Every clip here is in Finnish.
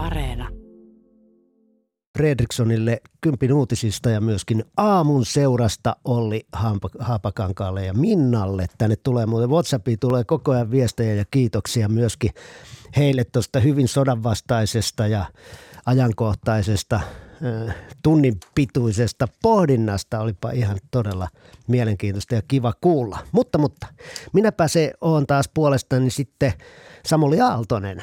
Areena. Fredrikssonille Kympin uutisista ja myöskin aamun seurasta Olli Haapakankaalle ja Minnalle. Tänne tulee muuten WhatsAppiin tulee koko ajan viestejä ja kiitoksia myöskin heille tuosta hyvin sodanvastaisesta ja ajankohtaisesta tunnin pituisesta pohdinnasta. Olipa ihan todella mielenkiintoista ja kiva kuulla. Mutta, mutta minäpä se on taas puolestani sitten Samuli Aaltonen.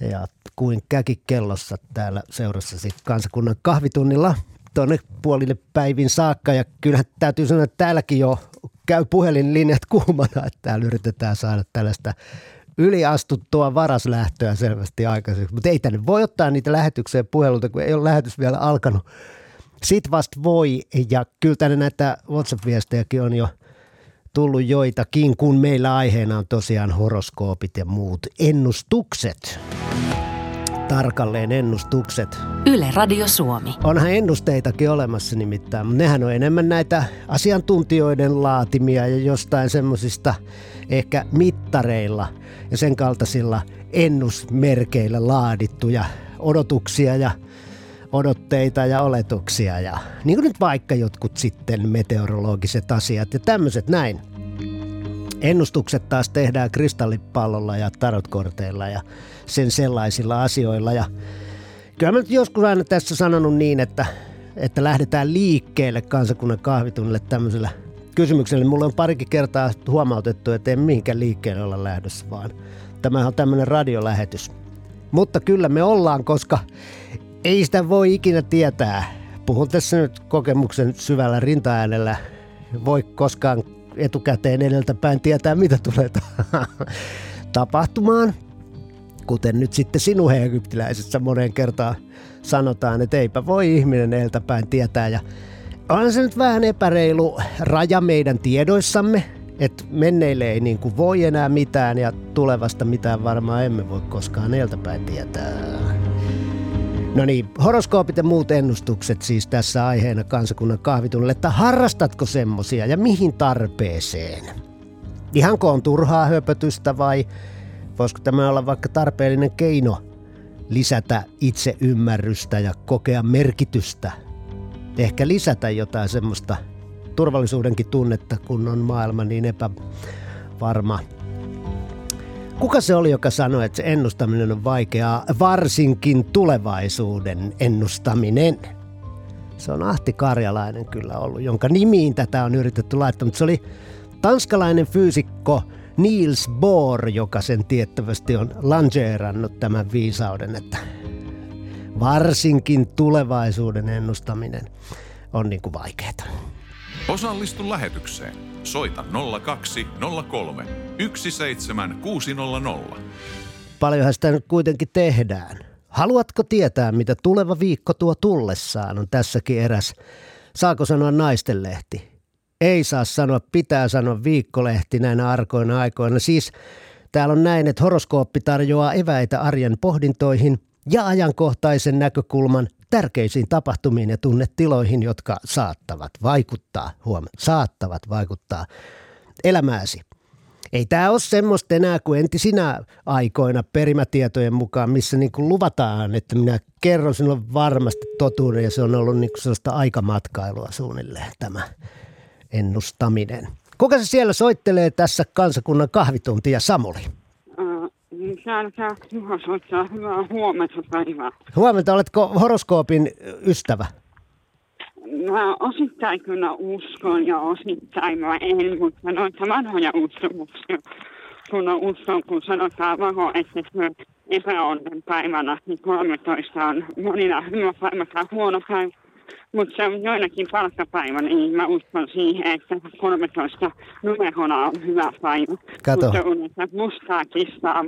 Ja kuin käki kellossa täällä seurassasi kansakunnan kahvitunnilla tuonne puolille päivin saakka. Ja kyllähän täytyy sanoa, että täälläkin jo käy puhelinlinjat kuumana, että täällä yritetään saada tällaista yliastuttua varaslähtöä selvästi aikaiseksi. Mutta ei tänne voi ottaa niitä lähetyksiä puhelulta, kun ei ole lähetys vielä alkanut. Sitten vasta voi, ja kyllä tänne näitä WhatsApp-viestejäkin on jo tullut joitakin, kun meillä aiheena on tosiaan horoskoopit ja muut ennustukset. Tarkalleen ennustukset. Yle Radio Suomi. Onhan ennusteitakin olemassa nimittäin, mutta nehän on enemmän näitä asiantuntijoiden laatimia ja jostain semmoisista ehkä mittareilla ja sen kaltaisilla ennusmerkeillä laadittuja odotuksia ja odotteita ja oletuksia ja niin kuin nyt vaikka jotkut sitten meteorologiset asiat ja tämmöiset näin. Ennustukset taas tehdään kristallipallolla ja tarotkorteilla ja sen sellaisilla asioilla ja kyllä mä nyt joskus aina tässä sanonut niin, että, että lähdetään liikkeelle kansakunnan kahvitunnille tämmöisellä kysymykselle. Mulle on parikin kertaa huomautettu, että ei mihinkään liikkeelle olla lähdössä, vaan tämä on tämmöinen radiolähetys. Mutta kyllä me ollaan, koska ei sitä voi ikinä tietää. Puhun tässä nyt kokemuksen syvällä rintaäänellä. Voi koskaan etukäteen edeltäpäin tietää, mitä tulee tapahtumaan. Kuten nyt sitten sinun egyptiläisessä moneen kertaan sanotaan, että eipä voi ihminen edeltäpäin tietää. Ja on se nyt vähän epäreilu raja meidän tiedoissamme, että menneille ei niin kuin voi enää mitään ja tulevasta mitään varmaan emme voi koskaan edeltäpäin tietää. No niin, horoskoopit ja muut ennustukset siis tässä aiheena kansakunnan kahvitunnille, että harrastatko semmosia ja mihin tarpeeseen? Ihanko on turhaa höpötystä vai voisiko tämä olla vaikka tarpeellinen keino lisätä itseymmärrystä ja kokea merkitystä ehkä lisätä jotain semmoista turvallisuudenkin tunnetta, kun on maailma niin epävarma. Kuka se oli, joka sanoi, että se ennustaminen on vaikeaa, varsinkin tulevaisuuden ennustaminen? Se on Ahti Karjalainen kyllä ollut, jonka nimiin tätä on yritetty laittaa, mutta se oli tanskalainen fyysikko Niels Bohr, joka sen tiettävästi on lanseerannut tämän viisauden, että varsinkin tulevaisuuden ennustaminen on niin kuin vaikeaa. Osallistu lähetykseen. Soita 0203 17600. Paljonhan sitä nyt kuitenkin tehdään. Haluatko tietää, mitä tuleva viikko tuo tullessaan, on tässäkin eräs. Saako sanoa naistenlehti? Ei saa sanoa, pitää sanoa viikkolehti näinä arkoina aikoina. Siis täällä on näin, että horoskooppi tarjoaa eväitä arjen pohdintoihin – ja ajankohtaisen näkökulman tärkeisiin tapahtumiin ja tunnetiloihin, jotka saattavat vaikuttaa, huom, saattavat vaikuttaa elämääsi. Ei tämä ole semmoista enää kuin entisinä aikoina perimätietojen mukaan, missä niin kuin luvataan, että minä kerron sinulle varmasti totuuden ja se on ollut niin kuin sellaista aikamatkailua suunnilleen tämä ennustaminen. Kuka se siellä soittelee tässä kansakunnan kahvituntia Samuli? Täällä hyvää huomenta päivää. Huomenta, oletko horoskoopin ystävä? Mä osittain kyllä uskon ja osittain mä en, mutta noita vanhoja uskomuksia kun on uskon, kun sanotaan vaho, että se epäonnen päivänä, niin 13 on monina hyvä päivä tai huono päivä. Mutta se on joinakin palkkapäivä, niin mä uskon siihen, että 13 numerona on hyvä päivä. Kato. Mutta on, että mustaa kistaa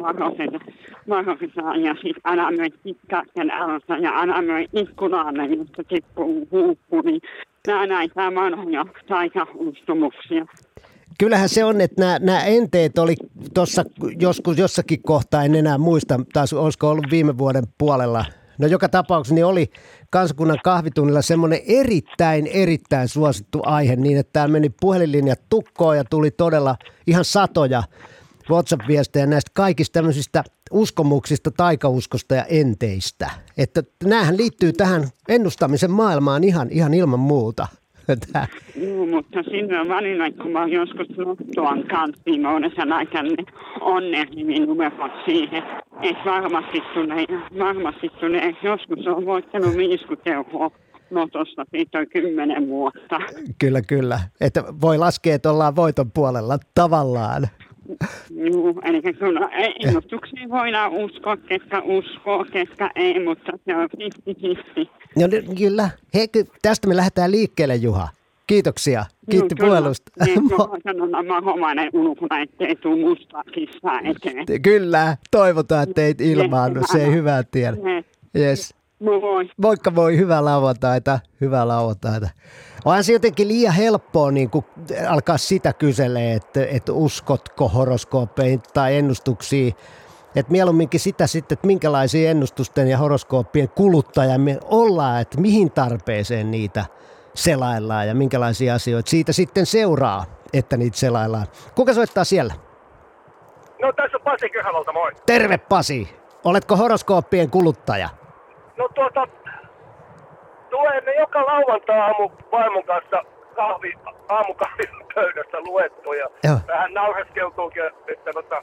varoitetaan ja sitten aina myös pitkäkken alta ja aina myös ikkunaalle, josta tippuu huuppu. Niin nämä näitä vanhoja taikaustumuksia. Kyllähän se on, että nämä, nämä enteet oli tuossa joskus jossakin kohtaa, en enää muista, taas olisiko ollut viime vuoden puolella – No joka tapauksessa niin oli kansakunnan kahvitunnilla semmoinen erittäin, erittäin suosittu aihe niin, että täällä meni puhelinlinjat tukkoon ja tuli todella ihan satoja WhatsApp-viestejä näistä kaikista tämmöisistä uskomuksista, taikauskosta ja enteistä. Että näähän liittyy tähän ennustamisen maailmaan ihan, ihan ilman muuta. Tää. Joo, mutta silloin välillä, kun mä joskus lottoan kanssa viime vuodessa näitä, niin onnellimin numerot siihen, että varmasti tulee, varmasti tulee, joskus on voittanut 50 euroa lotosta, siitä on kymmenen vuotta. Kyllä, kyllä. Että voi laskea, että ollaan voiton puolella tavallaan. Joo, eli kyllä ennustuksiin voidaan uskoa, ketkä uskoo, ketkä ei, mutta se on 50-50. No niin, kyllä. Hei, tästä me lähdetään liikkeelle, Juha. Kiitoksia. Kiitti Joo, puhelusta. Niin, mä sanon, mä homainen ulkona, ettei tuu mustaa kissaa eteen. Kyllä, toivotaan, että ei ilmaannu. Se ei hyvää tiedä. Yes. Moi. Moikka moi, hyvää lauantaita, hyvää lauantaita. Onhan se jotenkin liian helppoa niin kuin alkaa sitä kyselee, että, että uskotko horoskoopeihin tai ennustuksiin. Että mieluumminkin sitä sitten, että minkälaisia ennustusten ja horoskooppien kuluttaja me ollaan, että mihin tarpeeseen niitä selaillaan ja minkälaisia asioita siitä sitten seuraa, että niitä selaillaan. Kuka soittaa siellä? No tässä on Pasi Kyhävalta, moi. Terve Pasi! Oletko horoskooppien kuluttaja? No tuota, tulemme joka lauantai-aamu vaimon kanssa kahvi, aamukahvin pöydässä luettuja. Joo. Vähän naureskeltuukin, että tota,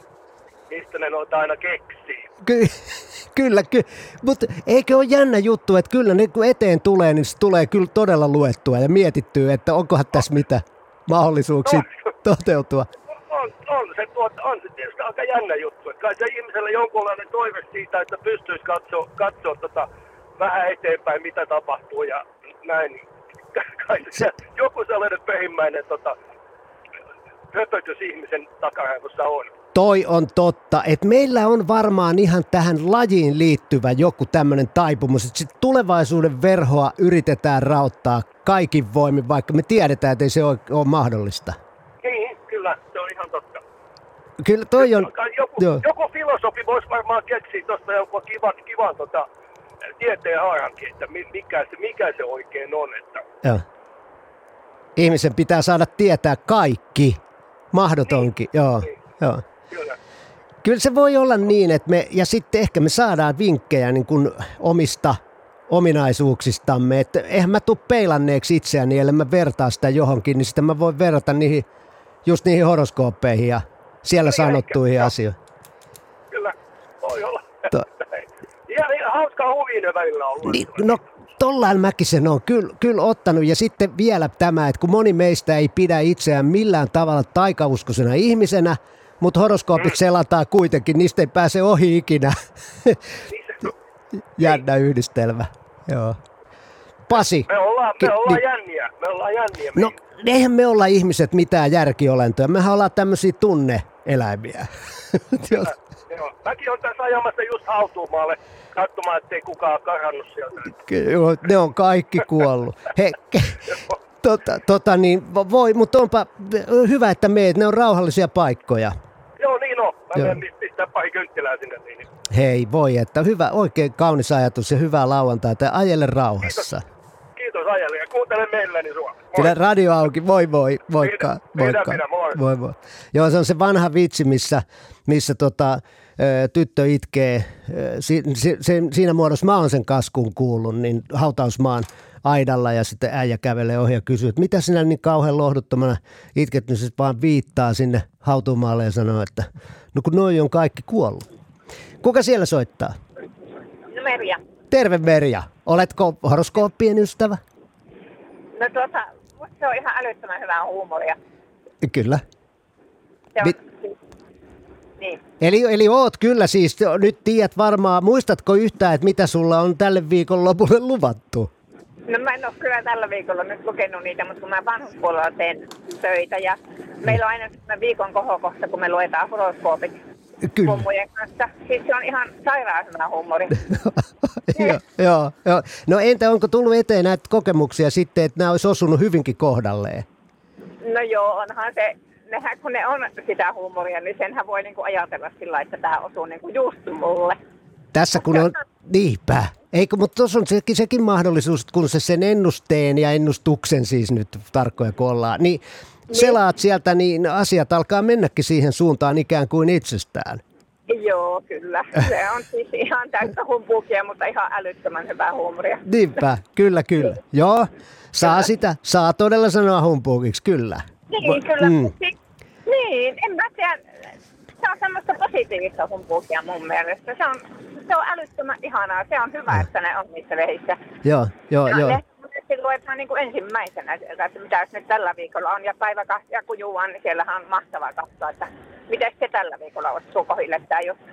mistä ne noita aina keksii. Ky- kyllä, ky- mutta eikö ole jännä juttu, että kyllä ne kun eteen tulee, niin se tulee kyllä todella luettua ja mietittyä, että onkohan tässä mitä mahdollisuuksia toteutua. On, on, se, tuota, on se tietysti aika jännä juttu. Että kai se ihmisellä jonkunlainen toive siitä, että pystyisi katsoa, katsoa tota, vähän eteenpäin, mitä tapahtuu ja näin. Kai se, joku sellainen pehimmäinen tota, höpötys ihmisen takaraivossa on. Toi on totta, että meillä on varmaan ihan tähän lajiin liittyvä joku tämmöinen taipumus, että sit tulevaisuuden verhoa yritetään rauttaa kaikin voimin, vaikka me tiedetään, että ei se ole, ole mahdollista. Niin, kyllä, se on ihan totta. Kyllä toi on... Joku, Joo. joku filosofi voisi varmaan keksiä tuosta joku kivan, kivan tota, tieteen haarankin, että mi- mikä se, mikä se oikein on. Että, Joo. Ihmisen pitää saada tietää kaikki. Mahdotonkin, joo. niin. joo. kyllä. Kyllä se voi olla niin, että me, ja sitten ehkä me saadaan vinkkejä niin kuin omista ominaisuuksistamme, että eihän mä tuu peilanneeksi itseäni, ellei mä vertaa sitä johonkin, niin sitten mä voin verrata niihin, just niihin horoskooppeihin ja siellä Niin sanottuihin ehkä, asioihin. Kyllä, voi olla. To- ihan hauskaa huvinen välillä ollut. Niin, no tollain mäkin sen on kyllä, kyllä ottanut. Ja sitten vielä tämä, että kun moni meistä ei pidä itseään millään tavalla taikauskoisena ihmisenä, mutta horoskoopit selataan kuitenkin, niistä ei pääse ohi ikinä. Jännä yhdistelmä. Joo. Pasi. Me ollaan, me ollaan niin. jänniä, me ollaan jänniä. No, eihän me olla ihmiset mitään järkiolentoja. Mehän ollaan tämmöisiä tunneeläimiä. Joo. Mäkin on tässä ajamassa just hautuumaalle katsomaan, ettei kukaan karannut sieltä. Joo, ne on kaikki kuollut. He, tota, tota niin, vo- voi, mutta onpa hyvä, että meet, ne on rauhallisia paikkoja. Joo, niin on. Mä Joo. pistää pari kynttilää sinne. Niin. Hei, voi, että hyvä, oikein kaunis ajatus ja hyvää lauantaita ja ajele rauhassa. Kiitos Ajali ja kuuntele mielelläni sua. Moi. Pidä radio auki, moi moi, moikka, Pidä, pidä, moikka. pidä, moi. moi moi. Joo, se on se vanha vitsi, missä, missä tota, tyttö itkee, si, si, se, siinä muodossa mä oon sen kaskun kuullut, niin hautausmaan aidalla ja sitten äijä kävelee ohi ja kysyy, että mitä sinä niin kauhean lohduttomana itket, niin se vaan viittaa sinne hautumaalle ja sanoo, että no kun noi on kaikki kuollut. Kuka siellä soittaa? No Merja. Terve Merja. Oletko horoskooppien ystävä? No tuota, se on ihan älyttömän hyvää huumoria. Kyllä. Se on, Mit- niin. Eli, eli oot kyllä siis, nyt tiedät varmaan, muistatko yhtään, että mitä sulla on tälle viikon lopulle luvattu? No mä en ole kyllä tällä viikolla nyt lukenut niitä, mutta kun mä vanhuspuolella teen töitä ja meillä on aina viikon kohokohta, kun me luetaan horoskoopit Kyllä. mummujen kanssa. Siis se on ihan sairaan huumori. joo, joo, joo. No entä onko tullut eteen näitä kokemuksia sitten, että nämä olisi osunut hyvinkin kohdalleen? No joo, onhan se, nehän kun ne on sitä huumoria, niin senhän voi niinku ajatella sillä että tämä osuu niinku just mulle. Tässä kun on, niinpä. Eikö, mutta tuossa on sekin, sekin mahdollisuus, kun se sen ennusteen ja ennustuksen siis nyt tarkkoja kun ollaan, niin selaat sieltä, niin asiat alkaa mennäkin siihen suuntaan ikään kuin itsestään. Joo, kyllä. Se on siis ihan täyttä humpuukia, mutta ihan älyttömän hyvää huumoria. Niinpä, kyllä, kyllä. Joo, saa sitä, saa todella sanoa humpuukiksi, kyllä. Niin, kyllä. Mm. Niin, en mä tiedä. Se on semmoista positiivista humpuukia mun mielestä. Se on, se on älyttömän ihanaa. Se on hyvä, että ne on niissä lehissä. Joo, joo, joo. ne monesti luetaan niin kuin ensimmäisenä sieltä, että mitä nyt tällä viikolla on. Ja päiväkahtia kun juuan, niin siellähän on mahtavaa katsoa, että miten se tällä viikolla olisi sukohille tämä juttu.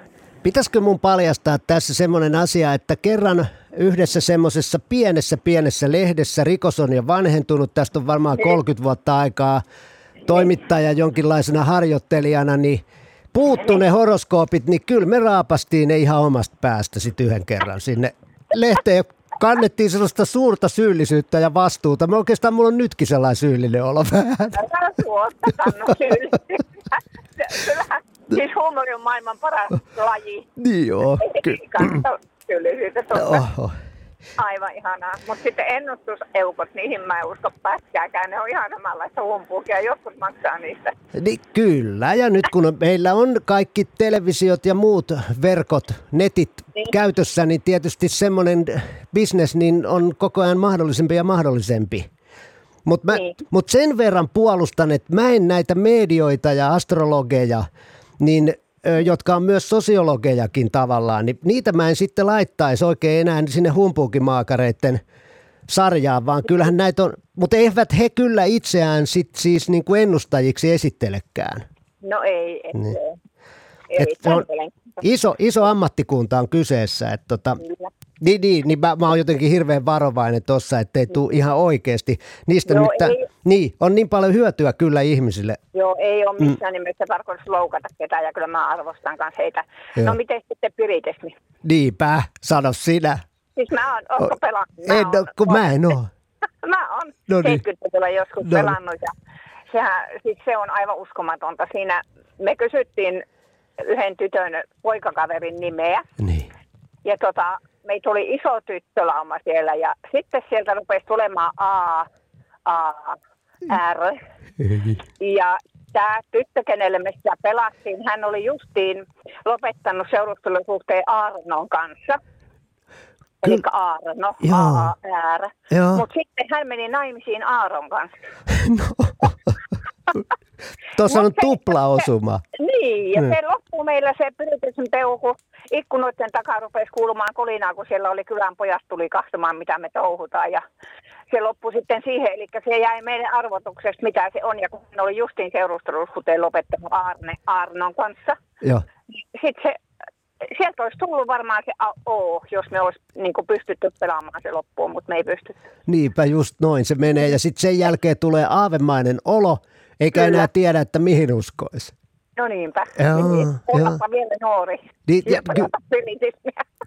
Pitäisikö mun paljastaa tässä semmoinen asia, että kerran yhdessä semmoisessa pienessä pienessä lehdessä rikos on jo vanhentunut, tästä on varmaan 30 vuotta aikaa, toimittaja jonkinlaisena harjoittelijana, niin puuttu ne horoskoopit, niin kyllä me raapastiin ne ihan omasta päästä sitten yhden kerran sinne lehteen. Kannettiin sellaista suurta syyllisyyttä ja vastuuta. Me oikeastaan mulla on nytkin sellainen syyllinen olo vähän. Älä suosta kannu. Kyllähän, siis huumori on maailman paras laji. Niin joo, ky- syyllisyyttä totta. Oho. Aivan ihanaa. Mutta sitten ennustuseukot, niihin mä en usko pätkääkään. Ne on ihan samanlaista humpuukia. Joskus maksaa niistä. Niin, kyllä, ja nyt kun meillä on kaikki televisiot ja muut verkot, netit Niin. käytössä, niin tietysti semmoinen bisnes niin on koko ajan mahdollisempi ja mahdollisempi. Mutta Niin. mut sen verran puolustan, että mä en näitä medioita ja astrologeja, niin, jotka on myös sosiologejakin tavallaan, niin niitä mä en sitten laittaisi oikein enää sinne humpuukimaakareiden sarjaan, vaan kyllähän näitä on, mutta eivät he kyllä itseään sit siis niin kuin ennustajiksi esittelekään. No ei, et, Niin. Ei, se on on... iso, iso ammattikunta on kyseessä. Että tota, Kyllä. Niin, niin, niin mä, mä oon jotenkin hirveän varovainen tuossa, ettei tule ihan oikeasti. Niistä Joo, nyt, ei. niin, on niin paljon hyötyä kyllä ihmisille. Joo, ei ole missään mm. nimessä tarkoitus loukata ketään ja kyllä mä arvostan kanssa heitä. Joo. No miten sitten piritismi? Niinpä, sano sinä. Siis mä oon, ootko pelannut? Mä En, oo, kun mä en oo. Mä oon No niin. 70-luvulla joskus No no niin. pelannut ja sehän, siis se on aivan uskomatonta. Siinä me kysyttiin yhden tytön poikakaverin nimeä Niin. ja tota, meitä oli iso tyttölauma siellä ja sitten sieltä rupesi tulemaan A, A, R ja tämä tyttö, kenelle me sitä pelattiin, hän oli justiin lopettanut seurustelusuhteen Aarnon kanssa. Eli. Aarno. A-A-R. Mutta sitten hän meni naimisiin Aaron kanssa. Tuossa on Mut se- tuplaosuma. Niin, ja Mm. se loppuu meillä se pyritysyn teu, kun ikkunoiden takaa rupesi kuulumaan kolinaa, kun siellä oli kylän pojat tuli katsomaan, mitä me touhutaan. Ja se loppui sitten siihen, eli se jäi meidän arvotuksesta, mitä se on. Ja kun hän oli justiin seurustelusuhteen lopettanut Arne, Arnon kanssa, Joo. sitten se, sieltä olisi tullut varmaan se O, jos me olisi niin pystytty pelaamaan se loppuun, mutta me ei pystytty. Niinpä just noin se menee. Ja sitten sen jälkeen tulee aavemainen olo, eikä Kyllä. enää tiedä, että mihin uskoisi. No niinpä. Joo, niin. Ollapa vielä nuori. Niin, ja ky-.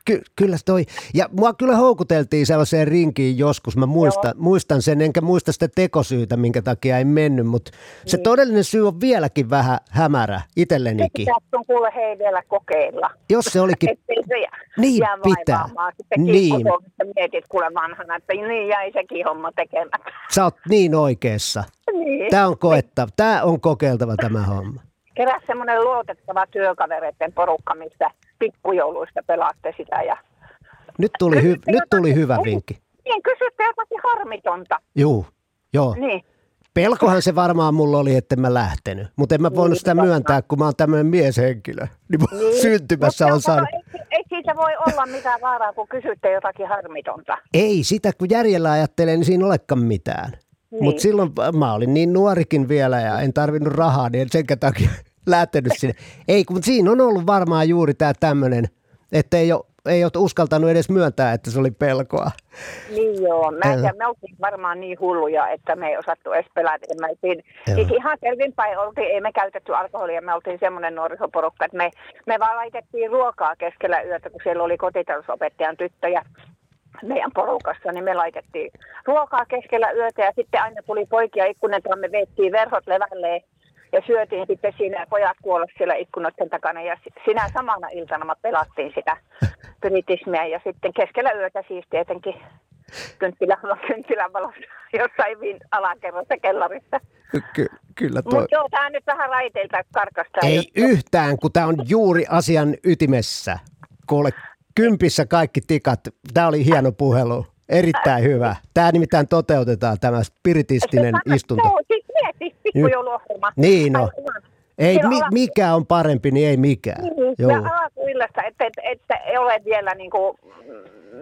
Ky- kyllä se toi. Ja mua kyllä houkuteltiin sellaiseen rinkiin joskus. Mä muistan, muistan sen, enkä muista sitä tekosyytä, minkä takia ei mennyt, mutta se Niin. todellinen syy on vieläkin vähän hämärä itsellenikin. Pitäisi sun kuule hei vielä kokeilla. Jos se olikin, se jää, Niin jää pitää. Sitten Niin. niin. mietit kuule vanhana, että niin jäi sekin homma tekemättä. sä oot niin oikeassa. Niin. Tämä on koettava, tämä on kokeiltava tämä homma. Keräs semmoinen luotettava työkavereiden porukka, missä pikkujouluista pelaatte sitä. Ja... Nyt tuli, hy- nyt tuli hyvä vinkki. Niin, kysytte jotakin harmitonta. Juu, joo. Niin. Pelkohan se varmaan mulla oli, että mä lähtenyt. Mutta en mä voinut Niin, sitä varmaan. myöntää, kun mä oon tämmöinen mieshenkilö. Niin, niin. Syntymässä Mutta on saanut. Ei, ei siitä voi olla mitään vaaraa, kun kysytte jotakin harmitonta. Ei sitä, kun järjellä ajattelee, niin siinä olekaan mitään. Niin. Mutta silloin mä olin niin nuorikin vielä ja en tarvinnut rahaa, niin en sen takia lähtenyt sinne. Ei, kun siinä on ollut varmaan juuri tämä tämmöinen, että ei ole, ei ole uskaltanut edes myöntää, että se oli pelkoa. Niin joo, mä tiedä, me oltiin varmaan niin hulluja, että me ei osattu edes pelätä. Oltiin, siis ihan selvinpäin oltiin, ei me käytetty alkoholia, me oltiin semmoinen nuorisoporukka, että me, me vaan laitettiin ruokaa keskellä yötä, kun siellä oli kotitalousopettajan tyttöjä meidän porukassa, niin me laitettiin ruokaa keskellä yötä ja sitten aina tuli poikia ikkunetaan, me veettiin verhot levälleen ja syötiin sitten siinä pojat kuolla siellä ikkunoiden takana ja si- sinä samana iltana me pelattiin sitä spiritismiä ja sitten keskellä yötä siis tietenkin kynttilän, kynttilän valossa jossain vin alakerrassa kellarissa. Ky- kyllä toi. Mutta joo, tämä nyt vähän raiteilta karkastaa. Ei juttu. yhtään, kun tämä on juuri asian ytimessä. Kuule, kympissä kaikki tikat. Tämä oli hieno puhelu. Erittäin hyvä. Tämä nimittäin toteutetaan, tämä spiritistinen istunto. Joo, siis mieti, pikkujouluohjelma. Niin no. Aivan. Ei, Siellä mi- mikä on parempi, niin ei mikään. Niin, Joo. ja alakuillasta, että, että, että ei ole vielä niin kuin,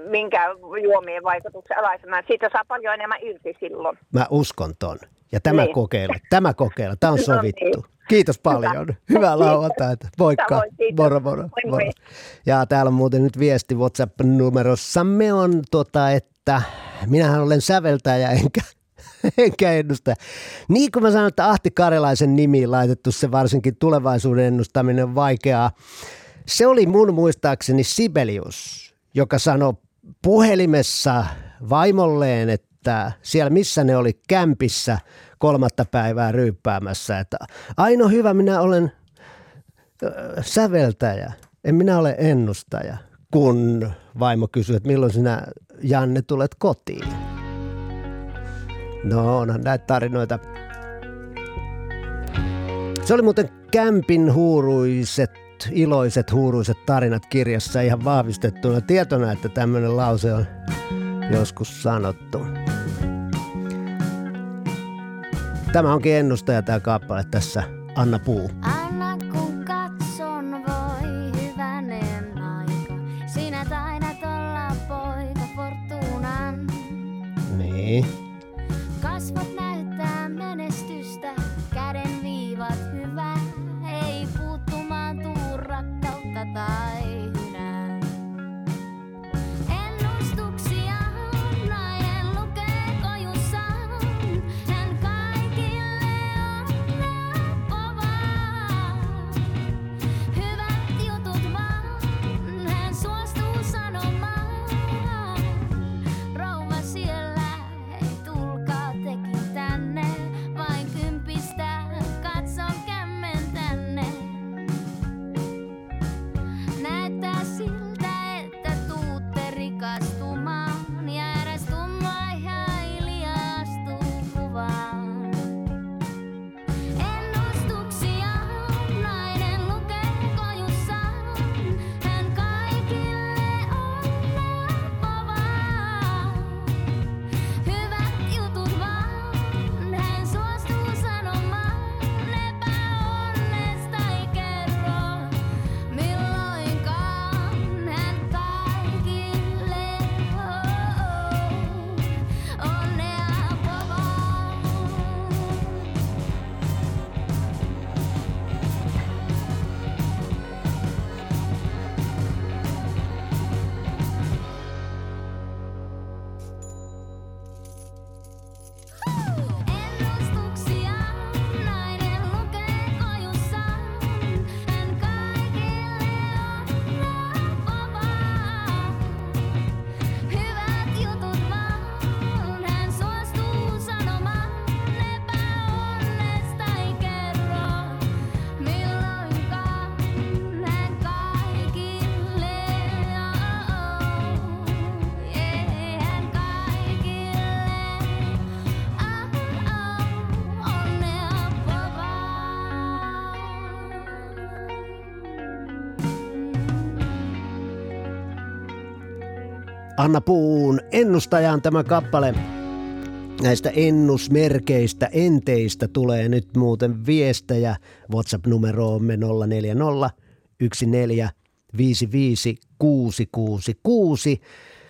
minkään juomien vaikutuksen alaisena. Siitä saa paljon enemmän irti silloin. Mä uskon ton. Ja tämä Niin. kokeile, tämä kokeile, tämä on No sovittu. niin. Kiitos paljon. Hyvää lauantaita. Moikka. Moro, moro, moro. Ja täällä on muuten nyt viesti WhatsApp-numerossamme on, tota, että minähän olen säveltäjä enkä, enkä ennustaja. Niin kuin mä sanoin, että Ahti Karjalaisen nimi laitettu se varsinkin tulevaisuuden ennustaminen on vaikeaa. Se oli mun muistaakseni Sibelius, joka sanoi puhelimessa vaimolleen, että siellä missä ne oli kämpissä kolmatta päivää ryyppäämässä, että Aino hyvä, minä olen säveltäjä, en minä ole ennustaja, kun vaimo kysyi, että milloin sinä Janne tulet kotiin. No onhan näitä tarinoita. Se oli muuten Kämpin huuruiset, iloiset huuruiset tarinat kirjassa ihan vahvistettuna tietona, että tämmöinen lause on joskus sanottu. Tämä onkin ennustaja tämä kappale tässä Anna Puu. Anna kun katson voi hyvänen aika. Sinä taidat olla poika Fortunan. Niin. Anna Puun ennustajaan tämä kappale. Näistä ennusmerkeistä, enteistä tulee nyt muuten viestejä WhatsApp-numeroomme 040 14 55 666.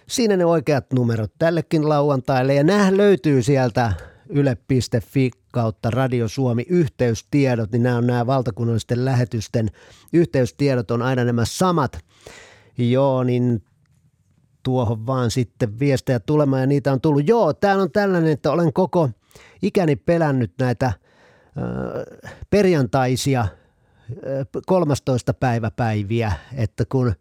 Siinä ne oikeat numerot tällekin lauantaille ja nämä löytyy sieltä yle.fi kautta Radio Suomi yhteystiedot, niin nämä on nämä valtakunnallisten lähetysten yhteystiedot on aina nämä samat. Joo, niin tuohon vaan sitten viestejä tulemaan ja niitä on tullut. Joo, täällä on tällainen, että olen koko ikäni pelännyt näitä äh, perjantaisia äh, 13 päiväpäiviä, että kun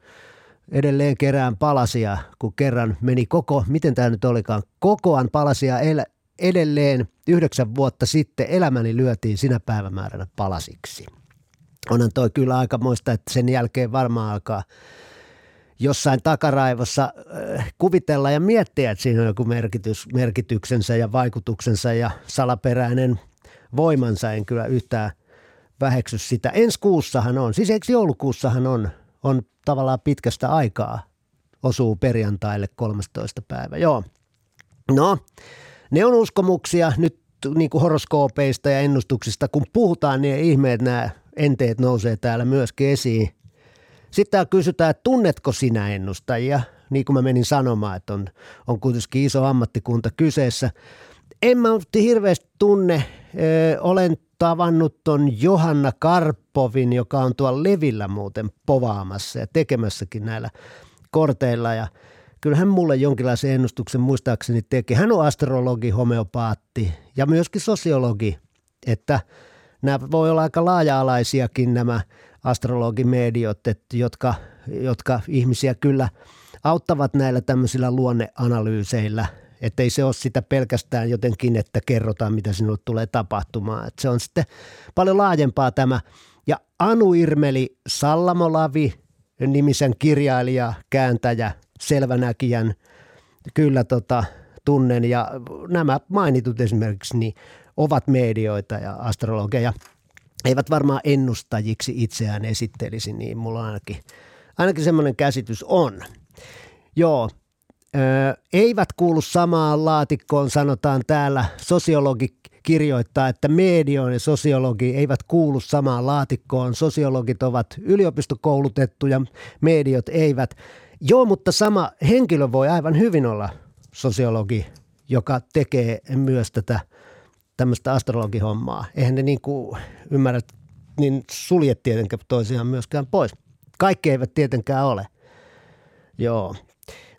edelleen kerään palasia, kun kerran meni koko, miten tämä nyt olikaan, kokoan palasia el, edelleen yhdeksän vuotta sitten elämäni lyötiin sinä päivämääränä palasiksi. Onhan toi kyllä aika muista, että sen jälkeen varmaan alkaa jossain takaraivossa äh, kuvitella ja miettiä, että siinä on joku merkitys, merkityksensä ja vaikutuksensa ja salaperäinen voimansa. En kyllä yhtään väheksy sitä. Ensi kuussahan on, siis eikö joulukuussahan on, on tavallaan pitkästä aikaa osuu perjantaille 13. päivä. Joo. No, ne on uskomuksia nyt niin kuin horoskoopeista ja ennustuksista. Kun puhutaan, niin ihmeet nämä enteet nousee täällä myöskin esiin. Sitten täällä kysytään, että tunnetko sinä ennustajia? Niin kuin mä menin sanomaan, että on, on kuitenkin iso ammattikunta kyseessä. En mä hirveästi tunne. Ö, olen tavannut ton Johanna Karpovin, joka on tuolla Levillä muuten povaamassa ja tekemässäkin näillä korteilla. Ja kyllä hän mulle jonkinlaisen ennustuksen muistaakseni teki. Hän on astrologi, homeopaatti ja myöskin sosiologi, että nämä voi olla aika laaja-alaisiakin nämä astrologimediot, että jotka, jotka ihmisiä kyllä auttavat näillä tämmöisillä luonneanalyyseillä, että ei se ole sitä pelkästään jotenkin, että kerrotaan, mitä sinulle tulee tapahtumaan. Että se on sitten paljon laajempaa tämä. Ja Anu Irmeli Sallamolavi, nimisen kirjailija, kääntäjä, selvänäkijän, kyllä tota, tunnen. Ja nämä mainitut esimerkiksi niin ovat medioita ja astrologeja. Eivät varmaan ennustajiksi itseään esittelisi, niin mulla ainakin, ainakin semmoinen käsitys on. Joo, eivät kuulu samaan laatikkoon, sanotaan täällä. Sosiologi kirjoittaa, että medioon ja sosiologi eivät kuulu samaan laatikkoon. Sosiologit ovat yliopistokoulutettuja, mediot eivät. Joo, mutta sama henkilö voi aivan hyvin olla sosiologi, joka tekee myös tätä tämmöistä astrologihommaa. Eihän ne niin kuin ymmärrä, niin sulje tietenkään toisiaan myöskään pois. Kaikki eivät tietenkään ole. Joo,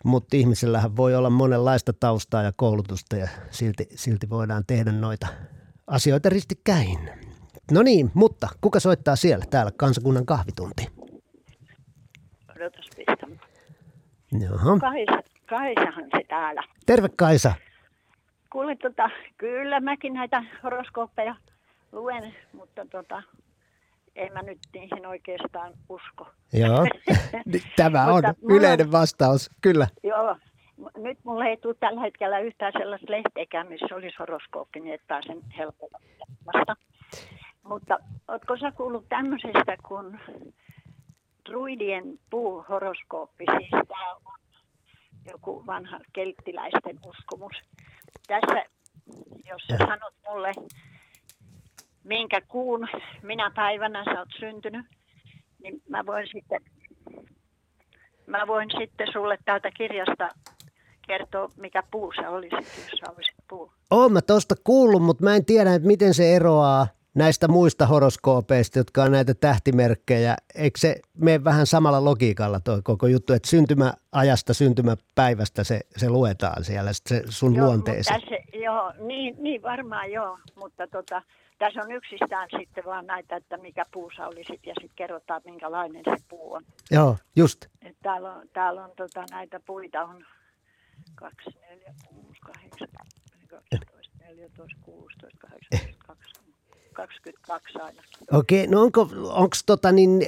mutta ihmisellähän voi olla monenlaista taustaa ja koulutusta ja silti, silti voidaan tehdä noita asioita ristikkäin. No niin, mutta kuka soittaa siellä täällä kansakunnan kahvitunti? Odotas pistämään. Jaha. Kaisa, Kaisahan se täällä. Terve Kaisa. Kuule, tota, kyllä mäkin näitä horoskooppeja luen, mutta tota, en mä nyt niihin oikeastaan usko. Joo, tämä on mulla- yleinen vastaus, kyllä. Joo, nyt mulla ei tule tällä hetkellä yhtään sellaista lehteäkään, missä olisi horoskooppi, niin että pääsen helpolla vasta. Mutta ootko sä kuullut tämmöisestä kuin druidien puuhoroskooppi? Siis tämä on joku vanha kelttiläisten uskomus. Tässä, jos sä sanot mulle, minkä kuun, minä päivänä sä oot syntynyt, niin mä voin sitten Mä voin sitten sulle täältä kirjasta kertoa, mikä puu sä olisit, jos sä olisit puu. Oon mä tosta kuullut, mutta mä en tiedä, että miten se eroaa näistä muista horoskoopeista, jotka on näitä tähtimerkkejä. Eikö se mene vähän samalla logiikalla toi koko juttu, että syntymäajasta, syntymäpäivästä se, se luetaan siellä se sun Joo, luonteesi? Tässä, joo, niin, niin varmaan joo, mutta tota, tässä on yksistään sitten vaan näitä, että mikä puu sä olisit ja sitten kerrotaan, minkälainen se puu on. Joo, just. Et täällä on, täällä on tota, näitä puita on 2, 4, 6, 8, 12, 14, 16, 18, 20, 22 ainakin. Okei, no onko, onko tota niin,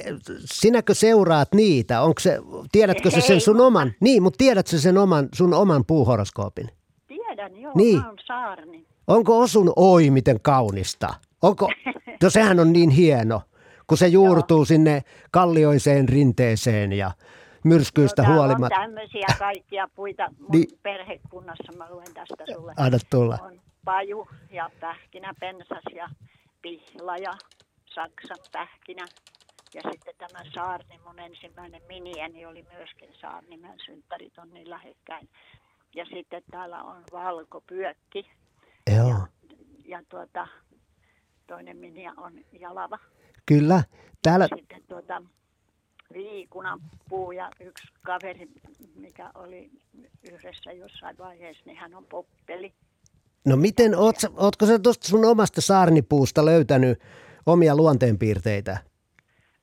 sinäkö seuraat niitä? Onko se, tiedätkö se sen Ei, sun oman, niin, mutta tiedätkö sen oman, sun oman puuhoroskoopin? Tiedän, joo, Niin. mä oon saarni. Onko osun oi miten kaunista? Onko, no sehän on niin hieno, kun se juurtuu sinne kallioiseen rinteeseen ja myrskyistä no, huolimatta. on tämmöisiä kaikkia puita. Mun Niin. perhekunnassa mä luen tästä sulle. Anna tulla. On paju ja pähkinäpensas ja pihla ja saksan pähkinä. Ja sitten tämä saarni, mun ensimmäinen minieni oli myöskin saarni. Meidän synttärit on niin lähekkäin. Ja sitten täällä on valkopyökki Joo, ja tuota, toinen minia on jalava. kyllä. Täällä, Sitten tuota, viikunan puu ja yksi kaveri, mikä oli yhdessä jossain vaiheessa, niin hän on poppeli. No miten, oot, ootko sä tuosta sun omasta saarnipuusta löytänyt omia luonteenpiirteitä?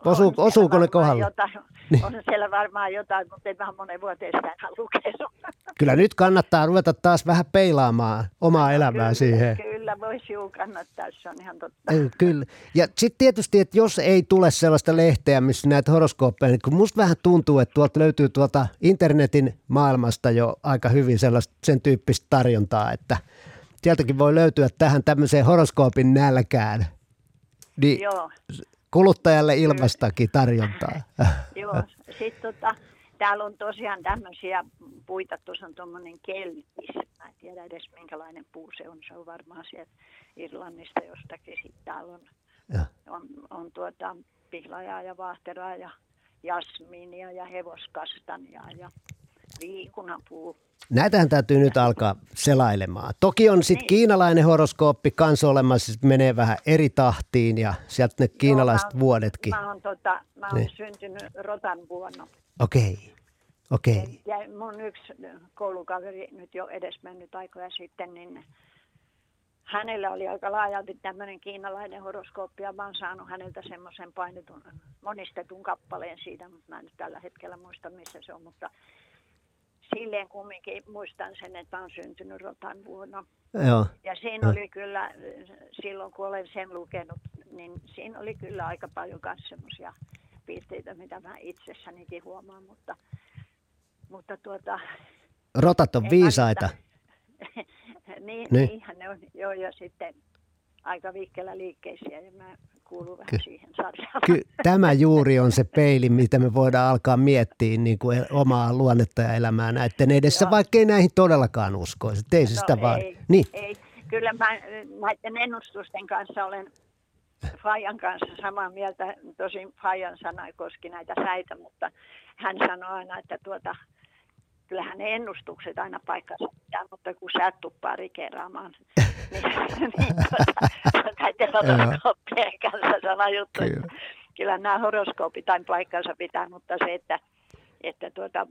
Osu, osuuko ne kohdalla? Jotain, Niin. On siellä varmaan jotain, mutta en mä monen vuoteen sitä enää lukenut. Kyllä nyt kannattaa ruveta taas vähän peilaamaan omaa elämää kyllä, siihen. Kyllä, voi siu kannattaa, se on ihan totta. Kyllä. Ja sitten tietysti, että jos ei tule sellaista lehteä, missä näitä horoskooppeja, niin kun musta vähän tuntuu, että tuolta löytyy tuolta internetin maailmasta jo aika hyvin sellaista sen tyyppistä tarjontaa, että sieltäkin voi löytyä tähän tämmöiseen horoskoopin nälkään. Niin Joo, kuluttajalle ilmastakin tarjontaa. joo. Sitten tota, täällä on tosiaan tämmöisiä puita, tuossa on tuommoinen kelpis. Mä en tiedä edes minkälainen puu se on, se on varmaan sieltä Irlannista jostakin. Sitten täällä on, Ja. on, on tuota pihlajaa ja vaahteraa ja jasmiinia ja hevoskastania ja viikunapuu. Näitähän täytyy nyt alkaa selailemaan. Toki on sitten Niin. kiinalainen horoskooppi kanssa olemassa, menee vähän eri tahtiin ja sieltä ne kiinalaiset Joo, mä vuodetkin. Mä oon, tota, mä oon Niin. syntynyt rotan vuonna. Okei, okei. Ja mun yksi koulukaveri nyt jo edes mennyt aikoja sitten, niin hänellä oli aika laajalti tämmöinen kiinalainen horoskooppi ja mä oon saanut häneltä semmoisen painetun, monistetun kappaleen siitä, mutta mä en nyt tällä hetkellä muista missä se on, mutta silleen kumminkin muistan sen, että oon syntynyt rotan vuonna. Joo. Ja siinä oli kyllä, silloin kun olen sen lukenut, niin siinä oli kyllä aika paljon myös semmoisia piirteitä, mitä mä itsessänikin huomaan, mutta, mutta tuota, Rotat on viisaita. niin, Niin. niinhän ne on jo ja sitten aika vikkelä liikkeisiä ja mä kuulun vähän Ky- siihen sarjaan. Ky- tämä juuri on se peili, mitä me voidaan alkaa miettiä niin kuin omaa luonnetta ja elämää näiden edessä, Joo. vaikka ei näihin todellakaan uskoisi. Ei se sitä vaan. No ei, Niin. ei. Kyllä mä näiden ennustusten kanssa olen Fajan kanssa samaa mieltä. Tosin Fajan sanoi koski näitä säitä, mutta hän sanoi aina, että tuota, kyllähän ne ennustukset aina paikkansa pitää, mutta kun sä et tuppaa rikeeraamaan, niin, niin tuota, näiden horoskooppien kanssa sama juttu. Kyllä. Kyllä. nämä horoskoopit aina paikkansa pitää, mutta se, että, että tuota,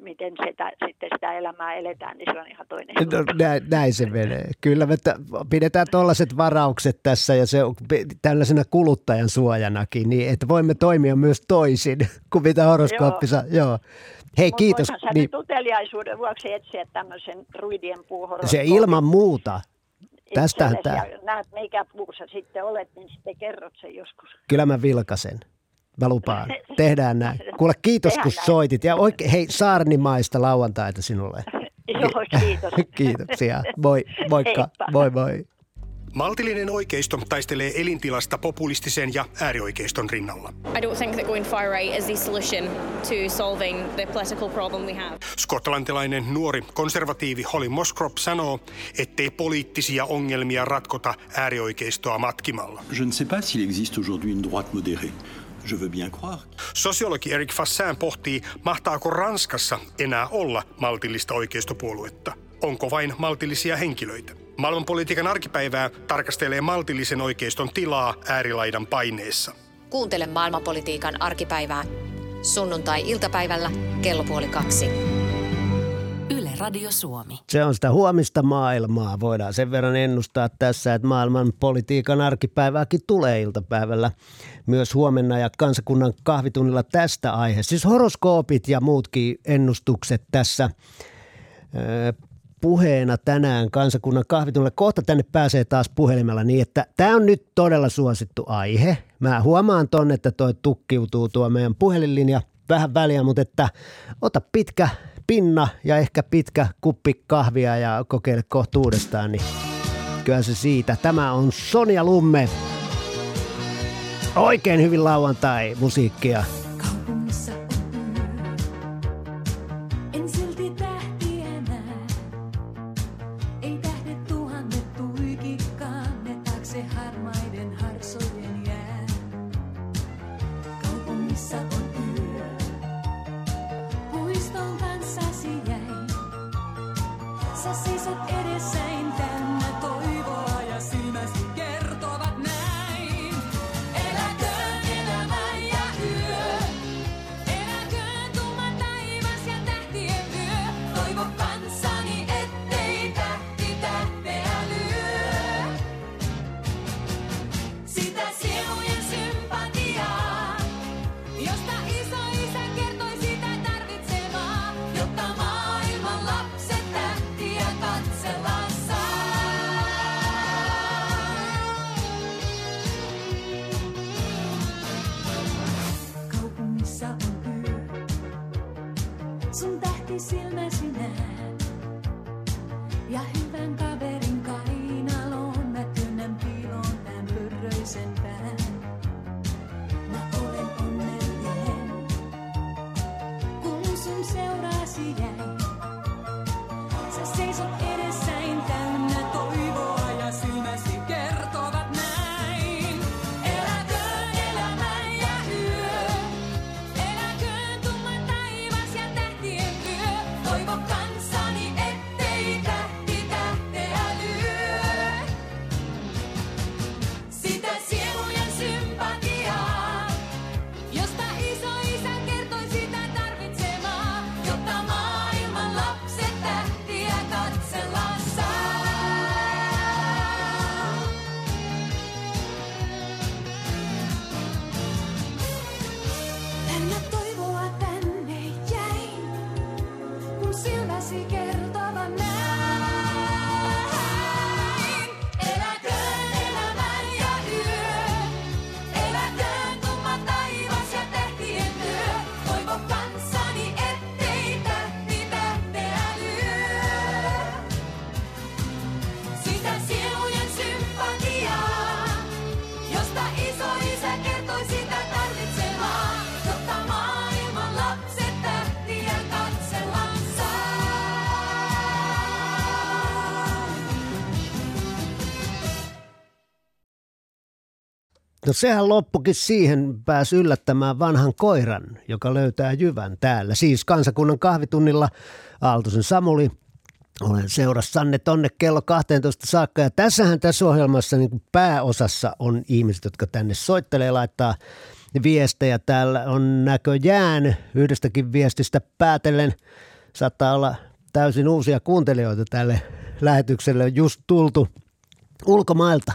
miten sitä, sitten sitä elämää eletään, niin se on ihan toinen juttu. No, näin, näin se menee. Kyllä me t- pidetään tuollaiset varaukset tässä ja se on tällaisena kuluttajan suojanakin, niin että voimme toimia myös toisin kuin mitä horoskooppissa. Joo. Joo. Hei, Mut kiitos. voithan sä Niin, uteliaisuuden vuoksi etsiä tämmöisen ruidien puuhoroskoopin. se ilman muuta. Tästähän tää. ja Näet, mikä puussa sitten olet, niin sitten kerrot sen joskus. Kyllä mä vilkasen. Mä lupaan. Tehdään näin. Kuule, kiitos Tehdään kun näin. soitit. Ja oikein, hei, saarnimaista lauantaita sinulle. Joo, kiitos. Kiitoksia. Moi, moikka. Heippa. Moi moi. Maltillinen oikeisto taistelee elintilasta populistisen ja äärioikeiston rinnalla. I don't think that going far right is the solution to solving the political problem we have. Skotlantilainen nuori konservatiivi Holly Moscrop sanoo, ettei poliittisia ongelmia ratkota äärioikeistoa matkimalla. Je ne sais pas s'il existe aujourd'hui une droite modérée. Je veux bien croire. Sosiologi Eric Fassin pohtii, mahtaako Ranskassa enää olla maltillista oikeistopuoluetta. Onko vain maltillisia henkilöitä? Maailmanpolitiikan arkipäivää tarkastelee maltillisen oikeiston tilaa äärilaidan paineessa. Kuuntele maailmanpolitiikan arkipäivää. Sunnuntai-iltapäivällä kello puoli kaksi. Yle Radio Suomi. Se on sitä huomista maailmaa. Voidaan sen verran ennustaa tässä, että maailman politiikan arkipäivääkin tulee iltapäivällä myös huomenna ja kansakunnan kahvitunnilla tästä aiheesta. Siis horoskoopit ja muutkin ennustukset tässä puheena tänään kansakunnan kahvitunnilla. Kohta tänne pääsee taas puhelimella niin, että tämä on nyt todella suosittu aihe. Mä huomaan ton, että toi tukkiutuu tuo meidän puhelinlinja vähän väliä, mutta että ota pitkä pinna ja ehkä pitkä kuppi kahvia ja kokeile kohta uudestaan, niin kyllä se siitä. Tämä on Sonja Lumme. Oikein hyvin lauantai musiikkia. Kaupungissa No sehän loppukin siihen, pääsi yllättämään vanhan koiran, joka löytää jyvän täällä. Siis kansakunnan kahvitunnilla Aaltosen Samuli. Olen seurassanne tonne kello 12 saakka. Ja tässähän tässä ohjelmassa niin pääosassa on ihmiset, jotka tänne soittelee, laittaa viestejä. Täällä on näköjään yhdestäkin viestistä päätellen. Saattaa olla täysin uusia kuuntelijoita tälle lähetykselle. Just tultu ulkomailta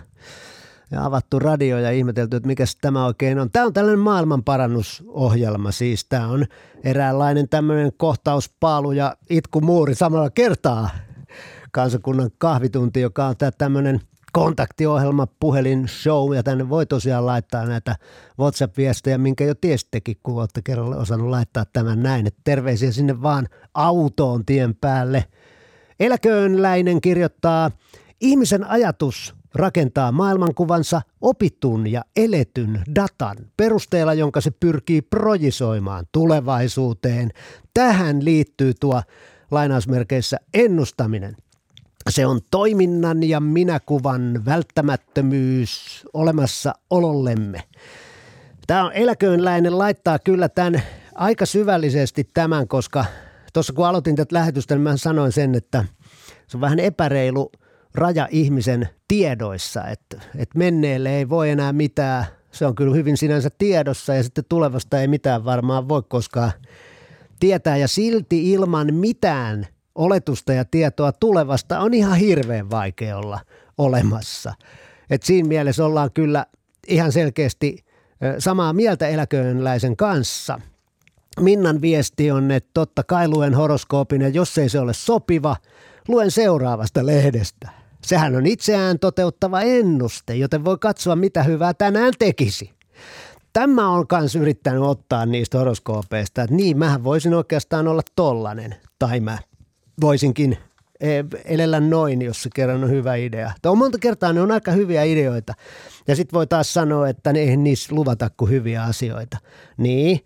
ja avattu radio ja ihmetelty, että mikä tämä oikein on. Tämä on tällainen maailmanparannusohjelma siis. Tämä on eräänlainen tämmöinen kohtauspaalu ja itkumuuri samalla kertaa. Kansakunnan kahvitunti, joka on tämä tämmöinen kontaktiohjelma, puhelin, show ja tänne voi tosiaan laittaa näitä WhatsApp-viestejä, minkä jo tiesittekin, kun olette kerralla osannut laittaa tämän näin. Että terveisiä sinne vaan autoon tien päälle. Eläköönläinen kirjoittaa, ihmisen ajatus rakentaa maailmankuvansa opitun ja eletyn datan perusteella, jonka se pyrkii projisoimaan tulevaisuuteen. Tähän liittyy tuo lainausmerkeissä ennustaminen. Se on toiminnan ja minäkuvan välttämättömyys olemassa olollemme. Tämä on eläköönläinen laittaa kyllä tämän aika syvällisesti tämän, koska tuossa kun aloitin tätä lähetystä, niin mä sanoin sen, että se on vähän epäreilu raja ihmisen tiedoissa, että, että menneelle ei voi enää mitään, se on kyllä hyvin sinänsä tiedossa ja sitten tulevasta ei mitään varmaan voi koskaan tietää ja silti ilman mitään oletusta ja tietoa tulevasta on ihan hirveän vaikea olla olemassa. Et siinä mielessä ollaan kyllä ihan selkeästi samaa mieltä eläköönläisen kanssa. Minnan viesti on, että totta kai luen horoskoopin ja jos ei se ole sopiva, luen seuraavasta lehdestä. Sehän on itseään toteuttava ennuste, joten voi katsoa mitä hyvää tänään tekisi. Tämä on kans yrittänyt ottaa niistä horoskoopeista, että niin, mähän voisin oikeastaan olla tollanen. Tai mä voisinkin eh, elellä noin, jos se kerran on hyvä idea. Tai on monta kertaa ne on aika hyviä ideoita. Ja sitten voi taas sanoa, että ne eihän niissä luvata kuin hyviä asioita. Niin,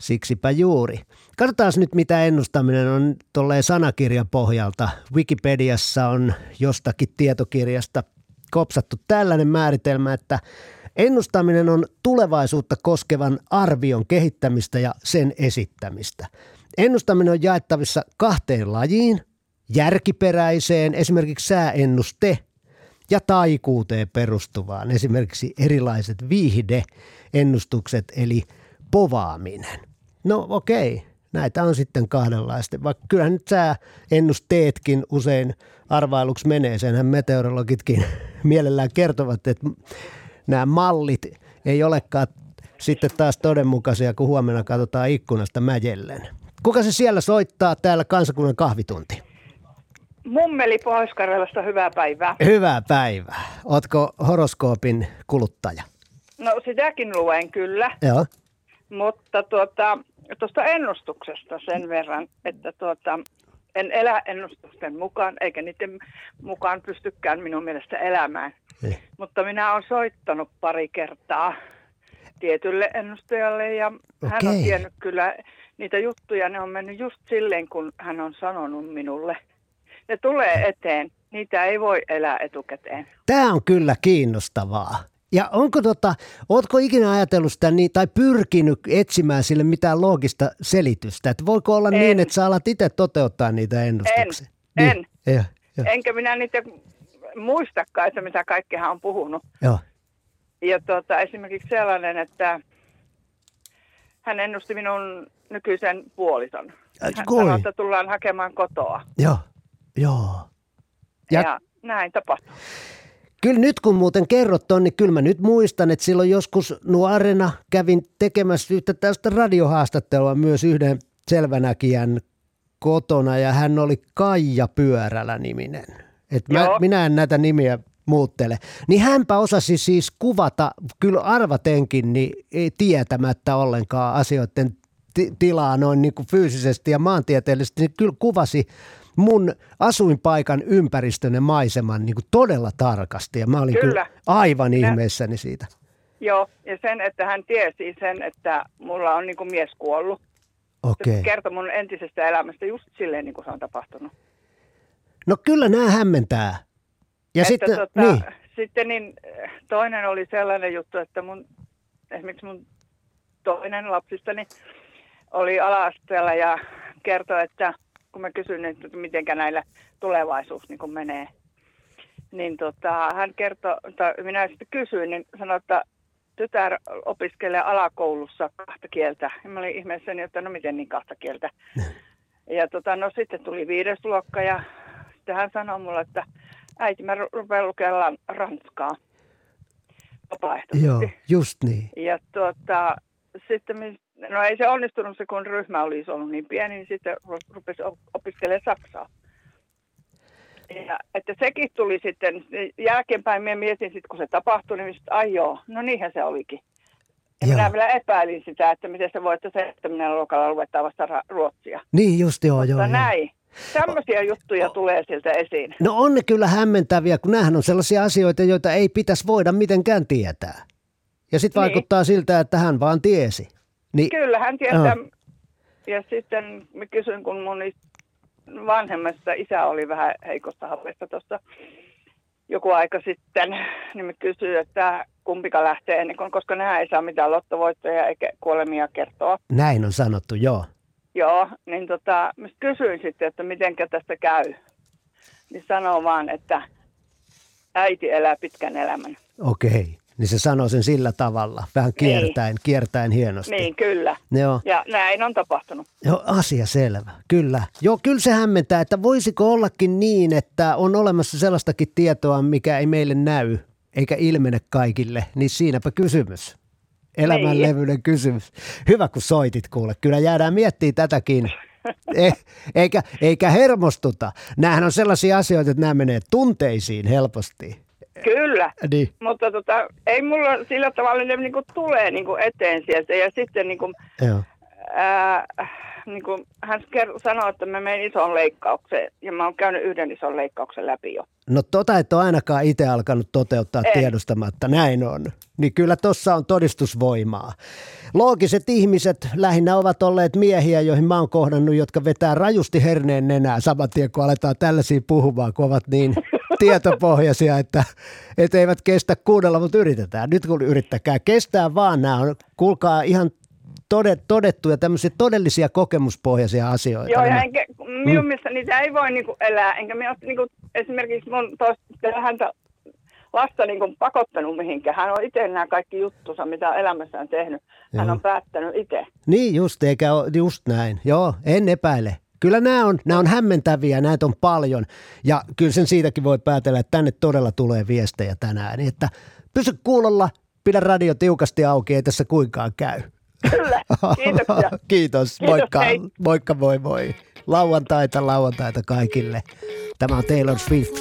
siksipä juuri. Katsotaan nyt, mitä ennustaminen on tolleen sanakirjan pohjalta. Wikipediassa on jostakin tietokirjasta kopsattu tällainen määritelmä, että ennustaminen on tulevaisuutta koskevan arvion kehittämistä ja sen esittämistä. Ennustaminen on jaettavissa kahteen lajiin, järkiperäiseen, esimerkiksi sääennuste, ja taikuuteen perustuvaan, esimerkiksi erilaiset viihdeennustukset, eli povaaminen. No okei, näitä on sitten kahdenlaista. Vaikka kyllähän nyt sää ennusteetkin usein arvailuksi menee. Senhän meteorologitkin mielellään kertovat, että nämä mallit ei olekaan sitten taas todenmukaisia, kun huomenna katsotaan ikkunasta mäjellen. Kuka se siellä soittaa täällä kansakunnan kahvitunti? Mummeli pohjois hyvää päivää. Hyvää päivää. Ootko horoskoopin kuluttaja? No sitäkin luen kyllä, Joo. mutta tuota, tuosta ennustuksesta sen verran, että tuota, en elä ennustusten mukaan, eikä niiden mukaan pystykään minun mielestä elämään. Eh. Mutta minä olen soittanut pari kertaa tietylle ennustajalle ja hän on tiennyt kyllä niitä juttuja. Ne on mennyt just silleen, kun hän on sanonut minulle. Ne tulee eteen. Niitä ei voi elää etukäteen. Tämä on kyllä kiinnostavaa. Ja onko tota, ootko ikinä ajatellut sitä niin, tai pyrkinyt etsimään sille mitään loogista selitystä? Että voiko olla En. niin, että sä alat itse toteuttaa niitä ennustuksia? En, Niin, en. Joo, joo, Enkä minä niitä muistakaan, että mitä kaikki hän on puhunut. joo. Ja tuota, esimerkiksi sellainen, että hän ennusti minun nykyisen puolison. Hän sanoi, että tullaan hakemaan kotoa. joo, joo. Ja, Ja- ja näin tapahtui. Kyllä nyt kun muuten kerrot ton, niin kyllä mä nyt muistan, että silloin joskus nuorena kävin tekemässä yhtä tästä radiohaastattelua myös yhden selvänäkijän kotona ja hän oli Kaija Pyörälä niminen. Et mä, Joo. minä en näitä nimiä muuttele. Niin hänpä osasi siis kuvata, kyllä arvatenkin, niin ei tietämättä ollenkaan asioiden tilaa noin niin kuin fyysisesti ja maantieteellisesti, niin kyllä kuvasi mun asuinpaikan ympäristön ja maiseman niin kuin todella tarkasti. Ja mä olin kyllä, Kyllä. aivan Minä- ihmeessäni siitä. Joo, ja sen, että hän tiesi sen, että mulla on niin kuin mies kuollut. Okei. Se kertoi mun entisestä elämästä just silleen, niin kuin se on tapahtunut. No kyllä nämä hämmentää. Ja että sitten, tota, niin, sitten niin, eh, toinen oli sellainen juttu, että mun, esimerkiksi mun toinen lapsistani oli ala-asteella ja kertoi, että kun mä kysyin, että miten näillä tulevaisuus niin kun menee, niin tota, hän kertoi, tai minä sitten kysyin, niin sanoi, että tytär opiskelee alakoulussa kahta kieltä. Ja mä olin ihmeessäni, että no miten niin kahta kieltä. Ja tota, no sitten tuli viides luokka ja sitten hän sanoi mulle, että äiti mä ru- rupean lukemaan ranskaa vapaaehtoisesti. joo, just niin. Ja tuota, sitten, no ei se onnistunut se, kun ryhmä olisi ollut niin pieni, niin sitten ru- rupesi op- opiskelemaan saksaa. Ja, että sekin tuli sitten, jälkeenpäin minä mietin sitten, kun se tapahtui, niin sitten, ai joo, no niinhän se olikin. Ja Joo. minä vielä epäilin sitä, että miten se voi, että seitsemän luokalla luetaan vasta ruotsia. Niin just joo, joo, Mutta joo. näin. Tämmöisiä juttuja tulee siltä esiin. No on ne kyllä hämmentäviä, kun näähän on sellaisia asioita, joita ei pitäisi voida mitenkään tietää. Ja sitten Niin. vaikuttaa siltä, että hän vaan tiesi. Niin, Kyllä, hän tietää. Joo. Ja sitten mä kysyin, kun mun vanhemmasta isä oli vähän heikosta hapesta tuossa joku aika sitten, niin mä kysyin, että kumpika lähtee ennen kuin, koska nämä ei saa mitään lottovoittoja eikä kuolemia kertoa. näin on sanottu, joo. Joo, niin tota, mä kysyin sitten, että miten tästä käy. Niin sanoo vaan, että äiti elää pitkän elämän. Okei. Niin se sanoo sen sillä tavalla, vähän kiertäen, kiertäen hienosti. Niin, kyllä. Joo. Ja näin on tapahtunut. Joo, asia selvä, kyllä. Joo, kyllä se hämmentää, että voisiko ollakin niin, että on olemassa sellaistakin tietoa, mikä ei meille näy, eikä ilmene kaikille, niin siinäpä kysymys. Elämänlevyinen kysymys. Hyvä, kun soitit kuule. Kyllä jäädään miettimään tätäkin. Eh, eikä, eikä hermostuta. Nämähän on sellaisia asioita, että nämä menee tunteisiin helposti. Kyllä. Niin. Mutta tota, ei mulla sillä tavalla ne niinku tulee niinku eteen sieltä. Ja sitten niinku, Joo. ää, niinku, hän sanoi, että mä menen isoon leikkaukseen. Ja mä oon käynyt yhden ison leikkauksen läpi jo. No tota et ole ainakaan itse alkanut toteuttaa En. tiedostamatta, näin on. Niin kyllä tuossa on todistusvoimaa. Loogiset ihmiset lähinnä ovat olleet miehiä, joihin mä oon kohdannut, jotka vetää rajusti herneen nenää saman tien, kun aletaan tällaisia puhumaan, kun ovat niin tietopohjaisia, että et eivät kestä kuunnella, mutta yritetään. Nyt kun yrittäkää, kestää vaan nämä on, kuulkaa ihan todet, todettuja tämmöisiä todellisia kokemuspohjaisia asioita. Joo, ja Nämä- enkä, minun mielestä niitä ei voi niinku elää. Enkä minä ole niinku, esimerkiksi mun toista häntä lasta niinku pakottanut mihinkään. Hän on itse nämä kaikki juttunsa, mitä on elämässään tehnyt. Hän Joo. on päättänyt itse. Niin just, eikä ole, just näin. Joo, en epäile. Kyllä nämä on, nämä on hämmentäviä, näitä on paljon. Ja kyllä sen siitäkin voi päätellä, että tänne todella tulee viestejä tänään. Niin että pysy kuulolla, pidä radio tiukasti auki, ei tässä kuinkaan käy. Kyllä, kiitoksia. Kiitos, Kiitos, moikka, hei. moikka, moi moi. Lauantaita, lauantaita kaikille. Tämä on Taylor Swift.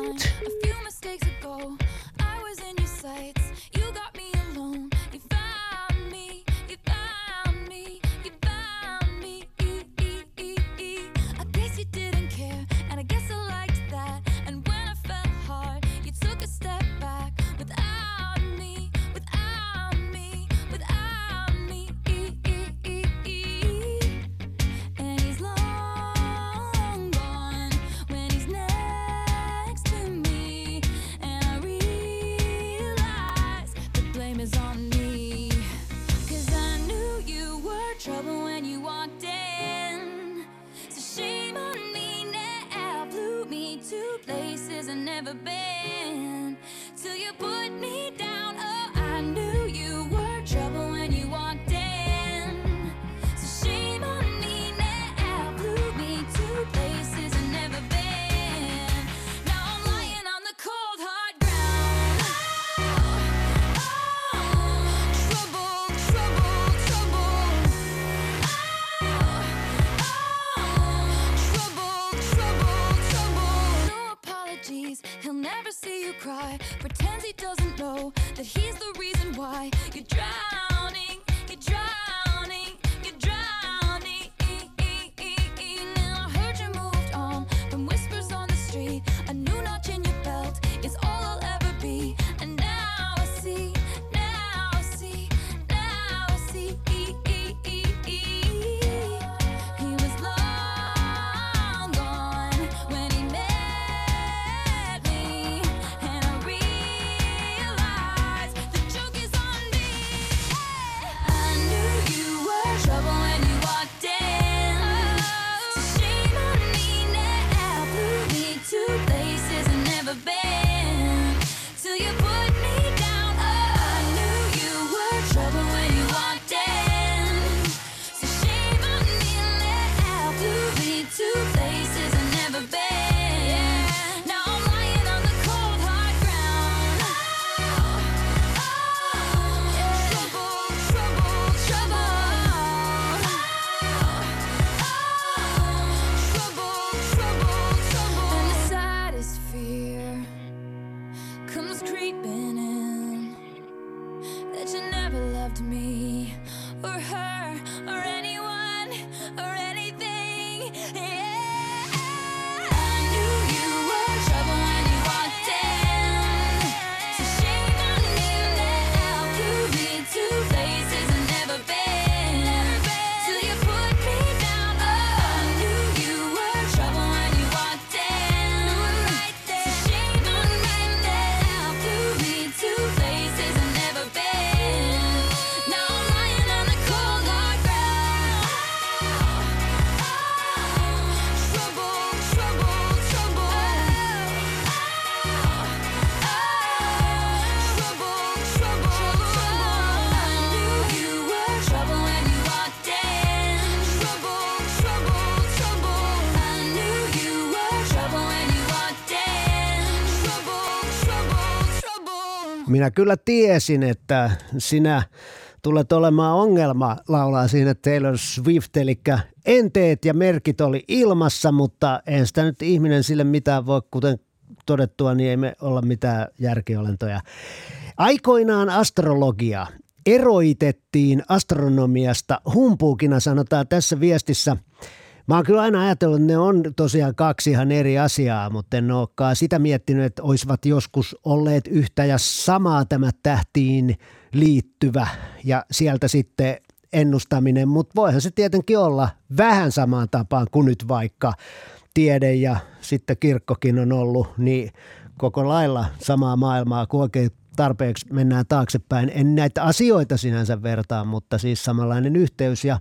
Minä kyllä tiesin, että sinä tulet olemaan ongelma, laulaa siinä Taylor Swift, eli enteet ja merkit oli ilmassa, mutta en sitä nyt ihminen sille mitään voi, kuten todettua, niin ei me olla mitään järkiolentoja. Aikoinaan astrologia eroitettiin astronomiasta humpuukina, sanotaan tässä viestissä. Mä oon kyllä aina ajatellut, että ne on tosiaan kaksi ihan eri asiaa, mutta en olekaan sitä miettinyt, että olisivat joskus olleet yhtä ja samaa tämä tähtiin liittyvä ja sieltä sitten ennustaminen, mutta voihan se tietenkin olla vähän samaan tapaan kuin nyt vaikka tiede ja sitten kirkkokin on ollut, niin koko lailla samaa maailmaa, kun oikein tarpeeksi mennään taaksepäin. En näitä asioita sinänsä vertaa, mutta siis samanlainen yhteys ja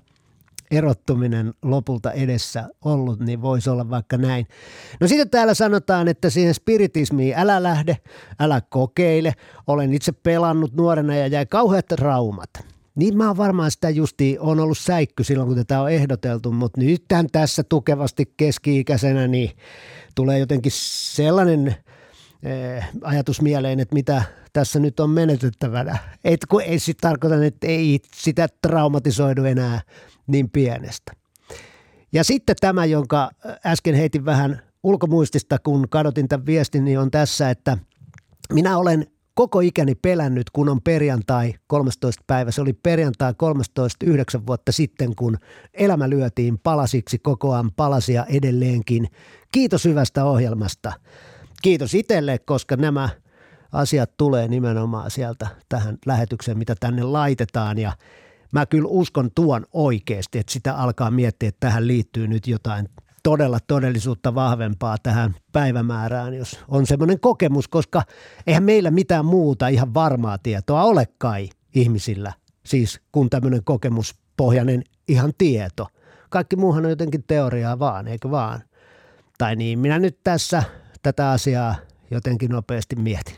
erottuminen lopulta edessä ollut, niin voisi olla vaikka näin. No sitten täällä sanotaan, että siihen spiritismiin älä lähde, älä kokeile. Olen itse pelannut nuorena ja jäi kauheat traumat. Niin mä oon varmaan sitä justi on ollut säikky silloin, kun tätä on ehdoteltu, mutta nythän tässä tukevasti keski-ikäisenä niin tulee jotenkin sellainen eh, ajatus mieleen, että mitä tässä nyt on menetettävänä. Et kun ei sit tarkoita, että ei sitä traumatisoidu enää niin pienestä. Ja sitten tämä, jonka äsken heitin vähän ulkomuistista, kun kadotin tämän viestin, niin on tässä, että minä olen koko ikäni pelännyt, kun on perjantai 13. päivä. Se oli perjantai 13 yhdeksän vuotta sitten, kun elämä lyötiin palasiksi kokoaan palasia edelleenkin. Kiitos hyvästä ohjelmasta. Kiitos itselle, koska nämä asiat tulee nimenomaan sieltä tähän lähetykseen, mitä tänne laitetaan ja mä kyllä uskon tuon oikeasti, että sitä alkaa miettiä, että tähän liittyy nyt jotain todella todellisuutta vahvempaa tähän päivämäärään, jos on semmoinen kokemus, koska eihän meillä mitään muuta ihan varmaa tietoa ole kai ihmisillä, siis kun tämmöinen kokemuspohjainen ihan tieto. Kaikki muuhan on jotenkin teoriaa vaan, eikö vaan? Tai niin, minä nyt tässä tätä asiaa jotenkin nopeasti mietin.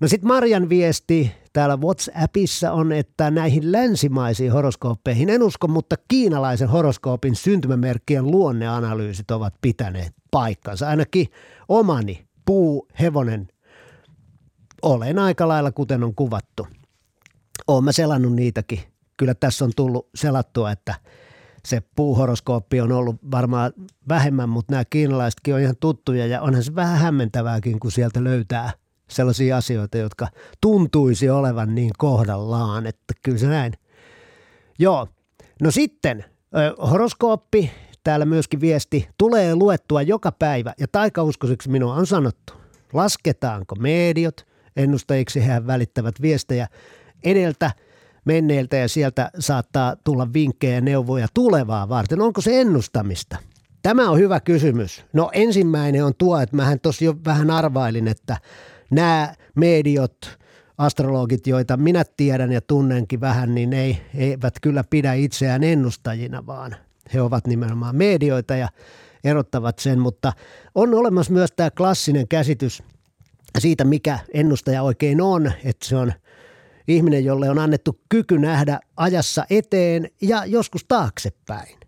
No sitten Marjan viesti täällä WhatsAppissa on, että näihin länsimaisiin horoskooppeihin en usko, mutta kiinalaisen horoskoopin syntymämerkkien luonneanalyysit ovat pitäneet paikkansa. Ainakin omani, puu, hevonen, olen aika lailla kuten on kuvattu. Olen mä selannut niitäkin. Kyllä tässä on tullut selattua, että se puuhoroskooppi on ollut varmaan vähemmän, mutta nämä kiinalaisetkin on ihan tuttuja ja onhan se vähän hämmentävääkin, kun sieltä löytää – sellaisia asioita, jotka tuntuisi olevan niin kohdallaan, että kyllä se näin. Joo, no sitten horoskooppi, täällä myöskin viesti, tulee luettua joka päivä ja taikauskoiseksi minua on sanottu. Lasketaanko mediot, ennustajiksi he välittävät viestejä edeltä menneiltä ja sieltä saattaa tulla vinkkejä ja neuvoja tulevaa varten. Onko se ennustamista? Tämä on hyvä kysymys. No ensimmäinen on tuo, että mähän tosi jo vähän arvailin, että nämä mediot, astrologit, joita minä tiedän ja tunnenkin vähän, niin ei, eivät kyllä pidä itseään ennustajina, vaan he ovat nimenomaan medioita ja erottavat sen, mutta on olemassa myös tämä klassinen käsitys siitä, mikä ennustaja oikein on, että se on ihminen, jolle on annettu kyky nähdä ajassa eteen ja joskus taaksepäin,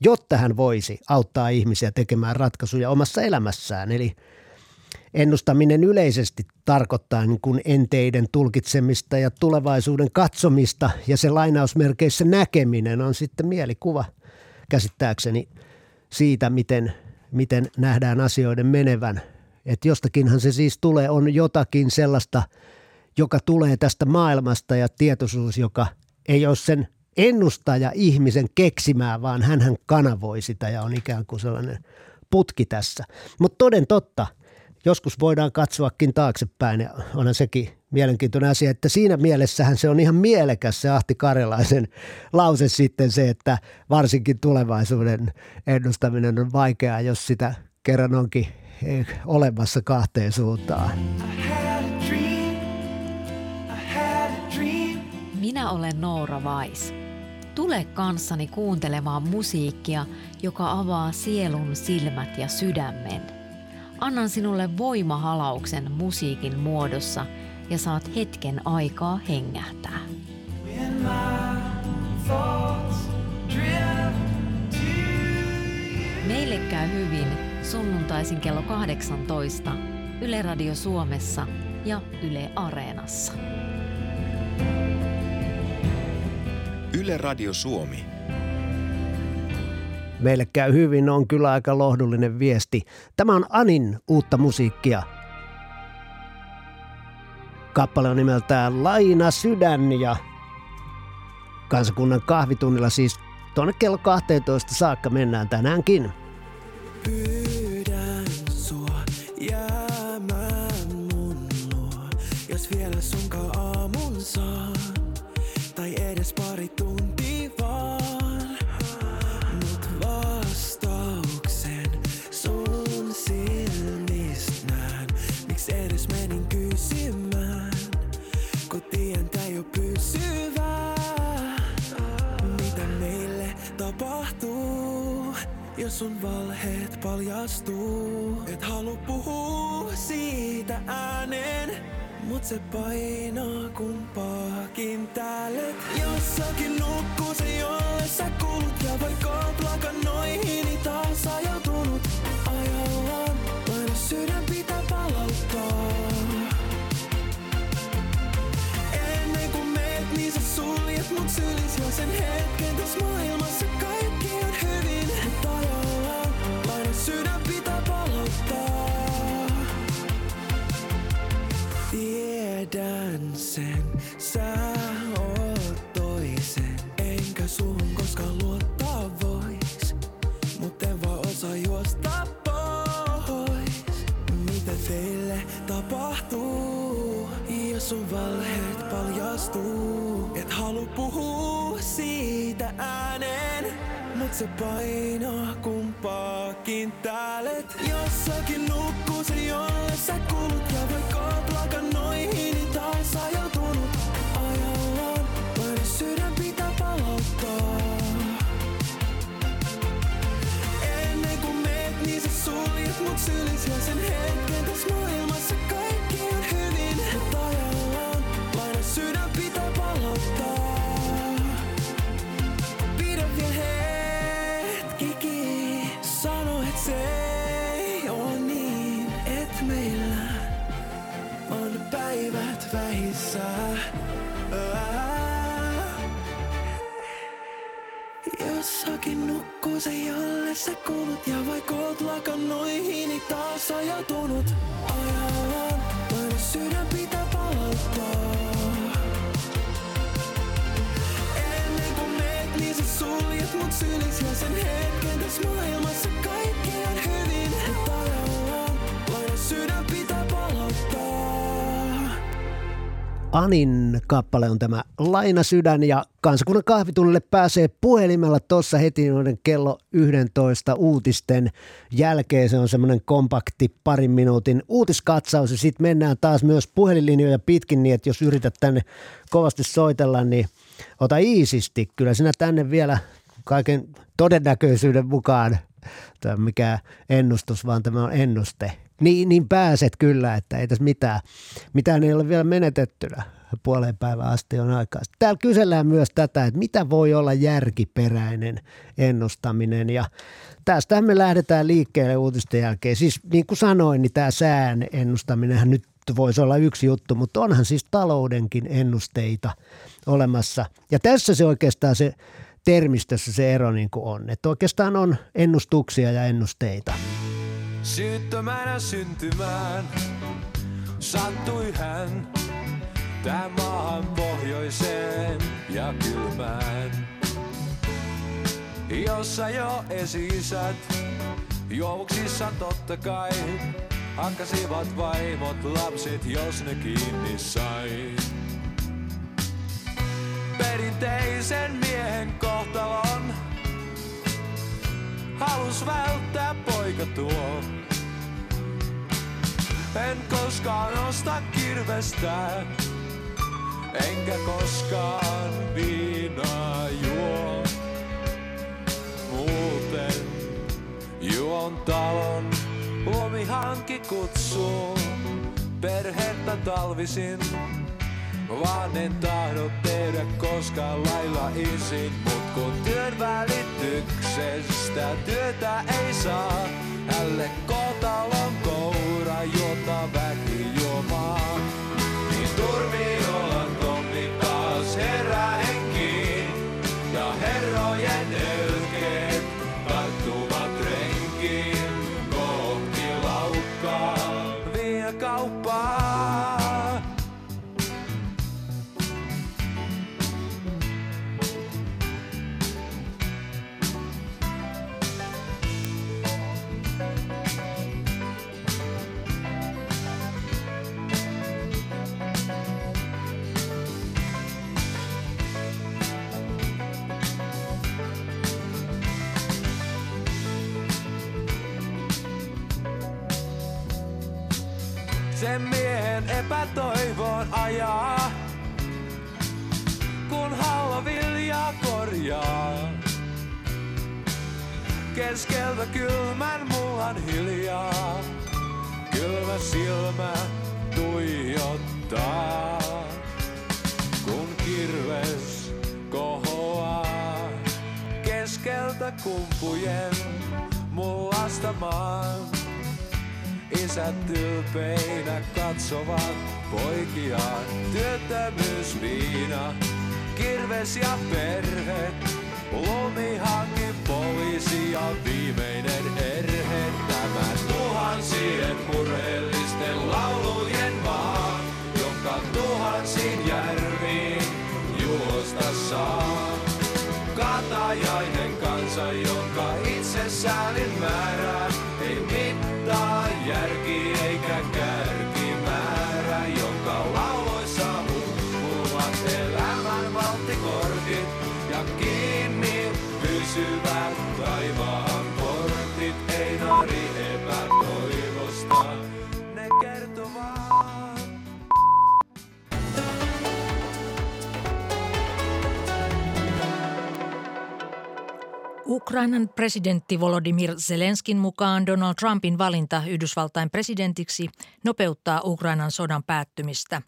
jotta hän voisi auttaa ihmisiä tekemään ratkaisuja omassa elämässään. Eli Ennustaminen yleisesti tarkoittaa niin kuin enteiden tulkitsemista ja tulevaisuuden katsomista ja se lainausmerkeissä näkeminen on sitten mielikuva käsittääkseni siitä, miten, miten nähdään asioiden menevän. Että jostakinhan se siis tulee, on jotakin sellaista, joka tulee tästä maailmasta ja tietoisuus, joka ei ole sen ennustaja ihmisen keksimää, vaan hän kanavoi sitä ja on ikään kuin sellainen putki tässä. Mutta toden totta – joskus voidaan katsoakin taaksepäin ja onhan sekin mielenkiintoinen asia, että siinä mielessähän se on ihan mielekäs se Ahti Karjalaisen lause sitten se, että varsinkin tulevaisuuden ennustaminen on vaikeaa, jos sitä kerran onkin eh, olemassa kahteen suuntaan. Minä olen Noora Vais. Tule kanssani kuuntelemaan musiikkia, joka avaa sielun silmät ja sydämen – Annan sinulle voimahalauksen musiikin muodossa ja saat hetken aikaa hengähtää. Meille käy hyvin sunnuntaisin kello 18 Yle Radio Suomessa ja Yle Areenassa. Yle Radio Suomi Meille käy hyvin, on kyllä aika lohdullinen viesti. Tämä on Anin uutta musiikkia. Kappale on nimeltään Laina sydän ja kansakunnan kahvitunnilla siis tuonne kello 12 saakka mennään tänäänkin. Pyydän aamun. Tai edes pari sun valheet paljastuu? Et halu puhua siitä ääneen, mut se painaa kumpaakin täällä. Jossakin nukkuu se, jolle sä kuulut, ja vaikka oot lakanoihin, niin taas ajautunut ajallaan. Aina sydän pitää palauttaa. Ennen kuin meet, niin sä suljet mut sylis jo sen hetken tässä maailmassa Tiedän sen, sä oot toisen. Enkä suhun koskaan luottaa vois. Mutta en vaan osaa juosta pois. Mitä teille tapahtuu? Jos sun valheet paljastuu. Et halu puhua siitä äänen, Mut se painaa kumpaakin täälet Jossakin nukkuu se jolle sä kuulut meet, niin sä suljet mut sylis ja sen Anin kappale on tämä Laina sydän ja kansakunnan kahvitunnille pääsee puhelimella tuossa heti noiden kello 11 uutisten jälkeen. Se on semmoinen kompakti parin minuutin uutiskatsaus ja sitten mennään taas myös puhelinlinjoja pitkin niin, että jos yrität tänne kovasti soitella, niin ota iisisti. Kyllä sinä tänne vielä kaiken todennäköisyyden mukaan, tämä mikä ennustus, vaan tämä on ennuste. Niin, niin pääset kyllä, että ei tässä mitään, mitään ei ole vielä menetettynä. Puoleen päivän asti on aikaa. Täällä kysellään myös tätä, että mitä voi olla järkiperäinen ennustaminen ja tästä me lähdetään liikkeelle uutisten jälkeen. Siis niin kuin sanoin, niin tämä sään ennustaminenhan nyt voisi olla yksi juttu, mutta onhan siis taloudenkin ennusteita olemassa. Ja tässä se oikeastaan se termistössä se ero niin kuin on, että oikeastaan on ennustuksia ja ennusteita. Syyttömänä syntymään sattui hän tähän maahan pohjoiseen ja kylmään. Jossa jo esi-isät juovuksissa totta kai hakkasivat vaimot lapset, jos ne kiinni sai. Perinteisen miehen kohtalon halus välttää poika tuo. En koskaan osta kirvestä, enkä koskaan viinaa juo. Muuten juon talon, lumihanki kutsuu perhettä talvisin. Vaan en tahdo tehdä koskaan lailla isin Mut kun työn välityksestä työtä ei saa Hälle kotalon koura juota väki Sen miehen epätoivon ajaa, kun halva viljaa korjaa. Keskeltä kylmän mullan hiljaa, kylmä silmä tuijottaa. Kun kirves kohoaa, keskeltä kumpujen mullasta maan. Isät ylpeinä katsovat poikiaan. Työttömyys, viina, kirves ja perhe. Lumihanki, poliisi ja viimeinen erhe. Tämä tuhansien murheellisten laulujen maa, jonka tuhansin järviin juosta saa. Katajainen kansa, jonka itse Ukrainan presidentti Volodymyr Zelenskin mukaan Donald Trumpin valinta Yhdysvaltain presidentiksi nopeuttaa Ukrainan sodan päättymistä.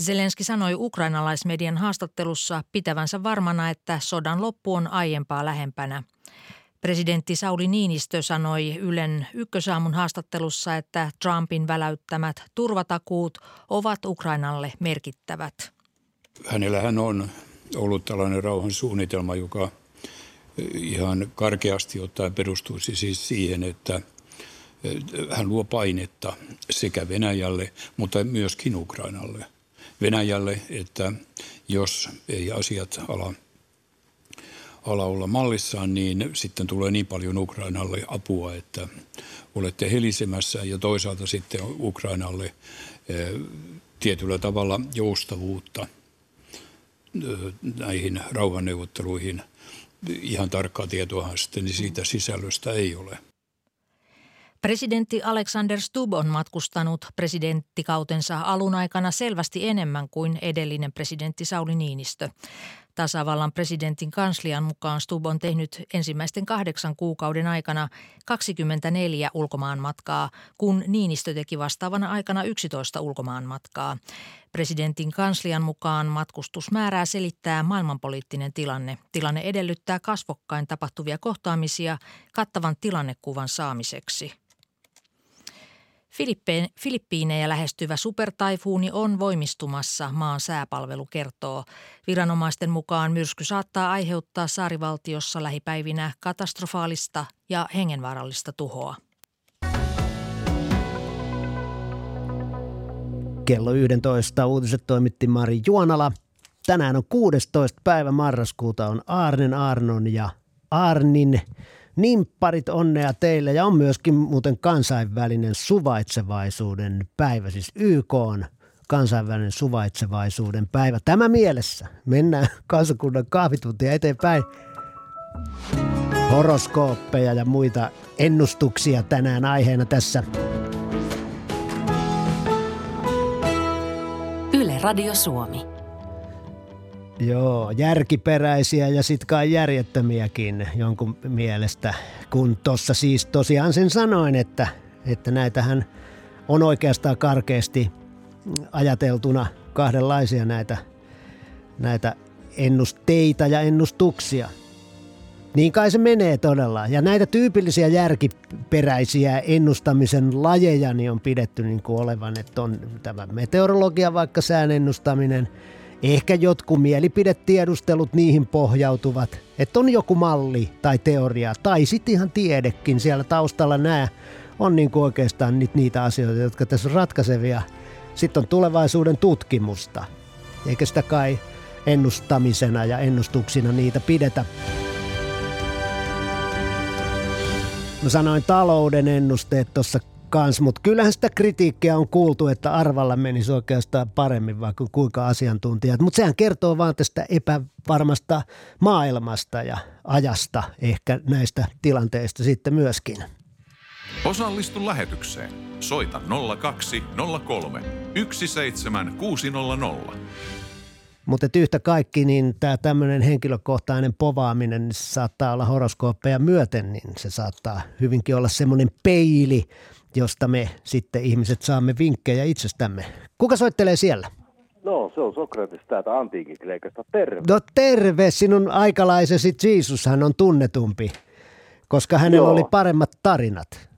Zelenski sanoi ukrainalaismedian haastattelussa pitävänsä varmana, että sodan loppu on aiempaa lähempänä. Presidentti Sauli Niinistö sanoi Ylen ykkösaamun haastattelussa, että Trumpin väläyttämät turvatakuut ovat Ukrainalle merkittävät. Hänellähän on ollut tällainen rauhan suunnitelma, joka ihan karkeasti ottaen perustuisi siis siihen, että hän luo painetta sekä Venäjälle, mutta myöskin Ukrainalle. Venäjälle, että jos ei asiat ala, ala olla mallissaan, niin sitten tulee niin paljon Ukrainalle apua, että olette helisemässä ja toisaalta sitten Ukrainalle tietyllä tavalla joustavuutta näihin rauhanneuvotteluihin – ihan tarkkaa tietoa sitten niin siitä sisällöstä ei ole. Presidentti Alexander Stubb on matkustanut presidenttikautensa alun aikana selvästi enemmän kuin edellinen presidentti Sauli Niinistö. Tasavallan presidentin kanslian mukaan Stubb on tehnyt ensimmäisten kahdeksan kuukauden aikana 24 ulkomaanmatkaa, kun Niinistö teki vastaavana aikana 11 ulkomaanmatkaa. Presidentin kanslian mukaan matkustusmäärää selittää maailmanpoliittinen tilanne. Tilanne edellyttää kasvokkain tapahtuvia kohtaamisia kattavan tilannekuvan saamiseksi. Filippiinejä lähestyvä supertaifuuni on voimistumassa, maan sääpalvelu kertoo. Viranomaisten mukaan myrsky saattaa aiheuttaa saarivaltiossa lähipäivinä katastrofaalista ja hengenvaarallista tuhoa. Kello 11 uutiset toimitti Mari Juonala. Tänään on 16. päivä marraskuuta on Arnen Arnon ja Arnin Nimpparit onnea teille ja on myöskin muuten kansainvälinen suvaitsevaisuuden päivä, siis YK on kansainvälinen suvaitsevaisuuden päivä. Tämä mielessä mennään kansakunnan kahvituntia eteenpäin. Horoskooppeja ja muita ennustuksia tänään aiheena tässä. Yle Radio Suomi. Joo, järkiperäisiä ja sit kai järjettömiäkin jonkun mielestä. Kun tuossa siis tosiaan sen sanoin, että, että näitähän on oikeastaan karkeasti ajateltuna kahdenlaisia näitä, näitä ennusteita ja ennustuksia. Niin kai se menee todella. Ja näitä tyypillisiä järkiperäisiä ennustamisen lajeja niin on pidetty niin kuin olevan, että on tämä meteorologia, vaikka sään ennustaminen – Ehkä jotkut mielipidetiedustelut niihin pohjautuvat, että on joku malli tai teoria tai sitten ihan tiedekin siellä taustalla nämä on niin kuin oikeastaan nyt niitä asioita, jotka tässä on ratkaisevia. Sitten on tulevaisuuden tutkimusta, eikä sitä kai ennustamisena ja ennustuksina niitä pidetä. Mä sanoin talouden ennusteet tuossa kans, mutta kyllähän sitä kritiikkiä on kuultu, että arvalla menisi oikeastaan paremmin vaikka kuinka asiantuntijat. Mutta sehän kertoo vaan tästä epävarmasta maailmasta ja ajasta ehkä näistä tilanteista sitten myöskin. Osallistu lähetykseen. Soita 0203 17600. Mutta yhtä kaikki, niin tämä tämmöinen henkilökohtainen povaaminen niin saattaa olla horoskooppeja myöten, niin se saattaa hyvinkin olla semmoinen peili, josta me sitten ihmiset saamme vinkkejä itsestämme. Kuka soittelee siellä? No, se on Sokrates täältä antiikin Kreikasta. Terve. No terve, sinun aikalaisesi Jeesus, hän on tunnetumpi, koska hänellä Joo. oli paremmat tarinat.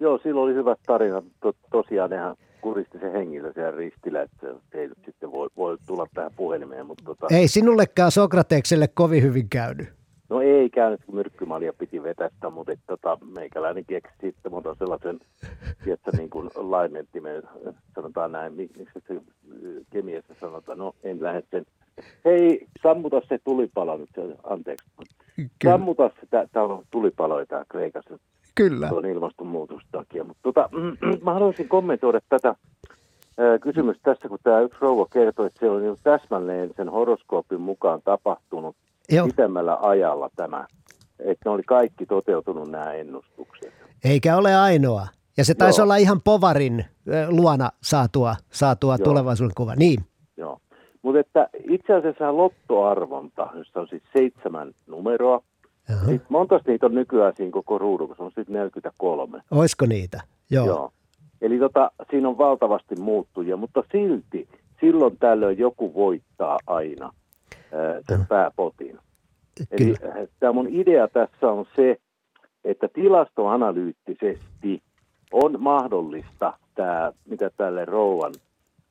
Joo, silloin oli hyvät tarinat. To, tosiaan nehän kuristi se hengillä siellä ristillä, että se ei nyt sitten voi, voi tulla tähän puhelimeen. Mutta tota, Ei sinullekaan Sokratekselle kovin hyvin käynyt. No ei käynyt, kun myrkkymalia piti vetästä, mutta et, tota, meikäläinen keksi sitten, mutta sellaisen, tiedätkö, niin kuin lainettimen, sanotaan näin, mi- miksi se kemiassa sanotaan, no en lähde sen. Hei, sammuta se tulipalo nyt, se, anteeksi. Kyllä. Sammuta se, tää, täällä on tulipaloita Kreikassa Kyllä. tuon ilmastonmuutoksen takia. Mutta tota, mä haluaisin kommentoida tätä ää, kysymystä tässä, kun tämä yksi rouva kertoi, että se on täsmälleen sen horoskoopin mukaan tapahtunut Joo. pitemmällä ajalla tämä. Että ne oli kaikki toteutunut nämä ennustukset. Eikä ole ainoa. Ja se taisi Joo. olla ihan Povarin luona saatua, saatua Joo. tulevaisuuden kuva. Niin, Joo. Mutta että itse asiassa lottoarvonta, jossa on siis seitsemän numeroa, Sitten monta niitä on nykyään siinä koko se on sitten 43. Oisko niitä? Joo. Joo. Eli tota, siinä on valtavasti muuttujia, mutta silti silloin tällöin joku voittaa aina sen pääpotin. Eli tämä mun idea tässä on se, että tilastoanalyyttisesti on mahdollista tämä, mitä tälle rouvan,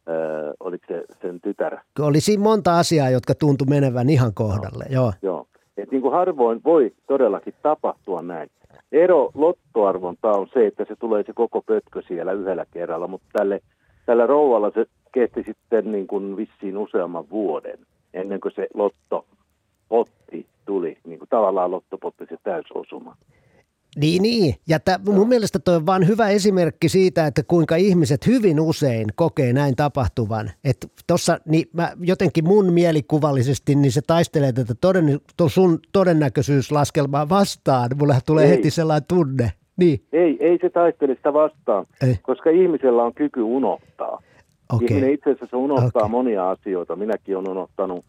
ää, oliko se sen tytär, Oli siinä monta asiaa, jotka tuntui menevän ihan kohdalle. Joo. Joo. Et niin kuin harvoin voi todellakin tapahtua näin. Ero lottoarvonta on se, että se tulee se koko pötkö siellä yhdellä kerralla, mutta tälle, tällä rouvalla se kesti sitten niin kuin vissiin useamman vuoden ennen kuin se lottopotti tuli, niin kuin tavallaan lottopotti se täysosuma. Niin, niin. Ja tä, mun mielestä toi on vaan hyvä esimerkki siitä, että kuinka ihmiset hyvin usein kokee näin tapahtuvan. Että tossa, niin mä jotenkin mun mielikuvallisesti, niin se taistelee tätä toden, to sun todennäköisyyslaskelmaa vastaan. Mulle tulee Ei. heti sellainen tunne. Niin, Ei, ei se taistele sitä vastaan, Ei. koska ihmisellä on kyky unohtaa. Okei. Ihminen itse asiassa unohtaa Okei. monia asioita. Minäkin olen unohtanut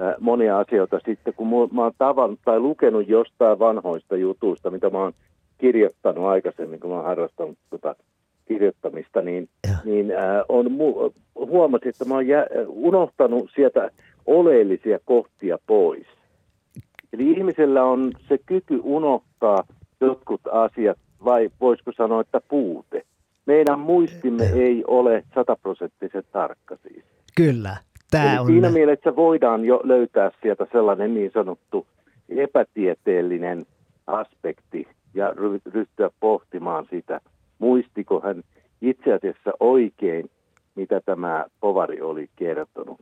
äh, monia asioita sitten, kun mu- mä oon tavannut tai lukenut jostain vanhoista jutuista, mitä mä oon kirjoittanut aikaisemmin, kun mä oon harrastanut tota kirjoittamista, niin, niin äh, on mu- huomasin, että mä oon jä- unohtanut sieltä oleellisia kohtia pois. Eli ihmisellä on se kyky unohtaa jotkut asiat, vai voisiko sanoa, että puute. Meidän muistimme ei ole sataprosenttisen tarkka siis. kyllä. Tämä Eli on... siinä mielessä voidaan jo löytää sieltä sellainen niin sanottu epätieteellinen aspekti ja ry- ryhtyä pohtimaan sitä, muistiko hän itse asiassa oikein, mitä tämä povari oli kertonut.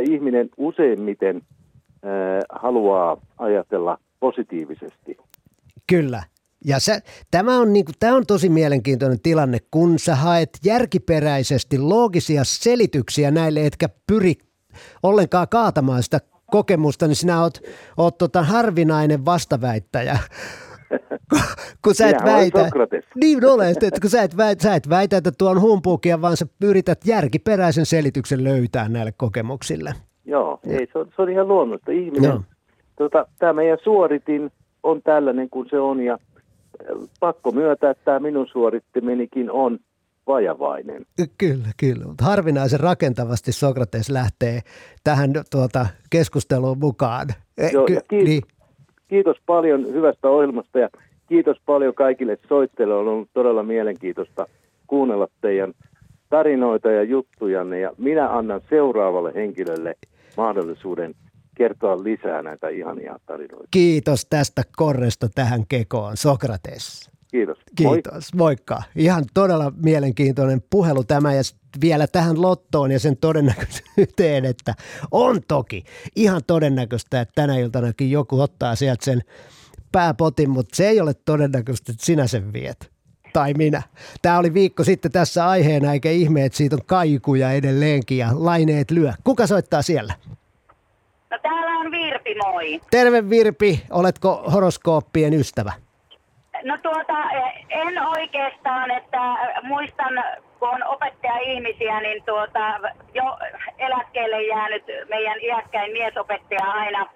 Ihminen useimmiten äh, haluaa ajatella positiivisesti. Kyllä. Ja se, tämä, on niinku, tämä on tosi mielenkiintoinen tilanne, kun sä haet järkiperäisesti loogisia selityksiä näille, etkä pyri ollenkaan kaatamaan sitä kokemusta, niin sinä oot, oot tota harvinainen vastaväittäjä. kun sä et väitä, Sokrates. niin olet, että kun sä et, väitä, sä et väitä, että tuo on humpuukia, vaan sä yrität järkiperäisen selityksen löytää näille kokemuksille. Joo, ei, se, on, se on ihan luonnollista. Ihminen, Joo. tota, tämä meidän suoritin on tällainen kuin se on ja pakko myöntää, että tämä minun suorittimenikin on vajavainen. Kyllä, kyllä. Mutta harvinaisen rakentavasti Sokrates lähtee tähän tuota, keskusteluun mukaan. Eh, Joo, ky- kiitos, niin, kiitos paljon hyvästä ohjelmasta ja kiitos paljon kaikille soitteille. On ollut todella mielenkiintoista kuunnella teidän tarinoita ja juttujanne ja minä annan seuraavalle henkilölle mahdollisuuden kertoa lisää näitä ihania tarinoita. kiitos tästä korresta tähän kekoon, Sokrates. Kiitos. Moi. Kiitos, moikka. Ihan todella mielenkiintoinen puhelu tämä ja vielä tähän lottoon ja sen todennäköisyyteen, että on toki ihan todennäköistä, että tänä iltanakin joku ottaa sieltä sen pääpotin, mutta se ei ole todennäköistä, että sinä sen viet. Tai minä. Tämä oli viikko sitten tässä aiheena, eikä ihme, että siitä on kaikuja edelleenkin ja laineet lyö. Kuka soittaa siellä? On Virpi, moi. Terve Virpi, oletko horoskooppien ystävä? No tuota, en oikeastaan, että muistan, kun on opettaja-ihmisiä, niin tuota, jo eläkkeelle jäänyt meidän iäkkäin miesopettaja aina,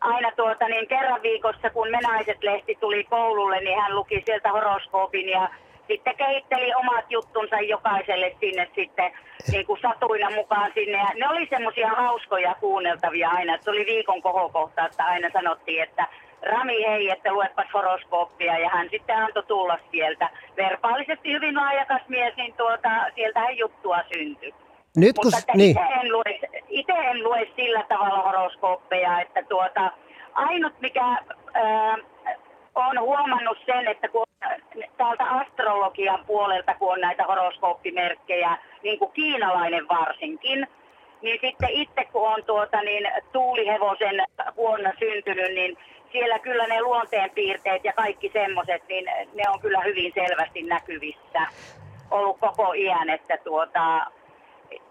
aina tuota, niin kerran viikossa, kun Menaiset-lehti tuli koululle, niin hän luki sieltä horoskoopin ja sitten kehitteli omat juttunsa jokaiselle sinne sitten niin kuin satuina mukaan sinne. Ja ne oli semmoisia hauskoja kuunneltavia aina. Se oli viikon kohokohta, että aina sanottiin, että Rami hei, että luepas horoskooppia ja hän sitten antoi tulla sieltä. Verbaalisesti hyvin laajakas mies, niin tuota, sieltähän juttua syntyi. Nyt kun, Mutta niin, itse, en lue, itse en lue sillä tavalla horoskooppeja, että tuota, ainut mikä ää, on huomannut sen, että kun täältä astrologian puolelta, kun on näitä horoskooppimerkkejä, niin kuin kiinalainen varsinkin, niin sitten itse kun on tuota, niin tuulihevosen vuonna syntynyt, niin siellä kyllä ne luonteenpiirteet ja kaikki semmoiset, niin ne on kyllä hyvin selvästi näkyvissä ollut koko iän, että tuota,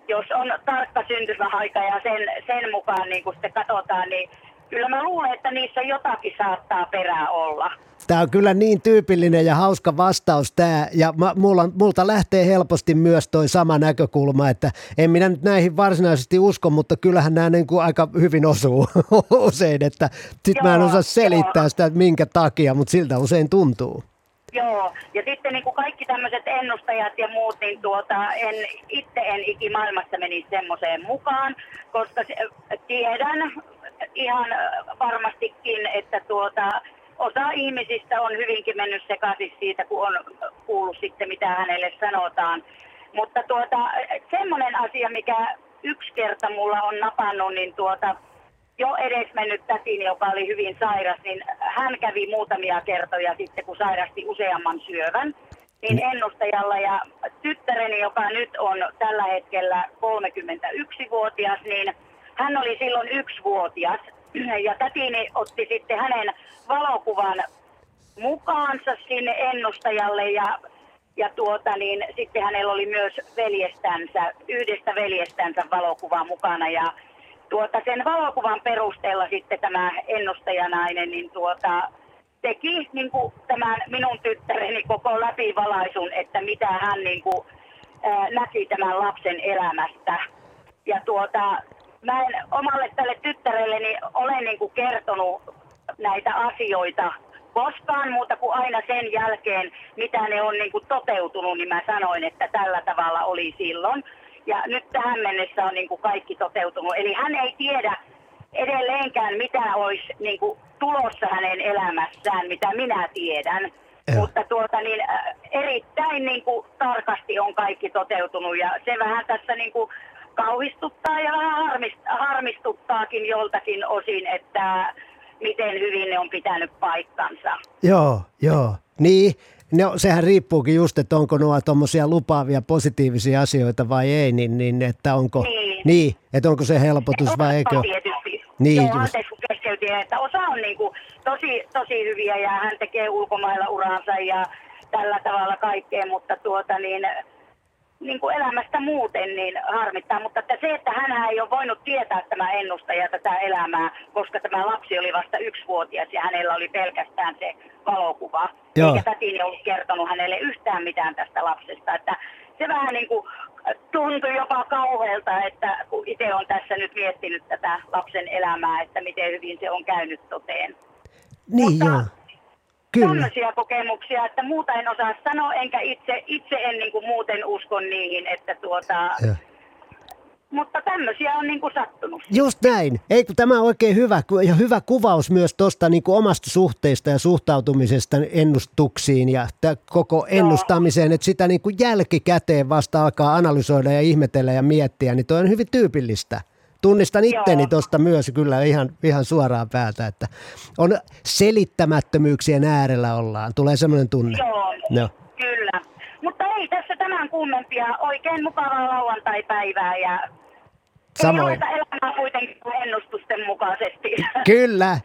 jos on tarkka syntymäaika ja sen, sen mukaan niin kun sitten katsotaan, niin kyllä mä luulen, että niissä jotakin saattaa perää olla. Tämä on kyllä niin tyypillinen ja hauska vastaus tämä, ja mä, mulla, multa lähtee helposti myös toi sama näkökulma, että en minä nyt näihin varsinaisesti usko, mutta kyllähän nämä niin kuin aika hyvin osuu usein, että sit mä en Joo, osaa selittää sitä, että minkä takia, mutta siltä usein tuntuu. Joo, ja sitten niin kuin kaikki tämmöiset ennustajat ja muut, niin tuota, en, itse en ikimaailmassa menisi semmoiseen mukaan, koska tiedän ihan varmastikin, että tuota, osa ihmisistä on hyvinkin mennyt sekaisin siitä, kun on kuullut sitten, mitä hänelle sanotaan. Mutta tuota, semmoinen asia, mikä yksi kerta mulla on napannut, niin tuota, jo edesmennyt tätini, joka oli hyvin sairas, niin hän kävi muutamia kertoja sitten, kun sairasti useamman syövän, niin ennustajalla ja tyttäreni, joka nyt on tällä hetkellä 31-vuotias, niin hän oli silloin yksivuotias ja tätini otti sitten hänen valokuvan mukaansa sinne ennustajalle ja ja tuota, niin sitten hänellä oli myös veljestänsä, yhdestä veljestänsä valokuva mukana ja tuota, sen valokuvan perusteella sitten tämä ennustajanainen niin tuota, teki niin kuin tämän minun tyttäreni koko läpivalaisun, että mitä hän niin kuin, näki tämän lapsen elämästä. Ja tuota, mä en omalle tälle tyttärelleni ole niin kuin kertonut näitä asioita koskaan muuta kuin aina sen jälkeen, mitä ne on niin kuin toteutunut, niin mä sanoin, että tällä tavalla oli silloin. Ja nyt tähän mennessä on niin kuin kaikki toteutunut. Eli hän ei tiedä edelleenkään, mitä olisi niin kuin tulossa hänen elämässään, mitä minä tiedän. Mutta tuota, niin, äh, erittäin niin kuin, tarkasti on kaikki toteutunut ja se vähän tässä niin kuin, kauhistuttaa ja vähän harmist, harmistuttaakin joltakin osin, että miten hyvin ne on pitänyt paikkansa. Joo, joo. Niin, no, sehän riippuukin just, että onko nuo tuommoisia lupaavia positiivisia asioita vai ei, niin, niin että onko, Niin. niin, että onko se helpotus vai eikö. Tietysti. Niin, Joo, just. anteeksi kun keskeytin, että osa on niin kuin tosi, tosi hyviä ja hän tekee ulkomailla uransa ja tällä tavalla kaikkea, mutta tuota niin, niin kuin elämästä muuten niin harmittaa, mutta että se, että hän ei ole voinut tietää tämä ennustaja tätä elämää, koska tämä lapsi oli vasta yksivuotias ja hänellä oli pelkästään se valokuva. Joo. Eikä tätini ollut kertonut hänelle yhtään mitään tästä lapsesta, että se vähän niin kuin tuntui jopa kauhealta, että kun itse on tässä nyt miettinyt tätä lapsen elämää, että miten hyvin se on käynyt toteen. Niin, joo. Kyllä. Tämmöisiä kokemuksia, että muuta en osaa sanoa, enkä itse, itse en niin kuin muuten uskon niihin, että tuota, Joo. mutta tämmöisiä on niin kuin sattunut. Just näin. Ei kun tämä on oikein hyvä ja hyvä kuvaus myös tuosta niin omasta suhteesta ja suhtautumisesta ennustuksiin ja koko ennustamiseen, että sitä niin kuin jälkikäteen vasta alkaa analysoida ja ihmetellä ja miettiä, niin toi on hyvin tyypillistä. Tunnistan itteni tuosta myös kyllä ihan, ihan suoraan päältä, että on selittämättömyyksien äärellä ollaan. Tulee semmoinen tunne. Joo, No. kyllä. Mutta ei tässä tämän kummempia. Oikein mukavaa lauantai-päivää ja Samoin. ei elämää kuitenkin ennustusten mukaisesti. Kyllä.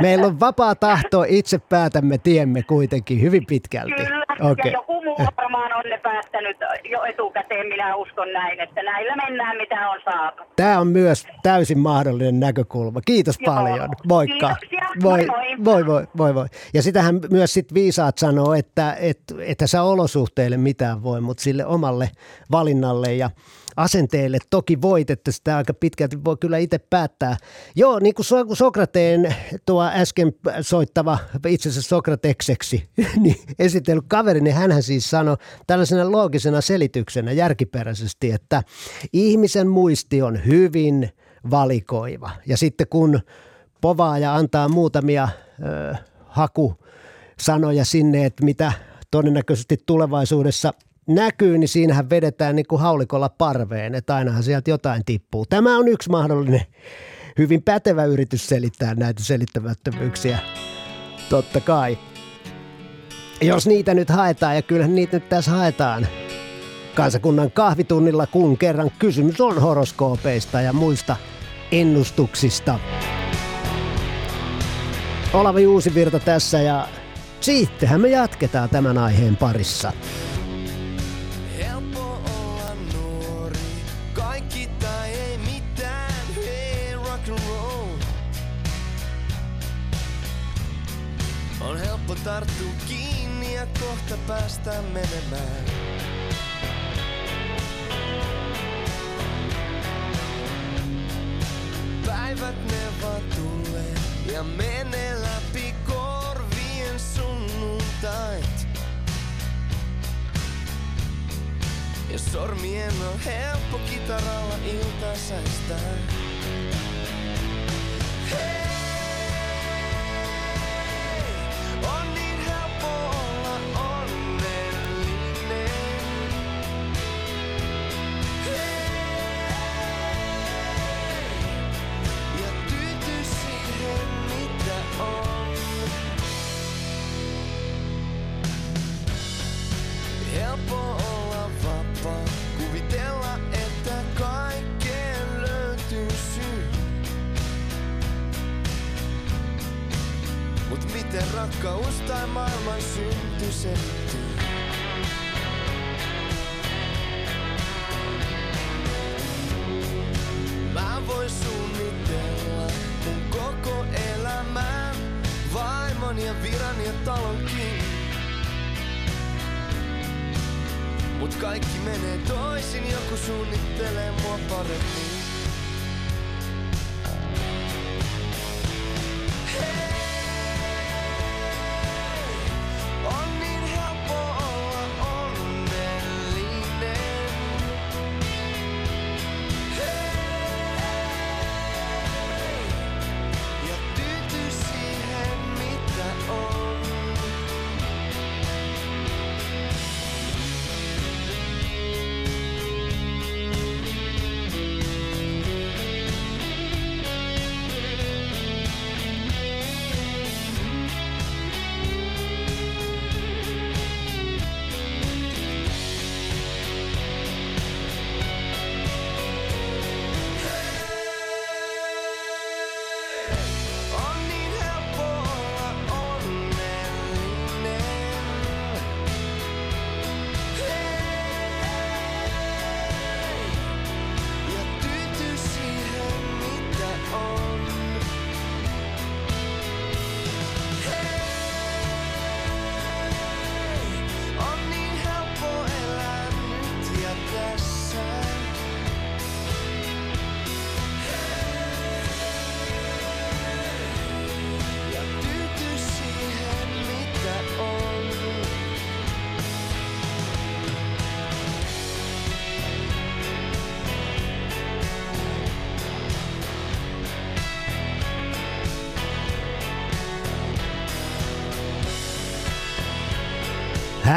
Meillä on vapaa tahto, itse päätämme tiemme kuitenkin hyvin pitkälti. Kyllä, Okei. ja joku varmaan on ne päättänyt jo etukäteen, minä uskon näin, että näillä mennään mitä on saatu. Tämä on myös täysin mahdollinen näkökulma. Kiitos Joo. paljon. Moikka. Kiitoksia. Voi, voi, voi, voi, voi. Ja sitähän myös sit viisaat sanoo, että et, että sä olosuhteille mitään voi, mutta sille omalle valinnalle ja asenteelle toki voit, että sitä aika pitkälti voi kyllä itse päättää. Joo, niin kuin So- Sokrateen tuo äsken soittava itse asiassa Sokratekseksi niin esitellyt kaveri, niin hänhän siis sanoi tällaisena loogisena selityksenä järkiperäisesti, että ihmisen muisti on hyvin valikoiva. Ja sitten kun povaaja antaa muutamia ö, hakusanoja sinne, että mitä todennäköisesti tulevaisuudessa näkyy, niin siinähän vedetään niin kuin haulikolla parveen, että ainahan sieltä jotain tippuu. Tämä on yksi mahdollinen hyvin pätevä yritys selittää näitä selittämättömyyksiä. Totta kai. Jos niitä nyt haetaan, ja kyllähän niitä nyt tässä haetaan kansakunnan kahvitunnilla, kun kerran kysymys on horoskoopeista ja muista ennustuksista. Olavi Uusivirta tässä ja sittenhän me jatketaan tämän aiheen parissa. Helppo tarttua kiinni ja kohta päästä menemään. Päivät ne vaan tulee ja menee läpi korvien sunnuntait. Ja sormien on helppo kitaralla ilta säistää. On Mut miten rakkaus tai maailman synty? Mä voin suunnitella mun koko elämän Vaimon ja viran ja talonkin Mut kaikki menee toisin, joku suunnittelee mua paremmin. On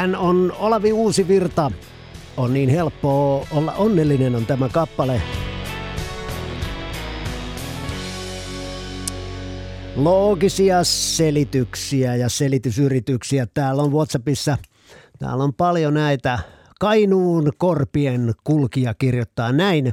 Hän on Olavi Uusivirta. On niin helppoa olla onnellinen on tämä kappale. Loogisia selityksiä ja selitysyrityksiä. Täällä on Whatsappissa, täällä on paljon näitä. Kainuun korpien kulkija kirjoittaa näin.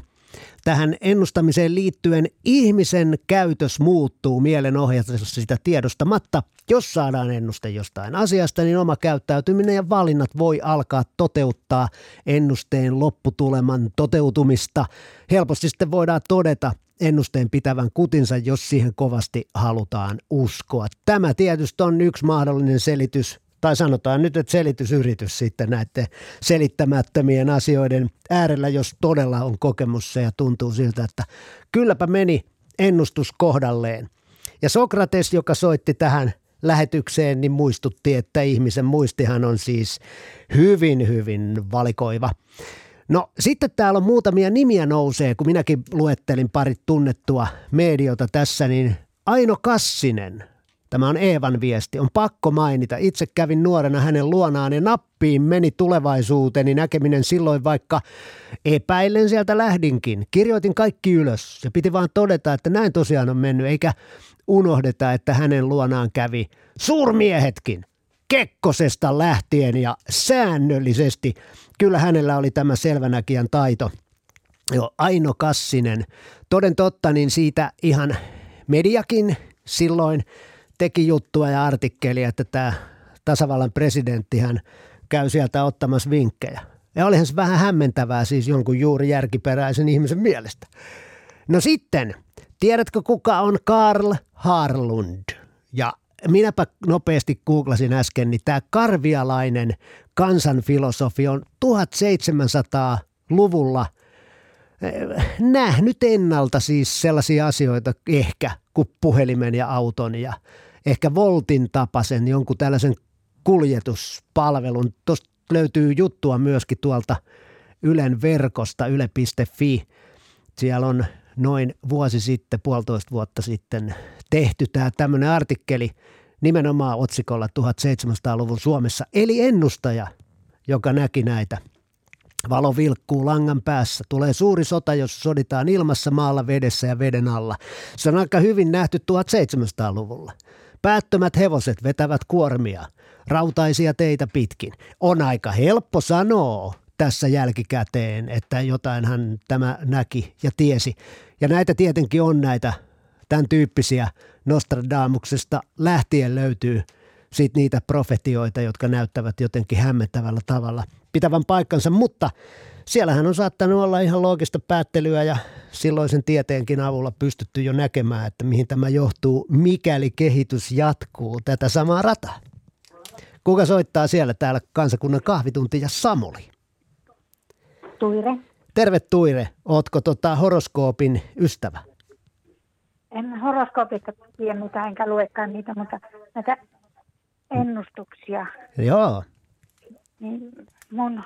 Tähän ennustamiseen liittyen ihmisen käytös muuttuu mielen ohjatessa sitä tiedostamatta. Jos saadaan ennuste jostain asiasta, niin oma käyttäytyminen ja valinnat voi alkaa toteuttaa ennusteen lopputuleman toteutumista. Helposti sitten voidaan todeta ennusteen pitävän kutinsa, jos siihen kovasti halutaan uskoa. Tämä tietysti on yksi mahdollinen selitys tai sanotaan nyt, että selitysyritys sitten näiden selittämättömien asioiden äärellä, jos todella on kokemus se ja tuntuu siltä, että kylläpä meni ennustus kohdalleen. Ja Sokrates, joka soitti tähän lähetykseen, niin muistutti, että ihmisen muistihan on siis hyvin, hyvin valikoiva. No sitten täällä on muutamia nimiä nousee, kun minäkin luettelin parit tunnettua mediota tässä, niin Aino Kassinen, Tämä on Eevan viesti. On pakko mainita. Itse kävin nuorena hänen luonaan ja nappiin meni tulevaisuuteni näkeminen silloin, vaikka epäillen sieltä lähdinkin. Kirjoitin kaikki ylös ja piti vaan todeta, että näin tosiaan on mennyt, eikä unohdeta, että hänen luonaan kävi suurmiehetkin. Kekkosesta lähtien ja säännöllisesti. Kyllä hänellä oli tämä selvänäkijän taito. Joo, Aino Kassinen. Toden totta, niin siitä ihan mediakin silloin teki juttua ja artikkelia, että tämä tasavallan presidentti hän käy sieltä ottamassa vinkkejä. Ja olihan se vähän hämmentävää siis jonkun juuri järkiperäisen ihmisen mielestä. No sitten, tiedätkö kuka on Karl Harlund? Ja minäpä nopeasti googlasin äsken, niin tämä karvialainen kansanfilosofi on 1700-luvulla eh, nähnyt ennalta siis sellaisia asioita ehkä kuin puhelimen ja auton ja ehkä Voltin tapaisen jonkun tällaisen kuljetuspalvelun. Tuosta löytyy juttua myöskin tuolta Ylen verkosta, yle.fi. Siellä on noin vuosi sitten, puolitoista vuotta sitten tehty tämä tämmöinen artikkeli nimenomaan otsikolla 1700-luvun Suomessa, eli ennustaja, joka näki näitä. Valo vilkkuu langan päässä. Tulee suuri sota, jos soditaan ilmassa, maalla, vedessä ja veden alla. Se on aika hyvin nähty 1700-luvulla. Päättömät hevoset vetävät kuormia, rautaisia teitä pitkin. On aika helppo sanoa tässä jälkikäteen, että jotain hän tämä näki ja tiesi. Ja näitä tietenkin on näitä tämän tyyppisiä Nostradamuksesta lähtien löytyy siitä niitä profetioita, jotka näyttävät jotenkin hämmentävällä tavalla pitävän paikkansa, mutta siellähän on saattanut olla ihan loogista päättelyä ja silloisen tieteenkin avulla pystytty jo näkemään, että mihin tämä johtuu, mikäli kehitys jatkuu tätä samaa rataa. Kuka soittaa siellä täällä kansakunnan kahvitunti ja Samuli? Tuire. Terve Tuire, ootko tota horoskoopin ystävä? En horoskoopista tiedä mitään, enkä luekaan niitä, mutta näitä ennustuksia, Joo, niin mun,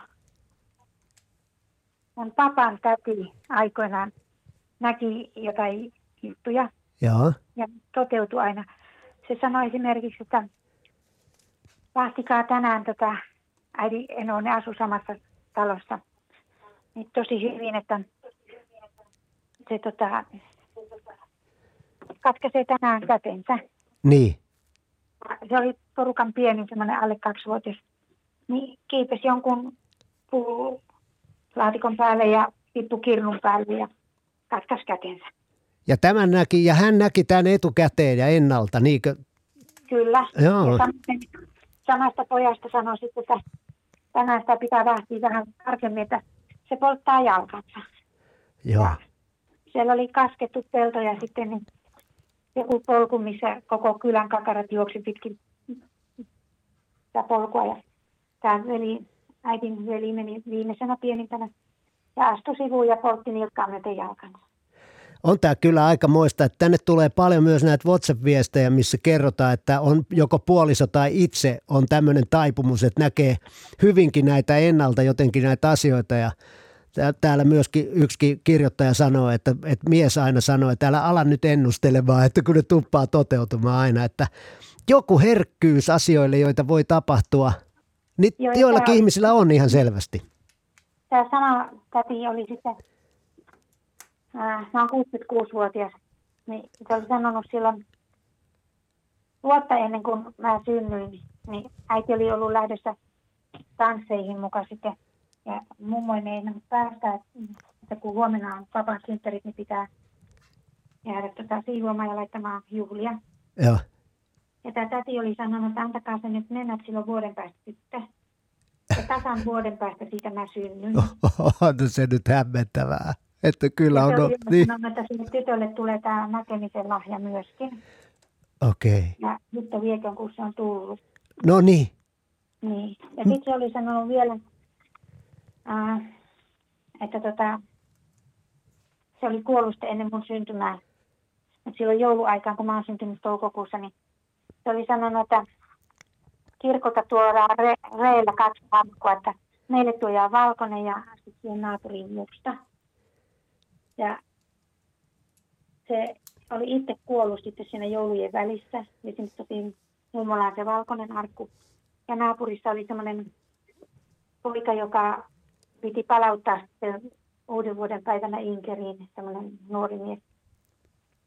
mun papan täti aikoinaan näki jotain juttuja joo, ja toteutui aina. Se sanoi esimerkiksi, että vahtikaa tänään tätä, äiti Eno, ne asu samassa talossa, niin tosi hyvin, että se tota, katkaisee tänään kätensä. niin, Se oli porukan pienin, semmoinen alle kaksivuotias. Niin kiipesi jonkun puulaatikon päälle ja tippu kirnun päälle ja katkaisi kätensä. ja tämän näki, ja hän näki tämän etukäteen ja ennalta, niinkö? Kyllä. Joo. Ja sam- samasta pojasta sanoi sitten, että tänään sitä pitää vahtia vähän tarkemmin, että se polttaa jalkansa. Joo, Siellä oli kaskettu pelto ja sitten niin joku polku, missä koko kylän kakarat juoksi pitkin sitä polkua. Ja tämä veli, äitin veli meni viimeisenä pienimpänä ja astui sivuun ja poltti nilkkaan myöten jalkansa. on tämä kyllä aika moista, että tänne tulee paljon myös näitä WhatsApp-viestejä, missä kerrotaan, että on joko puoliso tai itse on tämmöinen taipumus, että näkee hyvinkin näitä ennalta jotenkin näitä asioita ja tää- Täällä myöskin yksi kirjoittaja sanoo, että, että mies aina sanoo, että älä ala nyt ennustelemaan, että kun ne tuppaa toteutumaan aina, että joku herkkyys asioille, joita voi tapahtua, niin Joo, joillakin tää- ihmisillä on ihan selvästi. Tämä sama täti oli sitten, ää, mä oon 66-vuotias, niin se oli sanonut silloin vuotta ennen kuin mä synnyin, niin äiti oli ollut lähdössä tansseihin mukaan sitten. Ja mummo ei meinannut päästä, että, että kun huomenna on papan synttärit, niin pitää jäädä tota siivoamaan ja laittamaan juhlia. Joo. Ja tämä täti oli sanonut, että antakaa se nyt mennä, että silloin vuoden päästä tyttö. Ja tasan vuoden päästä siitä mä synnyin. On se nyt hämmentävää, että kyllä Ja on... oli niin, sanonut, että sille tytölle tulee tämä näkemisen lahja myöskin. okei. Okay. Ja nyt vieköön, kun se on tullut. No niin, Niin. Ja sitten se oli sanonut vielä, ää, että tota, se oli kuollut sitten ennen mun syntymää. Mutta silloin jouluaikaan, kun mä oon syntynyt toukokuussa, niin se oli sanonut, että kirkolta tuodaan re, reillä kaksi lammikkoa, että meille tuodaan valkoinen ja sitten naapuriin musta. Ja se oli itse kuollut sitten siinä joulujen välissä. Ja sinne totiin mummolaan se valkoinen arkku. Ja naapurissa oli semmoinen poika, joka piti palauttaa sitten uuden vuoden päivänä Inkeriin, semmoinen nuori mies.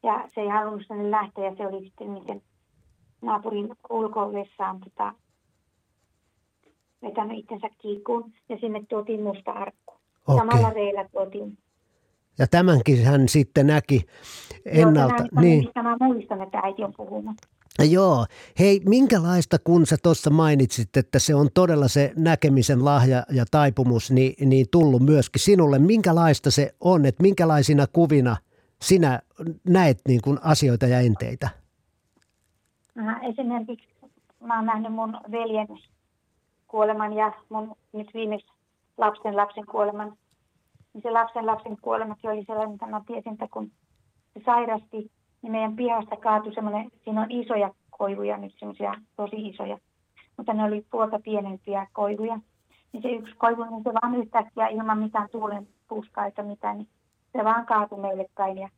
Ja se ei halunnut sinne lähteä ja se oli sitten niiden naapurin ulkovessaan tota, vetänyt itsensä kiikkuun ja sinne tuotiin musta arkku. Okei. Samalla reillä tuotiin. ja tämänkin hän sitten näki ennalta. Joo, niin. mistä mä muistan, että äiti on puhunut. Joo. Hei, minkälaista, kun sä tuossa mainitsit, että se on todella se näkemisen lahja ja taipumus, niin, niin tullut myöskin sinulle. Minkälaista se on, että minkälaisina kuvina sinä näet niin kuin asioita ja enteitä? Äh, esimerkiksi mä oon nähnyt mun veljen kuoleman ja mun nyt viimeksi lapsen lapsen kuoleman. Niin se lapsen lapsen kuolemakin oli sellainen, että mä tiesin, että kun se sairasti, niin meidän pihasta kaatui semmoinen, siinä on isoja koivuja nyt, semmoisia tosi isoja, mutta ne oli puolta pienempiä koivuja. Niin se yksi koivu, niin se vaan yhtäkkiä ilman mitään tuulen puskaa eikä mitään, niin se vaan kaatui meille päin. Ja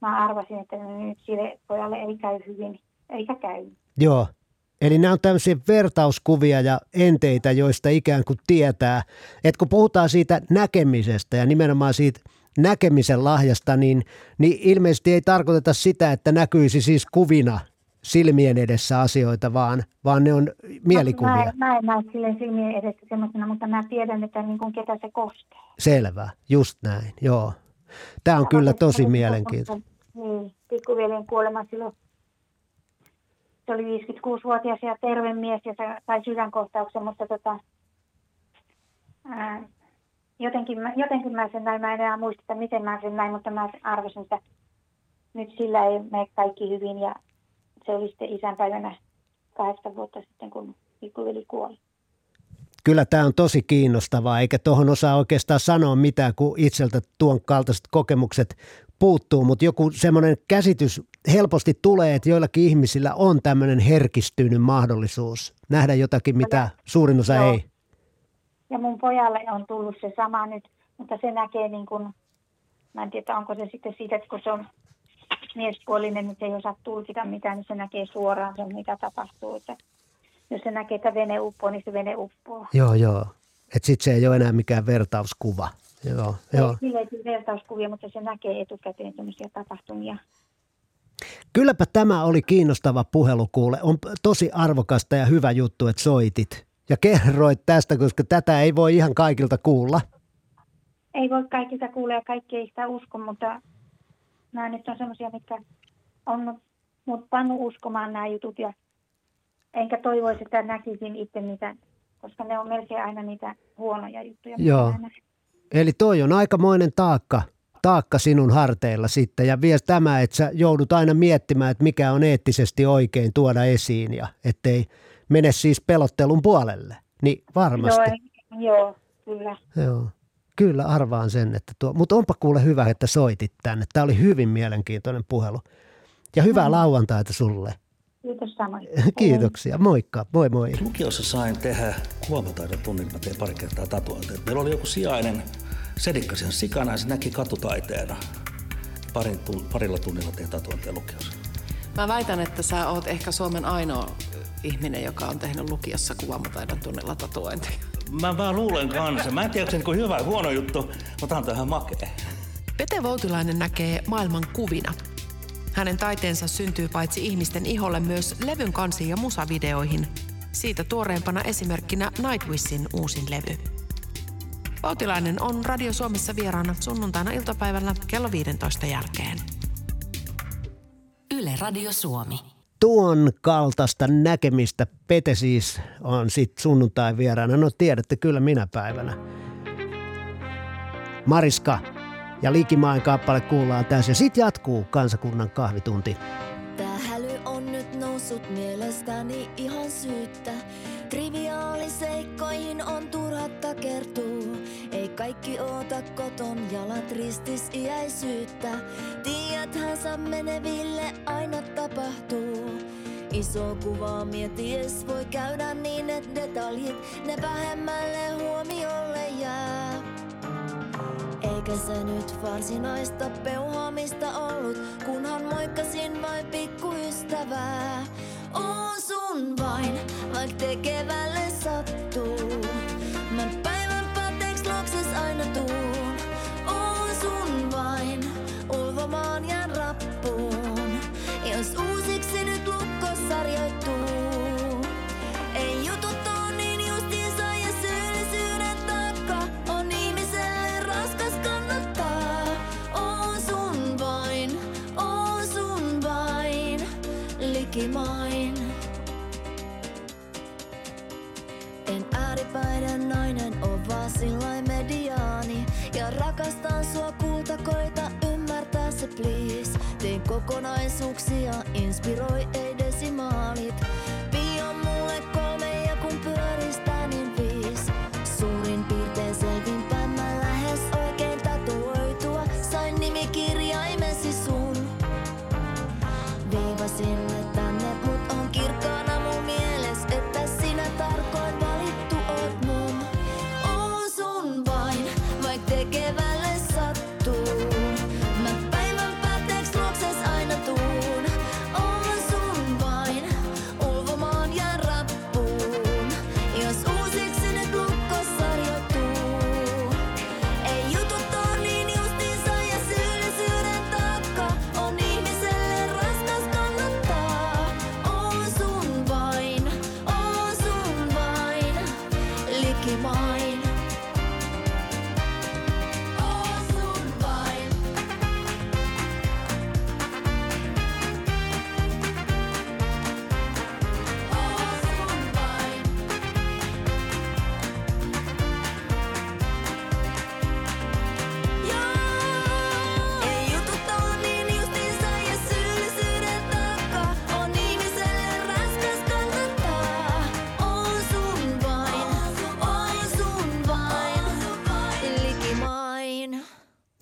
mä arvasin, että nyt sille pojalle ei käy hyvin, eikä käy. Joo. Eli nämä on tämmöisiä vertauskuvia ja enteitä, joista ikään kuin tietää, että kun puhutaan siitä näkemisestä ja nimenomaan siitä näkemisen lahjasta, niin, niin ilmeisesti ei tarkoiteta sitä, että näkyisi siis kuvina silmien edessä asioita, vaan, vaan ne on mielikuvia. Mä, mä en näe silleen silmien edessä semmoisena, mutta mä tiedän, että niin kuin ketä se koskee. Selvä, just näin, joo. Tämä on kyllä tosi mielenkiintoista. Niin, pikkuveljen kuolema silloin. Se oli 56-vuotias ja terve mies ja sai sydänkohtauksen, mutta tota, ää, jotenkin, mä, jotenkin mä sen näin, mä en enää muista, että miten mä sen näin, mutta mä arvasin, että nyt sillä ei mene kaikki hyvin ja se oli sitten isänpäivänä kahdeksan vuotta sitten, kun pikkuveli kuoli. Kyllä tämä on tosi kiinnostavaa, eikä tuohon osaa oikeastaan sanoa mitään, kun itseltä tuon kaltaiset kokemukset puuttuu, mutta joku semmoinen käsitys helposti tulee, että joillakin ihmisillä on tämmöinen herkistynyt mahdollisuus nähdä jotakin, mitä suurin osa Joo. ei. Ja mun pojalle on tullut se sama nyt, mutta se näkee niin kuin, mä en tiedä onko se sitten siitä, että kun se on miespuolinen, niin se ei osaa tulkita mitään, niin se näkee suoraan sen, mitä tapahtuu. Että jos se näkee, että vene uppoo, niin se vene uppoo. Joo, joo. Että sitten se ei ole enää mikään vertauskuva. Joo, joo. Ei vertauskuvia, mutta se näkee etukäteen sellaisia tapahtumia. Kylläpä tämä oli kiinnostava puhelu kuule. On tosi arvokasta ja hyvä juttu, että soitit. Ja kerroit tästä, koska tätä ei voi ihan kaikilta kuulla. Ei voi kaikilta kuulla ja kaikki ei sitä usko, mutta nämä nyt on sellaisia, mitkä on mut pannut uskomaan nämä jutut ja enkä toivoisi, että näkisin itse niitä, koska ne on melkein aina niitä huonoja juttuja. mitä Joo. näen. Eli toi on aikamoinen taakka, taakka sinun harteilla sitten. Ja vielä tämä, että sä joudut aina miettimään, että mikä on eettisesti oikein tuoda esiin ja ettei mene siis pelottelun puolelle. Niin varmasti. Joo, joo, kyllä. Joo. Kyllä arvaan sen, että tuo, mutta onpa kuule hyvä, että soitit tänne. Tämä oli hyvin mielenkiintoinen puhelu. Ja hyvää Mm. lauantaita sulle. Kiitos samoin. Kiitoksia. Moikka. Moi moi. Lukiossa sain tehdä kuomataidon tunnilla, mä tein pari kertaa tatuointeja. Meillä oli joku sijainen, se dikkasi ihan sikana ja se näki katutaiteena. Parin, tun, parilla tunnilla tein tatuointeja lukiossa. Mä väitän, että sä oot ehkä Suomen ainoa ihminen, joka on tehnyt lukiossa kuvaamataidon tunnilla tatuointeja. Mä vaan luulen kanssa. Mä en tiedä, onko se niinku hyvä vai huono juttu, mutta on tähän makea. Pete Voutilainen näkee maailman kuvina. Hänen taiteensa syntyy paitsi ihmisten iholle myös levyn kansiin ja musavideoihin. Siitä tuoreempana esimerkkinä Nightwishin uusin levy. Voutilainen on Radio Suomessa vieraana sunnuntaina iltapäivällä kello 15 jälkeen. Yle Radio Suomi. Tuon kaltaista näkemistä Pete siis on sitten sunnuntai vieraana. No tiedätte kyllä minä päivänä. Mariska ja Likimaan kappale kuullaan tässä. Ja sitten jatkuu kansakunnan kahvitunti. Tää häly on nyt noussut mielestäni ihan syyttä. Triviaaliseikkoihin on turha takertuu. Ei kaikki oota koton jalat ristis iäisyyttä. Tiedäthän sä meneville aina tapahtuu. Iso kuva mieties voi käydä niin, että detaljit ne vähemmälle huomiolle jää. Eikä se nyt varsinaista peuhaamista ollut, kunhan moikkasin vain pikkuystävää. Oon sun vain, vaik tekevälle sattuu. Mä päivän päätteeks luokses aina tuun. Oon sun vain, ulvomaan ja rappuun. Jos uusiksi nyt lukko sarjoittuu. Sillain mediaani. Ja rakastan sua kulta, koita ymmärtää se please. Teen kokonaisuuksia, inspiroi ei desimaalit.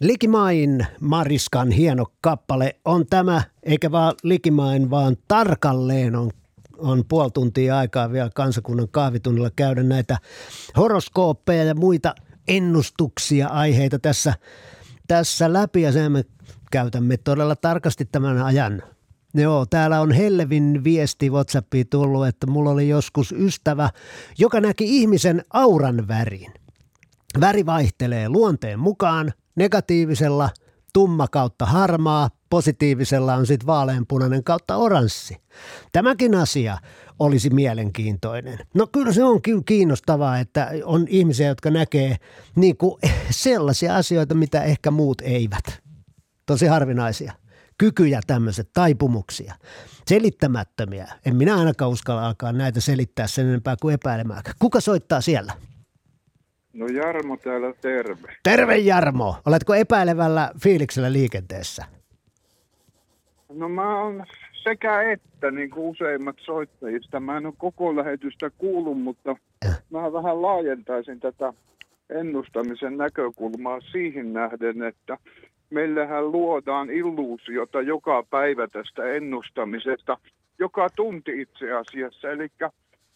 Likimain Mariskan hieno kappale on tämä, eikä vaan Likimain, vaan tarkalleen on, on puoli tuntia aikaa vielä kansakunnan kahvitunnilla käydä näitä horoskooppeja ja muita ennustuksia, aiheita tässä, tässä läpi ja sen me käytämme todella tarkasti tämän ajan. Joo, täällä on Hellevin viesti WhatsAppiin tullut, että mulla oli joskus ystävä, joka näki ihmisen auran värin. Väri vaihtelee luonteen mukaan, negatiivisella tumma kautta harmaa, positiivisella on sitten vaaleanpunainen kautta oranssi. Tämäkin asia olisi mielenkiintoinen. No kyllä se on kiinnostavaa, että on ihmisiä, jotka näkee niin kuin sellaisia asioita, mitä ehkä muut eivät. Tosi harvinaisia. Kykyjä tämmöiset, taipumuksia. Selittämättömiä. En minä ainakaan uskalla alkaa näitä selittää sen enempää kuin epäilemään. Kuka soittaa siellä? No Jarmo täällä terve. Terve Jarmo. Oletko epäilevällä fiiliksellä liikenteessä? No mä oon sekä että, niin kuin useimmat soittajista. Mä en ole koko lähetystä kuullut, mutta mä vähän laajentaisin tätä ennustamisen näkökulmaa siihen nähden, että meillähän luodaan illuusiota joka päivä tästä ennustamisesta, joka tunti itse asiassa. Eli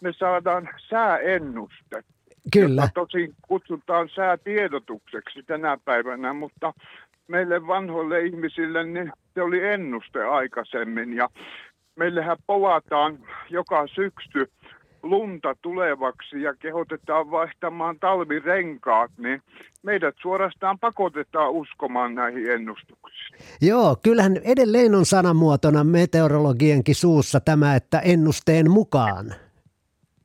me saadaan sääennuste. Kyllä. Jota tosin kutsutaan säätiedotukseksi tänä päivänä, mutta meille vanhoille ihmisille niin se oli ennuste aikaisemmin. Ja meillähän povataan joka syksy lunta tulevaksi ja kehotetaan vaihtamaan talvirenkaat, niin meidät suorastaan pakotetaan uskomaan näihin ennustuksiin. Joo, kyllähän edelleen on sanamuotona meteorologienkin suussa tämä, että ennusteen mukaan.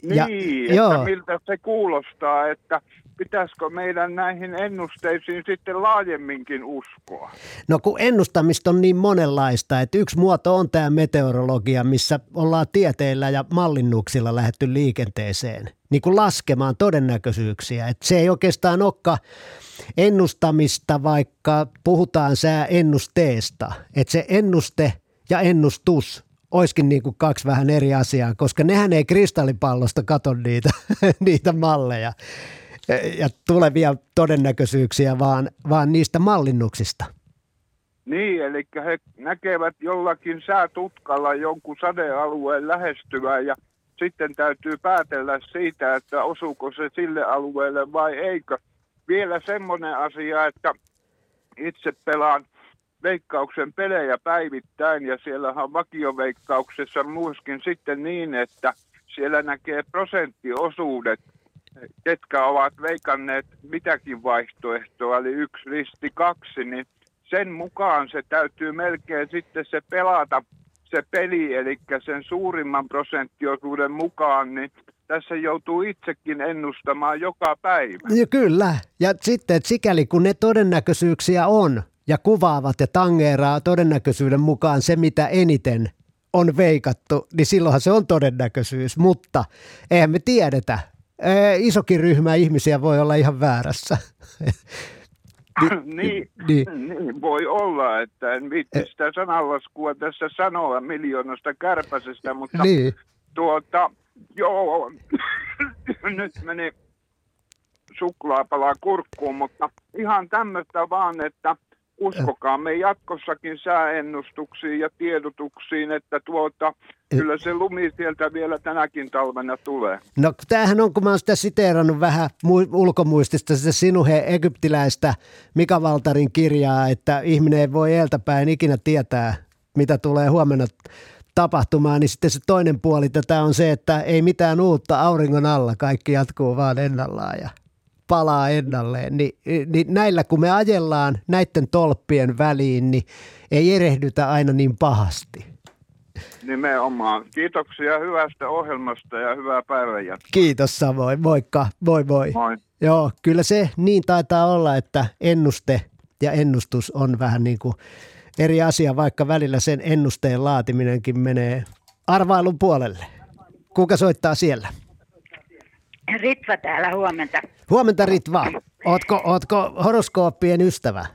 Ja- Niin, että joo. miltä se kuulostaa, että pitäisikö meidän näihin ennusteisiin sitten laajemminkin uskoa? No kun ennustamista on niin monenlaista, että yksi muoto on tämä meteorologia, missä ollaan tieteillä ja mallinnuksilla lähetty liikenteeseen, niin kuin laskemaan todennäköisyyksiä. Että se ei oikeastaan olekaan ennustamista, vaikka puhutaan sääennusteesta. Että se ennuste ja ennustus olisikin niin kuin kaksi vähän eri asiaa, koska nehän ei kristallipallosta kato niitä, niitä malleja ja tulevia todennäköisyyksiä, vaan, vaan niistä mallinnuksista. Niin, eli he näkevät jollakin säätutkalla jonkun sadealueen lähestyvän ja sitten täytyy päätellä siitä, että osuuko se sille alueelle vai eikö. Vielä semmoinen asia, että itse pelaan veikkauksen pelejä päivittäin ja siellähän on vakioveikkauksessa myöskin sitten niin, että siellä näkee prosenttiosuudet, ketkä ovat veikanneet mitäkin vaihtoehtoa, eli yksi risti kaksi, niin sen mukaan se täytyy melkein sitten se pelata se peli, eli sen suurimman prosenttiosuuden mukaan, niin tässä joutuu itsekin ennustamaan joka päivä. Ja kyllä. Ja sitten, sikäli kun ne todennäköisyyksiä on ja kuvaavat ja tangeeraa todennäköisyyden mukaan se, mitä eniten on veikattu, niin silloinhan se on todennäköisyys. Mutta eihän me tiedetä. Ee, Isokin ryhmä ihmisiä voi olla ihan väärässä. niin, Niin. niin, voi olla, että en viitti sitä sananlaskua tässä sanoa miljoonasta kärpäsestä, mutta Niin. tuota, joo, nyt meni suklaapala kurkkuun, mutta ihan tämmöistä vaan, että uskokaamme jatkossakin sääennustuksiin ja tiedotuksiin, että tuota, kyllä se lumi sieltä vielä tänäkin talvena tulee. No tämähän on, kun mä oon sitä siteerannut vähän mu- ulkomuistista, sitä sinuhe egyptiläistä Mika Valtarin kirjaa, että ihminen ei voi edeltäpäin ikinä tietää, mitä tulee huomenna tapahtumaan, niin sitten se toinen puoli tätä on se, että ei mitään uutta auringon alla, kaikki jatkuu vaan ennallaan ja palaa ennalleen. Ni, niin näillä kun me ajellaan näiden tolppien väliin, niin ei erehdytä aina niin pahasti. Nimenomaan. Kiitoksia hyvästä ohjelmasta ja hyvää päivänjatkoa. Kiitos samoin, moikka, moi moi. Moi. Joo, kyllä se niin taitaa olla, että ennuste ja ennustus on vähän niin kuin eri asia, vaikka välillä sen ennusteen laatiminenkin menee arvailun puolelle. Kuka soittaa siellä? Ritva täällä huomenta. Huomenta Ritva. Ootko, ootko horoskooppien ystävä?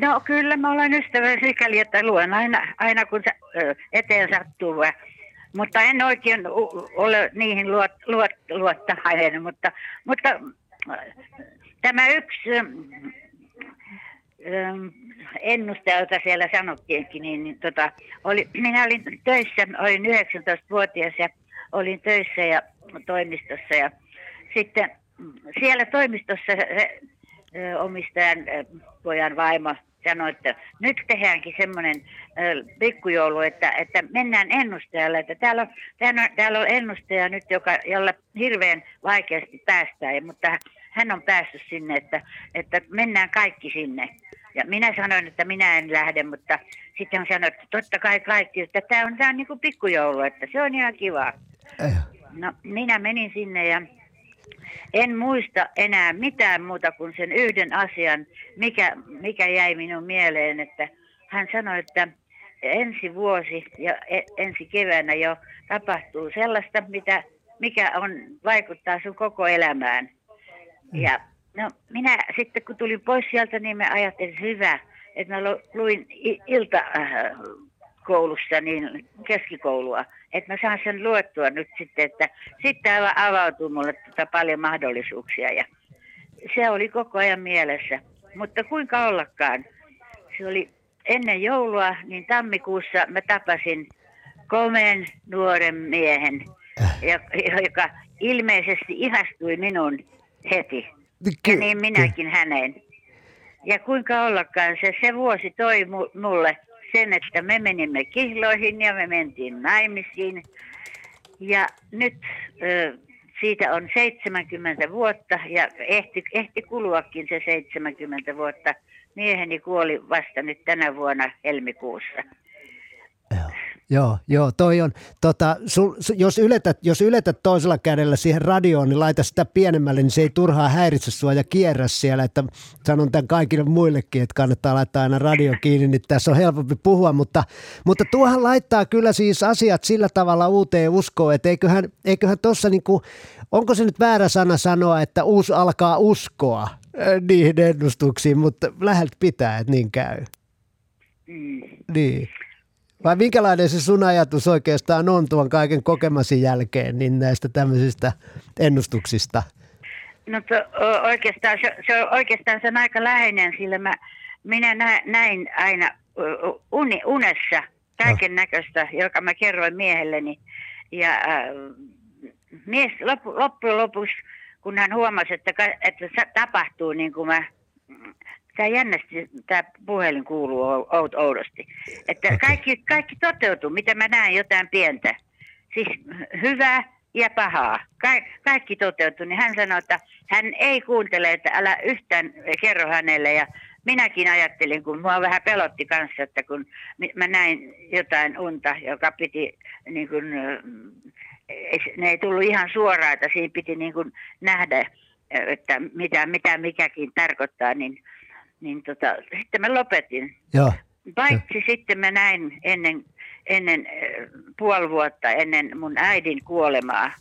No kyllä mä olen ystävä sikäli, että luen aina, aina kun se eteen sattuu. Mutta en oikein ole niihin luot, luot, luottahainen. Mutta, mutta tämä yksi ennuste, jota siellä sanottiinkin, niin, niin tota, oli, minä olin töissä, olin 19-vuotias ja olin töissä ja toimistossa ja sitten siellä toimistossa se omistajan pojan vaimo sanoi, että nyt tehdäänkin semmoinen pikkujoulu, että, että mennään ennustajalle, että täällä on, täällä on, täällä on ennustaja nyt, joka, jolla hirveän vaikeasti päästään, mutta hän on päässyt sinne, että, että mennään kaikki sinne. Ja minä sanoin, että minä en lähde, mutta sitten hän sanoi, että totta kai kaikki, että tämä on, tämä on niin kuin pikkujoulu, että se on ihan kiva. No minä menin sinne ja en muista enää mitään muuta kuin sen yhden asian, mikä, mikä jäi minun mieleen, että hän sanoi, että ensi vuosi ja e- ensi keväänä jo tapahtuu sellaista, mitä, mikä on, vaikuttaa sun koko elämään. Ja no, minä sitten kun tulin pois sieltä, niin mä ajattelin hyvä, että mä lu- luin i- ilta, äh, koulussa, niin keskikoulua, että mä saan sen luettua nyt sitten, että sitten aivan avautuu mulle tota paljon mahdollisuuksia ja se oli koko ajan mielessä. Mutta kuinka ollakaan, se oli ennen joulua, niin tammikuussa mä tapasin komeen nuoren miehen, ja- joka ilmeisesti ihastui minun heti. Ja niin minäkin häneen. Ja kuinka ollakaan se, se vuosi toi mu- mulle sen, että me menimme kihloihin ja me mentiin naimisiin. Ja nyt ö, siitä on 70 vuotta ja ehti, ehti kuluakin se 70 vuotta. Mieheni kuoli vasta nyt tänä vuonna helmikuussa. Joo, joo, toi on, tota, sul, su- jos, yletät, jos yletät toisella kädellä siihen radioon, niin laita sitä pienemmälle, niin se ei turhaan häiritse sua ja kierrä siellä, että sanon tämän kaikille muillekin, että kannattaa laittaa aina radio kiinni, niin tässä on helpompi puhua, mutta, mutta tuohan laittaa kyllä siis asiat sillä tavalla uuteen uskoon, että eiköhän, eiköhän tuossa niinku, onko se nyt väärä sana sanoa, että uus alkaa uskoa äh, niihin ennustuksiin, mutta läheltä pitää, että niin käy. Mm. Niin. Vai minkälainen se sun ajatus oikeastaan on tuon kaiken kokemasi jälkeen niin näistä tämmöisistä ennustuksista? No to, oikeastaan, se, se, oikeastaan se on aika läheinen, sillä mä, minä nä, näin aina uni, unessa kaiken näköistä, joka mä kerroin miehelleni. Ja äh, mies loppu, loppujen lopuksi, kun hän huomasi, että, että tapahtuu niin kuin mä, tämä jännästi, tämä puhelin kuuluu oud, oudosti. Että kaikki, kaikki toteutuu, mitä mä näen jotain pientä. Siis hyvää ja pahaa. Ka- kaikki toteutuu. Niin hän sanoi, että hän ei kuuntele, että älä yhtään kerro hänelle. Ja minäkin ajattelin, kun mua vähän pelotti kanssa, että kun mä näin jotain unta, joka piti niin kuin, se- ne ei tullut ihan suoraan, että siinä piti niin kuin nähdä, että mitä, mitä mikäkin tarkoittaa, niin, niin tota, sitten mä lopetin. Joo. Paitsi sitten mä näin ennen, ennen äh, puoli vuotta ennen mun äidin kuolemaa,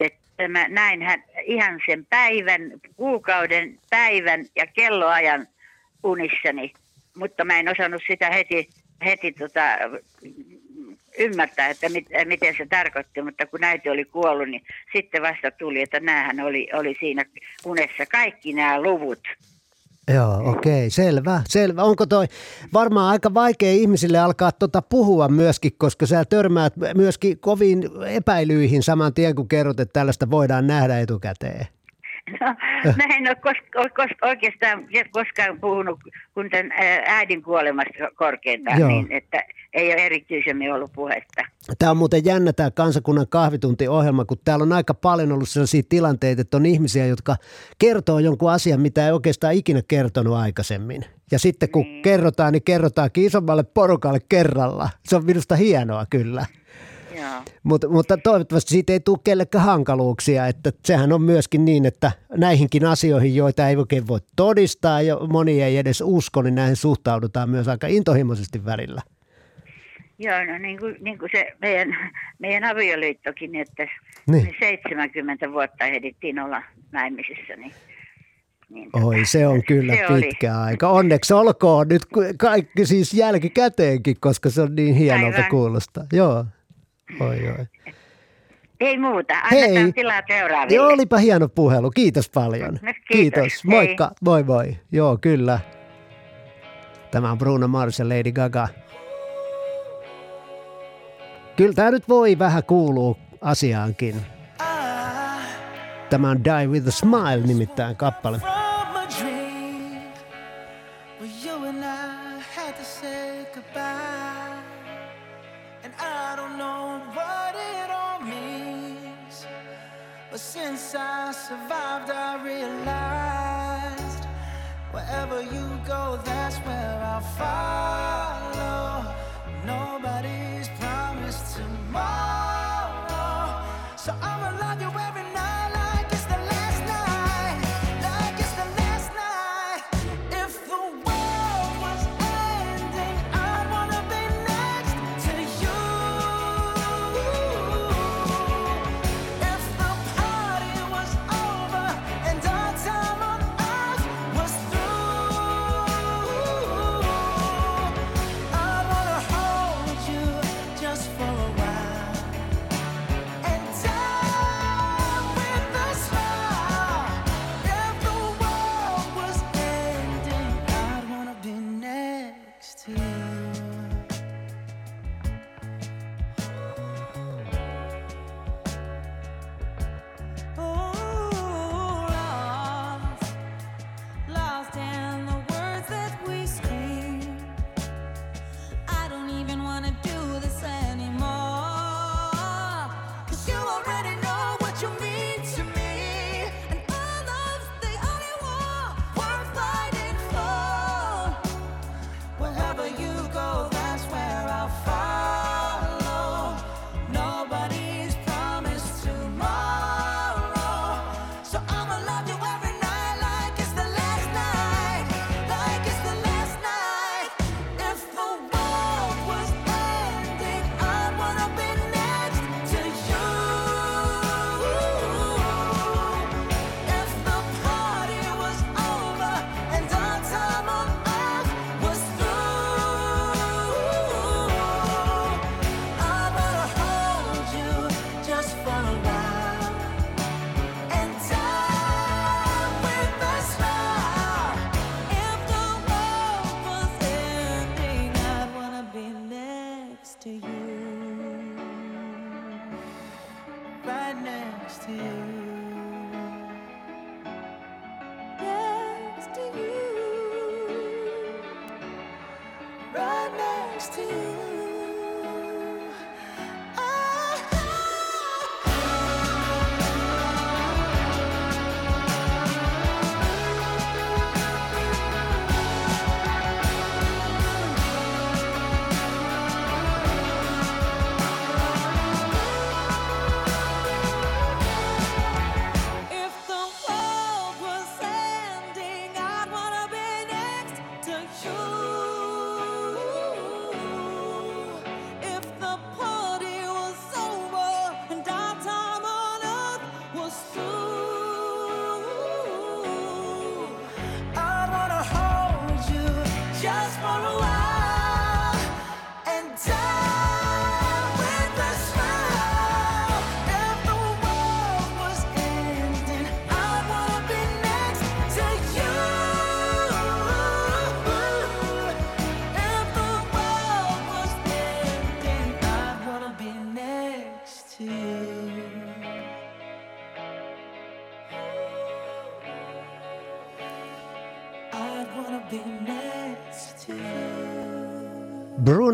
että mä näin hän ihan sen päivän, kuukauden, päivän ja kelloajan unissani, mutta mä en osannut sitä heti, heti tota, ymmärtää, että mit, miten se tarkoitti, mutta kun äiti oli kuollut, niin sitten vasta tuli, että näähän oli, oli siinä unessa kaikki nämä luvut. Joo, okei, okay, selvä, selvä. Onko toi varmaan aika vaikea ihmisille alkaa tota puhua myöskin, koska sä törmäät myöskin kovin epäilyihin saman tien, kun kerrot, että tällaista voidaan nähdä etukäteen. No, mä en ole kos, kos, oikeastaan koskaan puhunut kun tämän äidin kuolemasta korkeintaan, Joo. niin että ei ole erityisemmin ollut puhetta. Tämä on muuten jännä tämä kansakunnan kahvituntiohjelma, kun täällä on aika paljon ollut sellaisia tilanteita, että on ihmisiä, jotka kertoo jonkun asian, mitä ei oikeastaan ikinä kertonut aikaisemmin. Ja sitten kun niin. kerrotaan, niin kerrotaankin isommalle porukalle kerralla. Se on minusta hienoa kyllä. Joo. Mutta, mutta toivottavasti siitä ei tule kellekään hankaluuksia, että sehän on myöskin niin, että näihinkin asioihin, joita ei oikein voi todistaa ja moni ei edes usko, niin näihin suhtaudutaan myös aika intohimoisesti välillä. Joo, no niin kuin, niin kuin se meidän, meidän avioliittokin, että Niin. niin. 70 vuotta ehdittiin olla naimisissa, niin Niin, Oi, se on kyllä Se oli. pitkä aika. Onneksi olkoon nyt kaikki siis jälkikäteenkin, koska se on niin hienolta Aivan. kuulostaa. Joo. Oi, oi. Ei muuta, Hei. annetaan tilaa seuraaville. Joo, olipa hieno puhelu. Kiitos paljon. No, kiitos. Moikka. Moi moi. Joo, kyllä. Tämä on Bruno Mars ja Lady Gaga. Kyllä tämä nyt voi vähän kuulua asiaankin. Tämä on Die With A Smile nimittäin kappale. fire.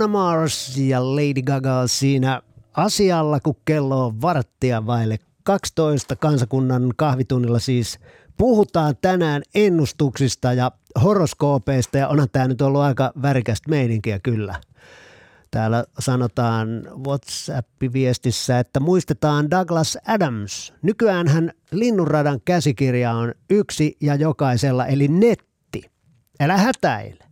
Mars ja Lady Gaga siinä asialla, kun kello on varttia vaille 12 kansakunnan kahvitunnilla siis puhutaan tänään ennustuksista ja horoskoopeista ja onhan tämä nyt ollut aika värikästä meininkiä kyllä. Täällä sanotaan WhatsApp-viestissä, että muistetaan Douglas Adams. Nykyään hän Linnunradan käsikirja on yksi ja jokaisella, eli netti. Älä hätäile.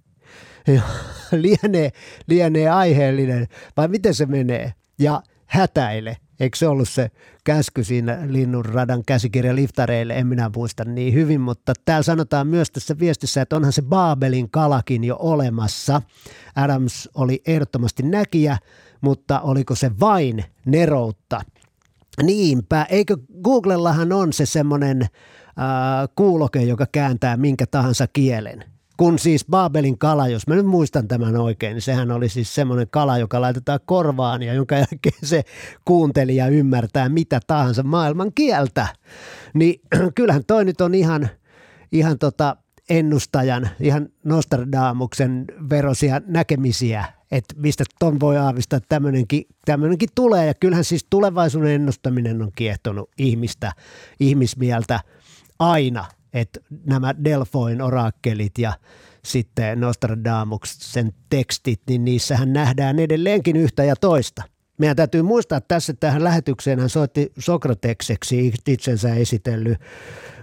Lienee, lienee aiheellinen, vai miten se menee? Ja hätäile. Eikö se ollut se käsky siinä Linnunradan käsikirja liftareille? En minä muista niin hyvin, mutta täällä sanotaan myös tässä viestissä, että onhan se Baabelin kalakin jo olemassa. Adams oli ehdottomasti näkijä, mutta oliko se vain neroutta? Niinpä, eikö Googlellahan on se semmoinen äh, kuuloke, joka kääntää minkä tahansa kielen? Kun siis Baabelin kala, jos mä nyt muistan tämän oikein, niin sehän oli siis semmoinen kala, joka laitetaan korvaan ja jonka jälkeen se kuuntelija ymmärtää mitä tahansa maailman kieltä. Niin kyllähän toi nyt on ihan, ihan tota ennustajan, ihan Nostradamuksen verosia näkemisiä, että mistä ton voi aavistaa, että tämmöinenkin, tämmöinenkin tulee. Ja kyllähän siis tulevaisuuden ennustaminen on kiehtonut ihmistä, ihmismieltä aina, että nämä Delfoin orakkelit ja sitten Nostradamuksen tekstit, niin niissähän nähdään edelleenkin yhtä ja toista. Meidän täytyy muistaa tässä, että tähän lähetykseen hän soitti Sokratekseksi itsensä esitellyt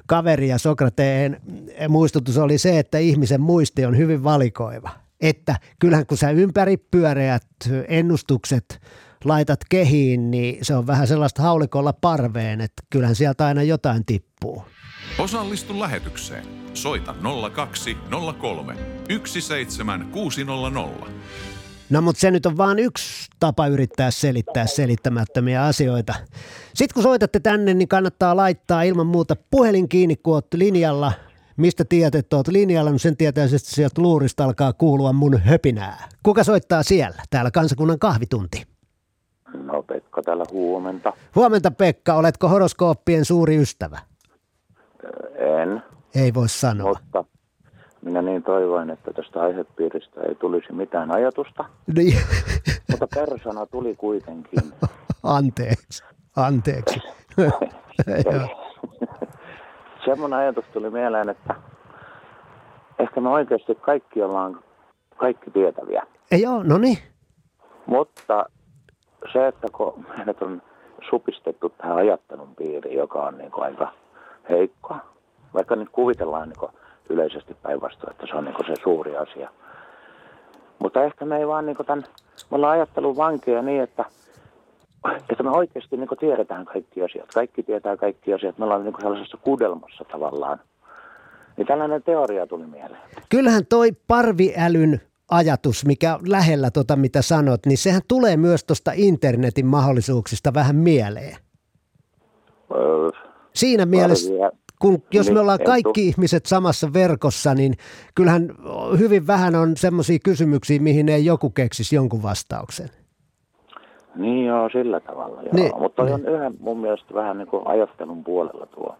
kaveri ja Sokrateen muistutus oli se, että ihmisen muisti on hyvin valikoiva. Että kyllähän kun sä ympäri pyöreät ennustukset laitat kehiin, niin se on vähän sellaista haulikolla parveen, että kyllähän sieltä aina jotain tippuu. Osallistu lähetykseen. Soita 0203 17600. No mutta se nyt on vain yksi tapa yrittää selittää selittämättömiä asioita. Sitten kun soitatte tänne, niin kannattaa laittaa ilman muuta puhelin kiinni, kun oot linjalla. Mistä tiedät, että oot linjalla, niin sen tietää, että sieltä luurista alkaa kuulua mun höpinää. Kuka soittaa siellä? Täällä kansakunnan kahvitunti. No Pekka täällä huomenta. Huomenta Pekka, oletko horoskooppien suuri ystävä? En, Ei voi sanoa. mutta minä niin toivoin, että tästä aihepiiristä ei tulisi mitään ajatusta. Niin, Mutta persona tuli kuitenkin. anteeksi, anteeksi. Joo. Semmoinen ajatus tuli mieleen, että ehkä me oikeasti kaikki ollaan kaikki tietäviä. Ei ole, no niin. Mutta se, että kun meidät on supistettu tähän ajattelun piiriin, joka on niin kuin aika heikkoa, vaikka nyt kuvitellaan niin yleisesti päinvastoin, että se on niin se suuri asia. Mutta ehkä me ei vaan niin tämän, me ollaan ajattelun vankeja niin, että, että me oikeasti niin tiedetään kaikki asiat. Kaikki tietää kaikki asiat. Me ollaan niin sellaisessa kudelmassa tavallaan. Niin tällainen teoria tuli mieleen. Kyllähän toi parviälyn ajatus, mikä on lähellä tota, mitä sanot, niin sehän tulee myös tuosta internetin mahdollisuuksista vähän mieleen. Öö, Siinä mielessä, parvia- kun jos me Niin, ollaan kaikki ihmiset samassa verkossa, niin kyllähän hyvin vähän on semmoisia kysymyksiä, mihin ei joku keksisi jonkun vastauksen. Niin joo, sillä tavalla joo. Niin, Mutta toi on yhä mun mielestä vähän niin kuin ajattelun puolella tuo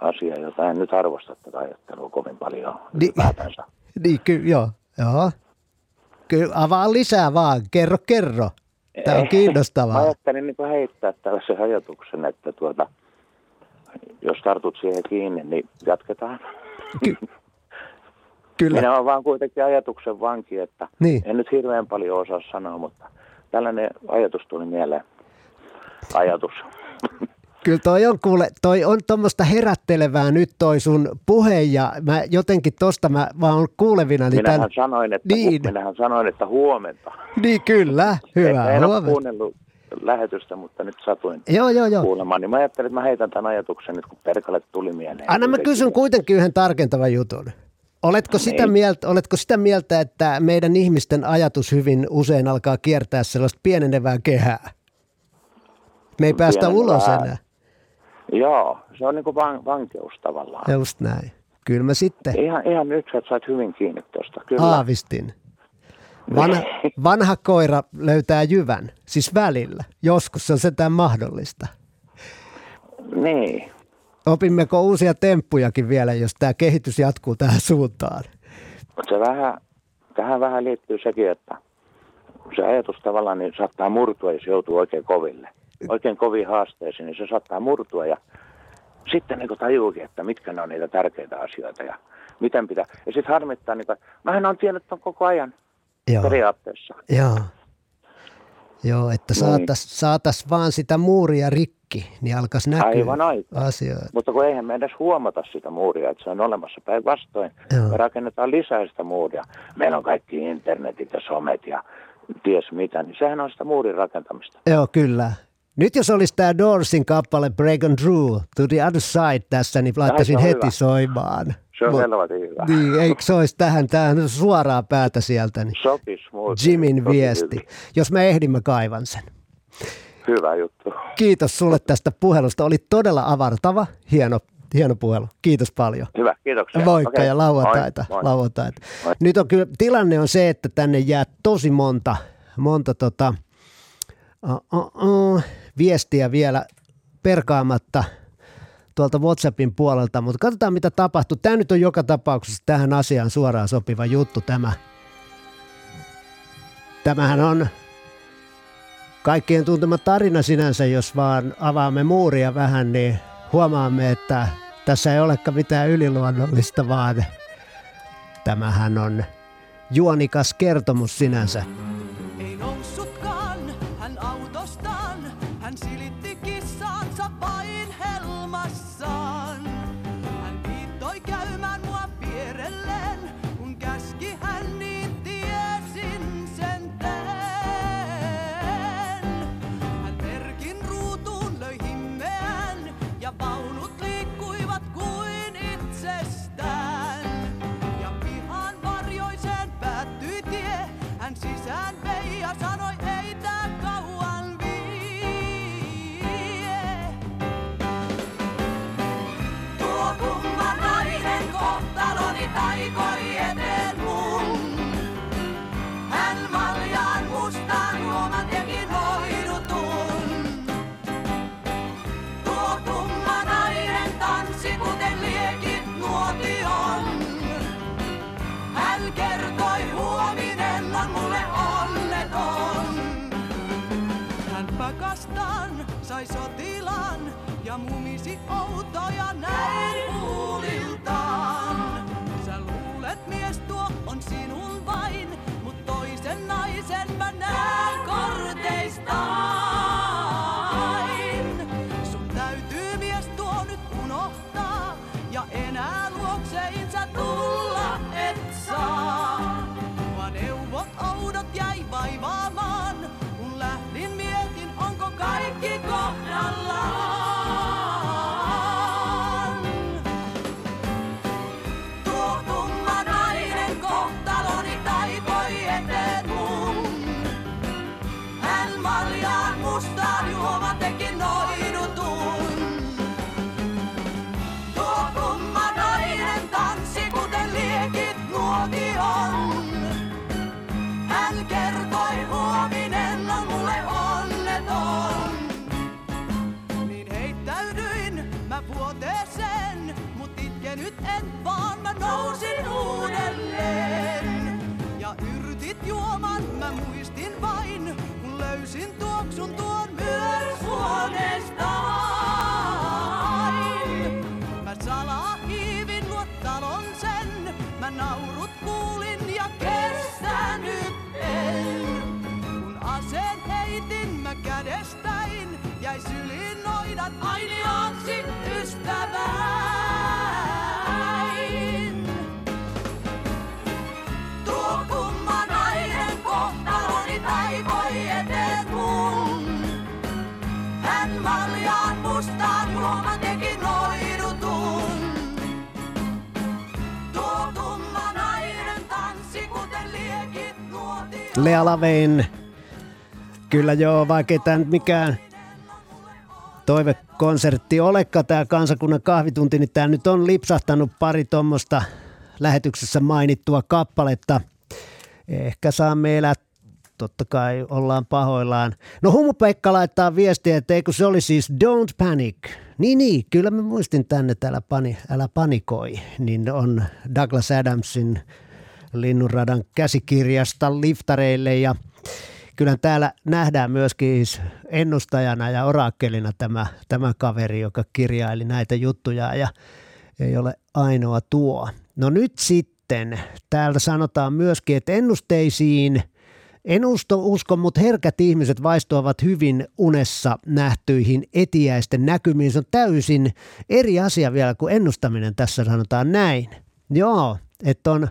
asia, jota en nyt arvosta tätä ajattelua kovin paljon Niin, niin ky- joo, joo. Kyllä, avaa lisää vaan, kerro, kerro. Tämä on Mä kiinnostavaa. ajattelin niin heittää tällaisen ajatuksen, että tuota, jos tartut siihen kiinni, niin jatketaan. Kyllä. Minä olen vaan kuitenkin ajatuksen vanki, että Niin. en nyt hirveän paljon osaa sanoa, mutta tällainen ajatus tuli mieleen. Ajatus. Kyllä toi on kuule, toi on tuommoista herättelevää nyt toi sun puhe ja mä jotenkin tosta mä vaan oon kuulevina. Niin, minähän, tän, sanoin, että, Niin. minähän sanoin, että huomenta. niin kyllä, en, hyvä en ole huomenta. kuunnellut lähetystä, mutta nyt satuin Joo, joo, joo. kuulemaan. Niin mä ajattelin, että mä heitän tämän ajatuksen nyt, kun perkalle tuli mieleen. Anna mä kysyn kuitenkin yhden tarkentavan jutun. Oletko sitä, Niin. mieltä, oletko sitä mieltä, että meidän ihmisten ajatus hyvin usein alkaa kiertää sellaista pienenevää kehää? Me ei päästä Pienenevää. ulos enää. Joo, se on niin kuin van, vankeus tavallaan. Just näin. Kyllä mä sitten Ihan, ihan nyt sä sait hyvin kiinni tuosta. Kyllä. aavistin. Vanha, vanha koira löytää jyvän, siis välillä. Joskus se on setään mahdollista. Niin. Opimmeko uusia temppujakin vielä, jos tämä kehitys jatkuu tähän suuntaan? Se vähän, tähän vähän liittyy sekin, että se ajatus tavallaan niin saattaa murtua, jos joutuu oikein koville. Oikein koviin haasteisiin, niin se saattaa murtua ja sitten niin tajuukin, että mitkä ne on niitä tärkeitä asioita ja miten pitää. Ja sitten harmittaa, niin no hän on tiennyt ton koko ajan Joo. periaatteessa. Joo. Joo, että Niin. saatas, saatas vaan sitä muuria rikki, niin alkaisi näkyä Aivan aivan. asioita. Mutta kun eihän me edes huomata sitä muuria, että se on olemassa päinvastoin. Me rakennetaan lisää sitä muuria. Meillä on kaikki internetit ja somet ja ties mitä, niin sehän on sitä muurin rakentamista. Joo, kyllä. Nyt jos olisi tämä Doorsin kappale Break and Through to the other side tässä, niin laittaisin heti hyvä. soimaan. Se on helvetin hyvä. Niin, eikö se olisi tähän, tähän suoraa päätä sieltä, niin Sopis muuten. Jimin Tosi viesti. hyvin. Jos me ehdimme kaivan sen. Hyvä juttu. Kiitos sulle tästä puhelusta. Oli todella avartava. Hieno, hieno puhelu. Kiitos paljon. Hyvä, kiitoksia. Moikka Okei, ja lauantaita. moi, moi. lauantaita. Nyt on kyllä, tilanne on se, että tänne jää tosi monta, monta tota, uh, uh, uh, viestiä vielä perkaamatta tuolta WhatsAppin puolelta, mutta katsotaan mitä tapahtuu. Tämä nyt on joka tapauksessa tähän asiaan suoraan sopiva juttu tämä. Tämähän on kaikkien tuntema tarina sinänsä, jos vaan avaamme muuria vähän, niin huomaamme, että tässä ei olekaan mitään yliluonnollista, vaan tämähän on juonikas kertomus sinänsä. Sotilaan ja mumisi outoja näin en vaan mä nousin uudelleen. Ja yrtit juoman mä muistin vain, kun löysin tuoksun tuon myös huoneestain. Mä salaa hiivin luo talon sen, mä naurut kuulin ja kestänyt en. Kun aseen heitin mä kädestäin, jäi syliin noidan ainiaaksi ystäväin. Lea Lavein. Kyllä joo, vaikka tämä nyt mikään toivekonsertti olekaan tämä kansakunnan kahvitunti, niin tämä nyt on lipsahtanut pari tuommoista lähetyksessä mainittua kappaletta. Ehkä saamme elää, totta kai ollaan pahoillaan. No Humu Pekka laittaa viestiä, että eikö se oli siis Don't Panic. Niin, niin, kyllä mä muistin tänne, että älä, pani, älä panikoi. Niin on Douglas Adamsin Linnunradan käsikirjasta liftareille ja kyllä täällä nähdään myöskin ennustajana ja oraakkelina tämä, tämä kaveri, joka kirjaili näitä juttuja ja ei ole ainoa tuo. No nyt sitten, täältä sanotaan myöskin, että ennusteisiin en usko, usko, mutta herkät ihmiset vaistoavat hyvin unessa nähtyihin etiäisten näkymiin. Se on täysin eri asia vielä kuin ennustaminen tässä sanotaan näin. Joo, että on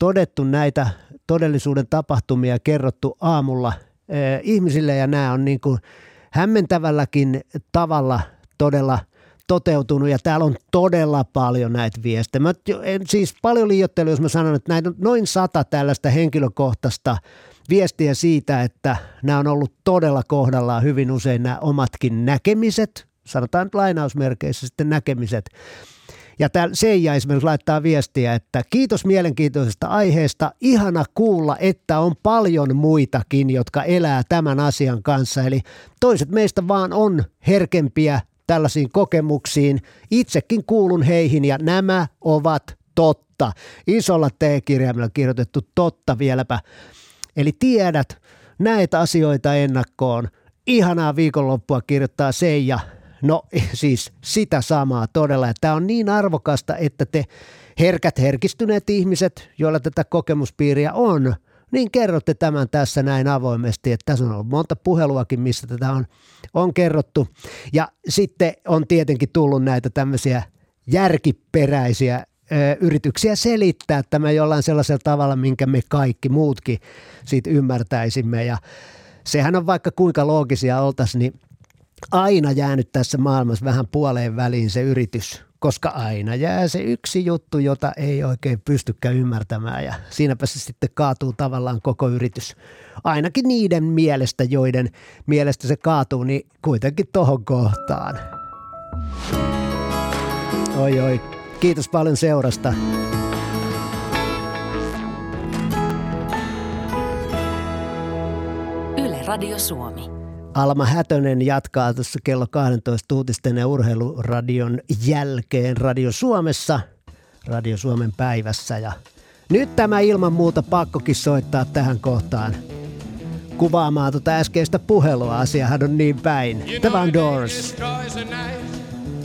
todettu näitä todellisuuden tapahtumia kerrottu aamulla eh, ihmisille ja nämä on niin kuin hämmentävälläkin tavalla todella toteutunut ja täällä on todella paljon näitä viestejä. Mä en siis paljon liiottelu, jos mä sanon, että näitä on noin sata tällaista henkilökohtaista viestiä siitä, että nämä on ollut todella kohdallaan hyvin usein nämä omatkin näkemiset, sanotaan nyt lainausmerkeissä sitten näkemiset. Ja täällä Seija esimerkiksi laittaa viestiä, että kiitos mielenkiintoisesta aiheesta. Ihana kuulla, että on paljon muitakin, jotka elää tämän asian kanssa. Eli toiset meistä vaan on herkempiä tällaisiin kokemuksiin. Itsekin kuulun heihin ja nämä ovat totta. Isolla T-kirjaimella kirjoitettu totta vieläpä. Eli tiedät, näet asioita ennakkoon. Ihanaa viikonloppua kirjoittaa Seija. No siis sitä samaa todella. Tämä on niin arvokasta, että te herkät herkistyneet ihmiset, joilla tätä kokemuspiiriä on, niin kerrotte tämän tässä näin avoimesti, että tässä on ollut monta puheluakin, missä tätä on, on kerrottu. Ja sitten on tietenkin tullut näitä tämmöisiä järkiperäisiä ö, yrityksiä selittää tämä jollain sellaisella tavalla, minkä me kaikki muutkin siitä ymmärtäisimme. Ja sehän on vaikka kuinka loogisia oltaisiin, niin aina jäänyt tässä maailmassa vähän puoleen väliin se yritys, koska aina jää se yksi juttu, jota ei oikein pystykään ymmärtämään ja siinäpä se sitten kaatuu tavallaan koko yritys. Ainakin niiden mielestä, joiden mielestä se kaatuu, niin kuitenkin tohon kohtaan. Oi oi, kiitos paljon seurasta. Yle Radio Suomi. Alma Hätönen jatkaa tuossa kello 12 uutisten ja urheiluradion jälkeen Radio Suomessa, Radio Suomen päivässä. Ja nyt tämä ilman muuta pakkokin soittaa tähän kohtaan kuvaamaan tuota äskeistä puhelua. Asiahan on niin päin. The Van Doors,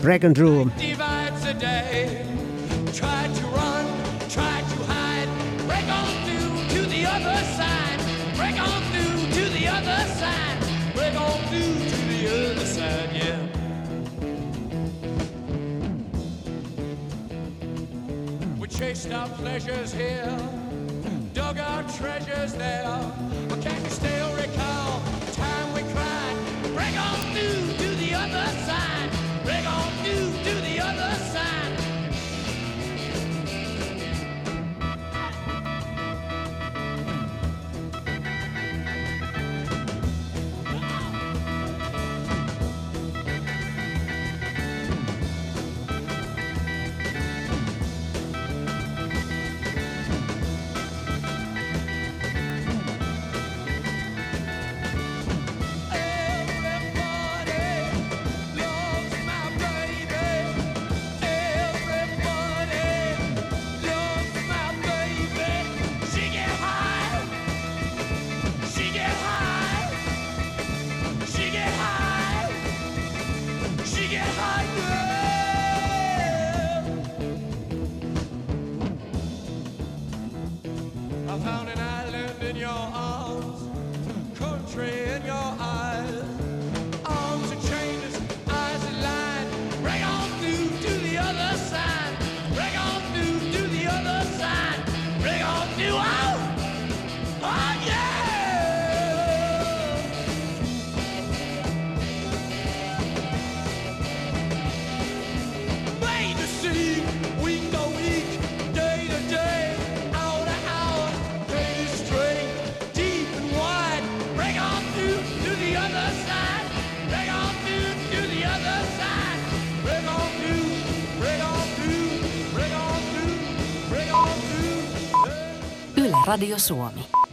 Break and Room. Try to run, other yeah. We chased our pleasures here, dug our treasures there. But can you recall Radio Suomi.